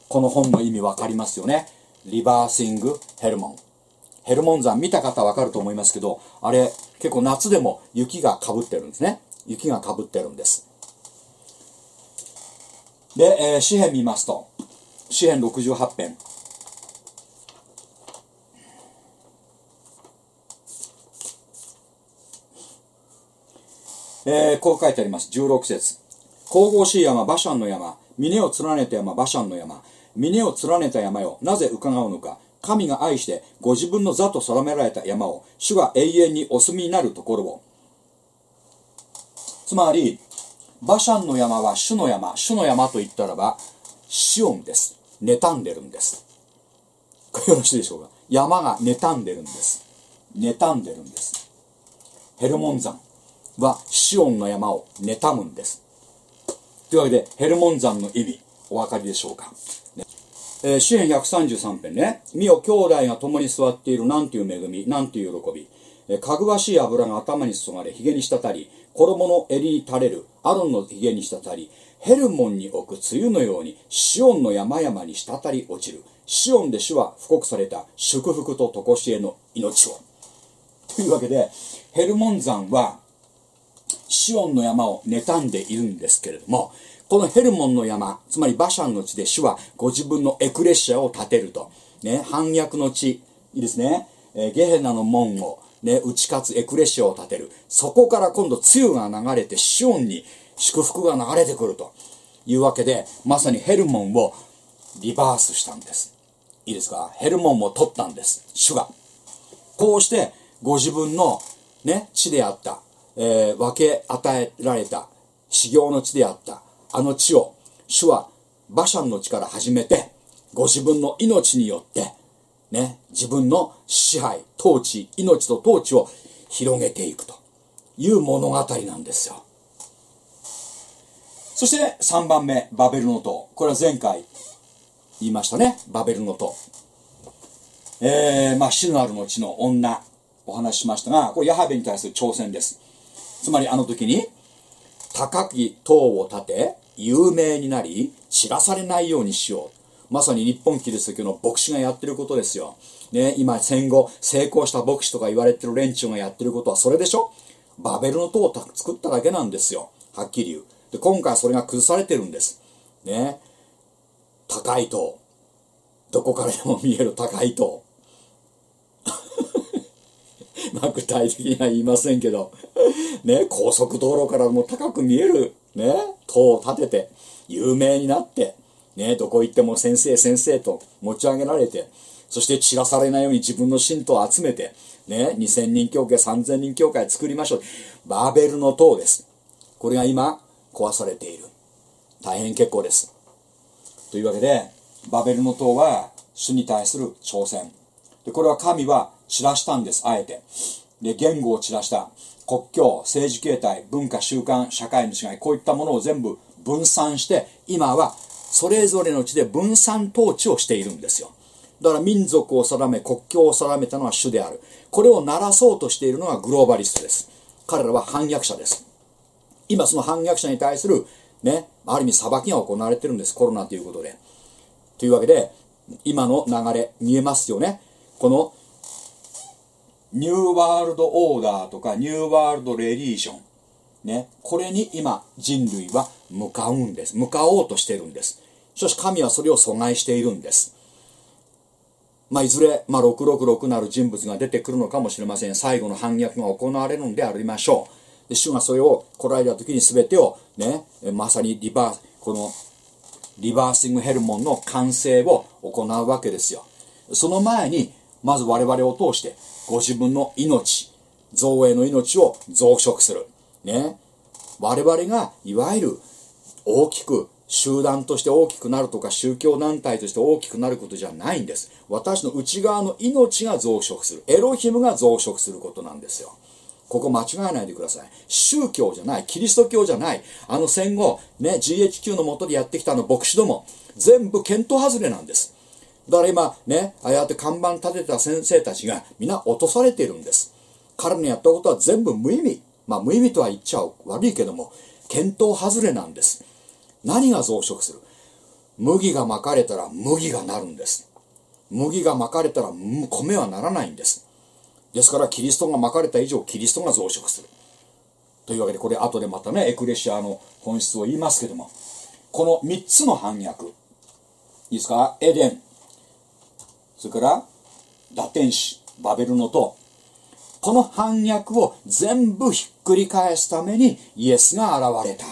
この本の意味わかりますよね。リバーシング・ヘルモン。ヘルモン山見た方わかると思いますけど、あれ結構夏でも雪がかぶってるんですね。雪がかぶってるんです。で、えー詩編見ますと、詩編68編。えーこう書いてあります。16節神々しい山、バシャンの山、峰を連ねた山、バシャンの山、峰を連ねた山よ、なぜ伺うのか。神が愛して、ご自分の座と定められた山を、主が永遠にお住みになるところを。つまり、バシャンの山は主の山、主の山と言ったらば、シオンです。妬んでるんです。よろしいでしょうか。山が妬んでるんです。妬んでるんです。ヘルモン山はシオンの山を妬むんです。というわけで、ヘルモン山の意味、お分かりでしょうか？ねえー、詩篇133編ね。見よ、兄弟が共に座っている、なんていう恵み、なんていう喜び。えーかぐわしい油が頭に注がれ、髭に滴り、衣の襟に垂れる、アロンの髭に滴り、ヘルモンに置く梅雨のように、シオンの山々に滴り落ちる。シオンで主は布告された祝福と常しえの命を。というわけで、ヘルモン山は、シオンの山を妬んでいるんですけれども、このヘルモンの山、つまりバシャンの地で主はご自分のエクレシアを建てると。ね、反逆の地、いいですね。えゲヘナの門を、ね、打ち勝つエクレシアを建てる。そこから今度、梅雨が流れてシオンに祝福が流れてくるというわけで、まさにヘルモンをリバースしたんです。いいですか？ヘルモンを取ったんです。主が。こうして、ご自分のね、地であった、えー分け与えられた、修行の地であった、あの地を、主はバシャンの地から始めて、ご自分の命によって、ね、自分の支配、統治、命と統治を広げていくという物語なんですよ。そして3番目、バベルの塔。これは前回言いましたね。バベルの塔。えー、まあ、死のあるの地の女、お話ししましたが、これヤハベに対する挑戦です。つまりあの時に、高き塔を建て、有名になり、散らされないようにしよう。まさに日本キリスト教の牧師がやってることですよ。ね、今戦後成功した牧師とか言われてる連中がやってることはそれでしょ？バベルの塔を作っただけなんですよ。はっきり言う。で、今回それが崩されてるんです。ね。高い塔。どこからでも見える高い塔。まあ具体的には言いませんけど、ね、高速道路からも高く見える、ね、塔を建てて、有名になって、ね、どこ行っても先生先生と持ち上げられて、そして散らされないように自分の信徒を集めて、ね、2000人教会、3000人教会作りましょう。バーベルの塔です。これが今、壊されている。大変結構です。というわけで、バベルの塔は主に対する挑戦。で、これは神は散らしたんです、あえて。で、言語を散らした。国境、政治形態、文化、習慣、社会の違い、こういったものを全部分散して、今はそれぞれの地で分散統治をしているんですよ。だから民族を定め、国境を定めたのは主である。これを鳴らそうとしているのがグローバリストです。彼らは反逆者です。今その反逆者に対する、ね、ある意味裁きが行われてるんです。コロナということで。というわけで、今の流れ、見えますよね。この、ニューワールドオーダーとか、ニューワールドレリージョン。ね。これに今、人類は向かうんです。向かおうとしてるんです。しかし神はそれを阻害しているんです。まあ、いずれ、まあ、666なる人物が出てくるのかもしれません。最後の反逆が行われるのでありましょう。で主がそれを来られた時に全てをねまさにリバーこのリバーシングヘルモンの完成を行うわけですよその前にまず我々を通してご自分の命造営の命を増殖する。ね。我々がいわゆる大きく集団として大きくなるとか宗教団体として大きくなることじゃないんです。私の内側の命が増殖する。エロヒムが増殖することなんですよ。ここ間違えないでください。宗教じゃない。キリスト教じゃない。あの戦後ね GHQ の下でやってきたあの牧師ども全部見当外れなんです。だから今ねああやって看板立てた先生たちが皆落とされているんです。彼のやったことは全部無意味。まあ無意味とは言っちゃ悪いけども見当外れなんです。何が増殖する？麦がまかれたら麦がなるんです。麦がまかれたら米はならないんです。ですからキリストがまかれた以上キリストが増殖する。というわけでこれ後でまたねエクレシアの本質を言いますけどもこの3つの反逆。いいですか？エデン。それから打天使バベルの塔この反逆を全部ひっくり返すためにイエスが現れた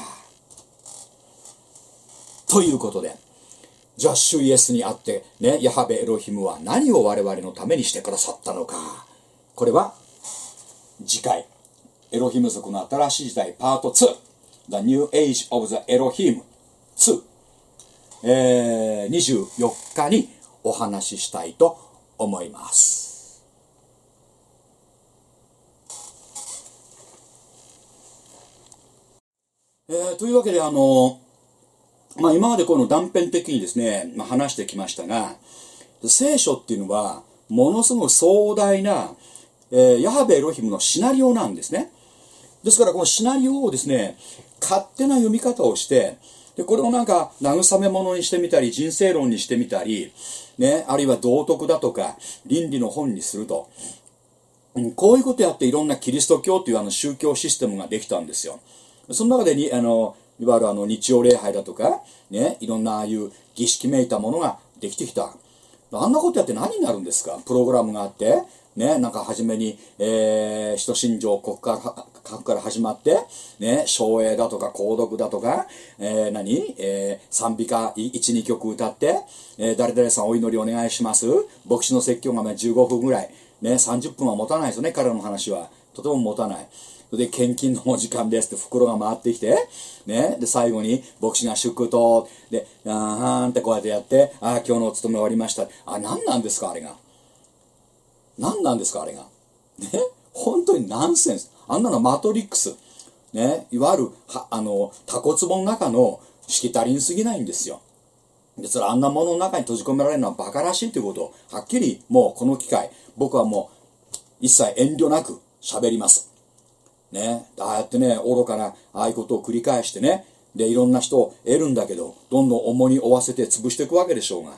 ということで、じゃあ主イエスにあって、ね、ヤハベエロヒムは何を我々のためにしてくださったのか。これは、次回、エロヒム族の新しい時代パート2、The New Age of the Elohim 2、えー、24日にお話ししたいと思います。えー、というわけで、あの、まあ、今までこの断片的にですね、まあ、話してきましたが、聖書っていうのは、ものすごく壮大な、えー、ヤハベエロヒムのシナリオなんですね。ですからこのシナリオをですね、勝手な読み方をして、で、これをなんか慰め物にしてみたり、人生論にしてみたり、ね、あるいは道徳だとか、倫理の本にすると。こういうことやっていろんなキリスト教というあの宗教システムができたんですよ。その中でに、あの、いわゆるあの日曜礼拝だとか、ね、いろんなああいう儀式めいたものができてきた。あんなことやって何になるんですか？プログラムがあって、ね、なんか初めに、えー、使徒信条、ここから、ここから始まって、ね、唱栄だとか、購読だとか、えー、何？えー、賛美歌1、2曲歌って、えー、誰々さんお祈りお願いします。牧師の説教が15分ぐらい、ね、30分は持たないですよね、彼の話は。とても持たない。で、献金のお時間ですって袋が回ってきて、ね、で、最後に牧師が祝祷、で、あーんってこうやってやって、ああ、今日のお勤め終わりました。あ、何なんですか、あれが。何なんですか、あれが。ね、本当にナンセンス。あんなのマトリックス。ね、いわゆる、はあの、タコ壺の中のしきたりに過ぎないんですよ。ですからあんなものの中に閉じ込められるのは馬鹿らしいということを、はっきりもうこの機会、僕はもう一切遠慮なく喋ります。ね、ああやってね、愚かな、ああいうことを繰り返してね、で、いろんな人を得るんだけど、どんどん重荷負わせて潰していくわけでしょうが、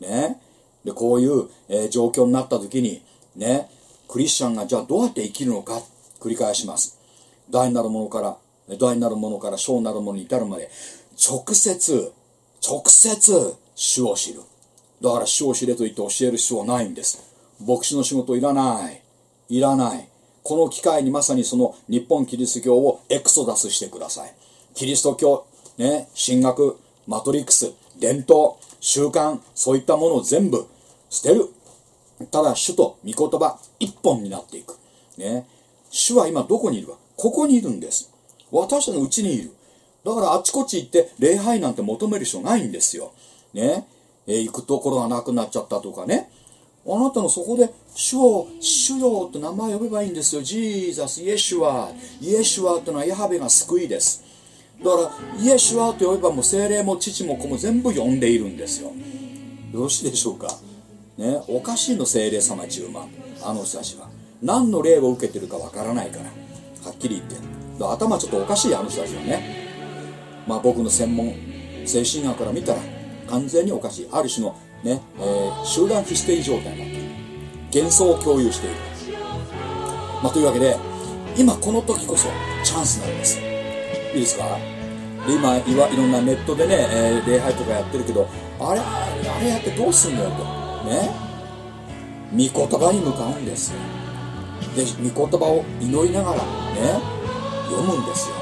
ね、で、こういう、えー、状況になった時に、ね、クリスチャンがじゃあどうやって生きるのか、繰り返します。大なるものから、大なるものから小なるものに至るまで、直接、直接、主を知る。だから主を知れと言って教える必要はないんです。牧師の仕事いらない。いらない。この機会にまさにその日本キリスト教をエクソダスしてください。キリスト教、ね、神学、マトリックス、伝統、習慣、そういったものを全部捨てる。ただ主と御言葉一本になっていく。ね。主は今どこにいるかここにいるんです。私たちのうちにいる。だからあちこち行って礼拝なんて求める人ないんですよ。ね。えー、行くところがなくなっちゃったとかね。あなたのそこで主を、主よって名前呼べばいいんですよ。ジーザス、イエシュワ。イエシュワってのはヤハベが救いです。だから、イエシュワと呼べばもう精霊も父も子も全部呼んでいるんですよ。よろしいでしょうか。ね、おかしいの精霊様10万。あの人たちは。何の霊を受けてるかわからないから。はっきり言って。頭ちょっとおかしいあの人たちはね。まあ僕の専門、精神学から見たら完全におかしい。ある種のね、えー、集団ヒステリー状態になっている幻想を共有している、まあ、というわけで今この時こそチャンスなんですいいですか？で今いわいろんなネットでね、えー、礼拝とかやってるけどあれあれやってどうすんだよとね御言葉に向かうんですで御言葉を祈りながらね読むんですよ。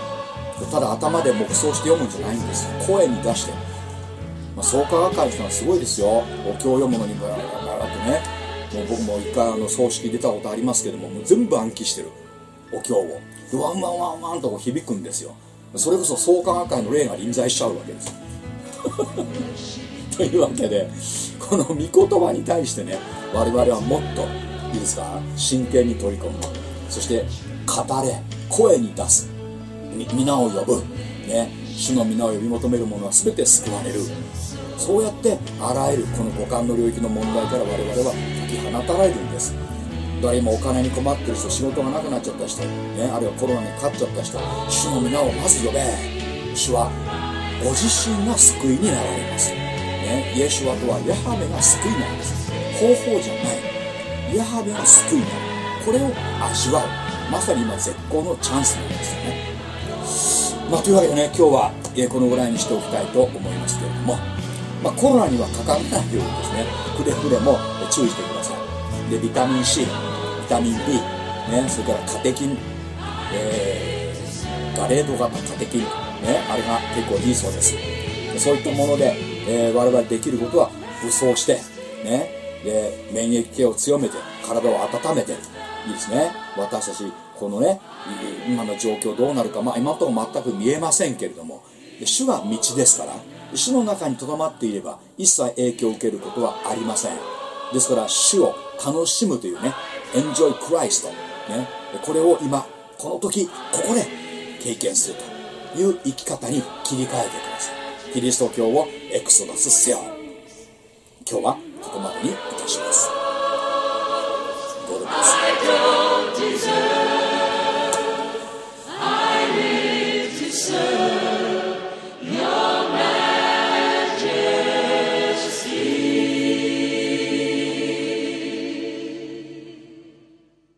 ただ頭で黙想して読むんじゃないんですよ。声に出して、まあ、創価学会の人はすごいですよ。お経を読むのにバラバラバラとね。もう僕も一回あの葬式出たことありますけどももう全部暗記してる。お経を。でワンワンワンワンとこう響くんですよ。それこそ創価学会の霊が臨在しちゃうわけです というわけでこの御言葉に対してね我々はもっといいですか？真剣に取り組む。そして語れ。声に出す。皆を呼ぶ、ね、主の皆を呼び求める者は全て救われる。そうやってあらゆるこの五感の領域の問題から我々は解き放たれるんです。だから今お金に困ってる人仕事がなくなっちゃった人、ね、あるいはコロナにかかっちゃった人主の皆をまず呼べ。主はご自身が救いになられます、ね、イエシュアとはヤハベが救いなんです。方法じゃない。ヤハベが救いなのこれを味わう。まさに今絶好のチャンスなんですよね。まあ、というわけでね今日は、えこのぐらいにしておきたいと思いますけれども、まあ、コロナにはかからないようにですねくれぐれも注意してください。でビタミン C ビタミン B、ね、それからカテキン、えーガレード型カテキン、ね、あれが結構いいそうです。そういったもので、えー我々できることは武装して、ね、で免疫系を強めて体を温めていいですね。私たちこのね今の状況どうなるか、まあ、今のところ全く見えませんけれどもで主が道ですから主の中にとどまっていれば一切影響を受けることはありません。ですから主を楽しむというね Enjoy Christ、ね、これを今この時ここで経験するという生き方に切り替えてください。キリスト教をエクソダスせよ。今日はここまでにいたします。God bless.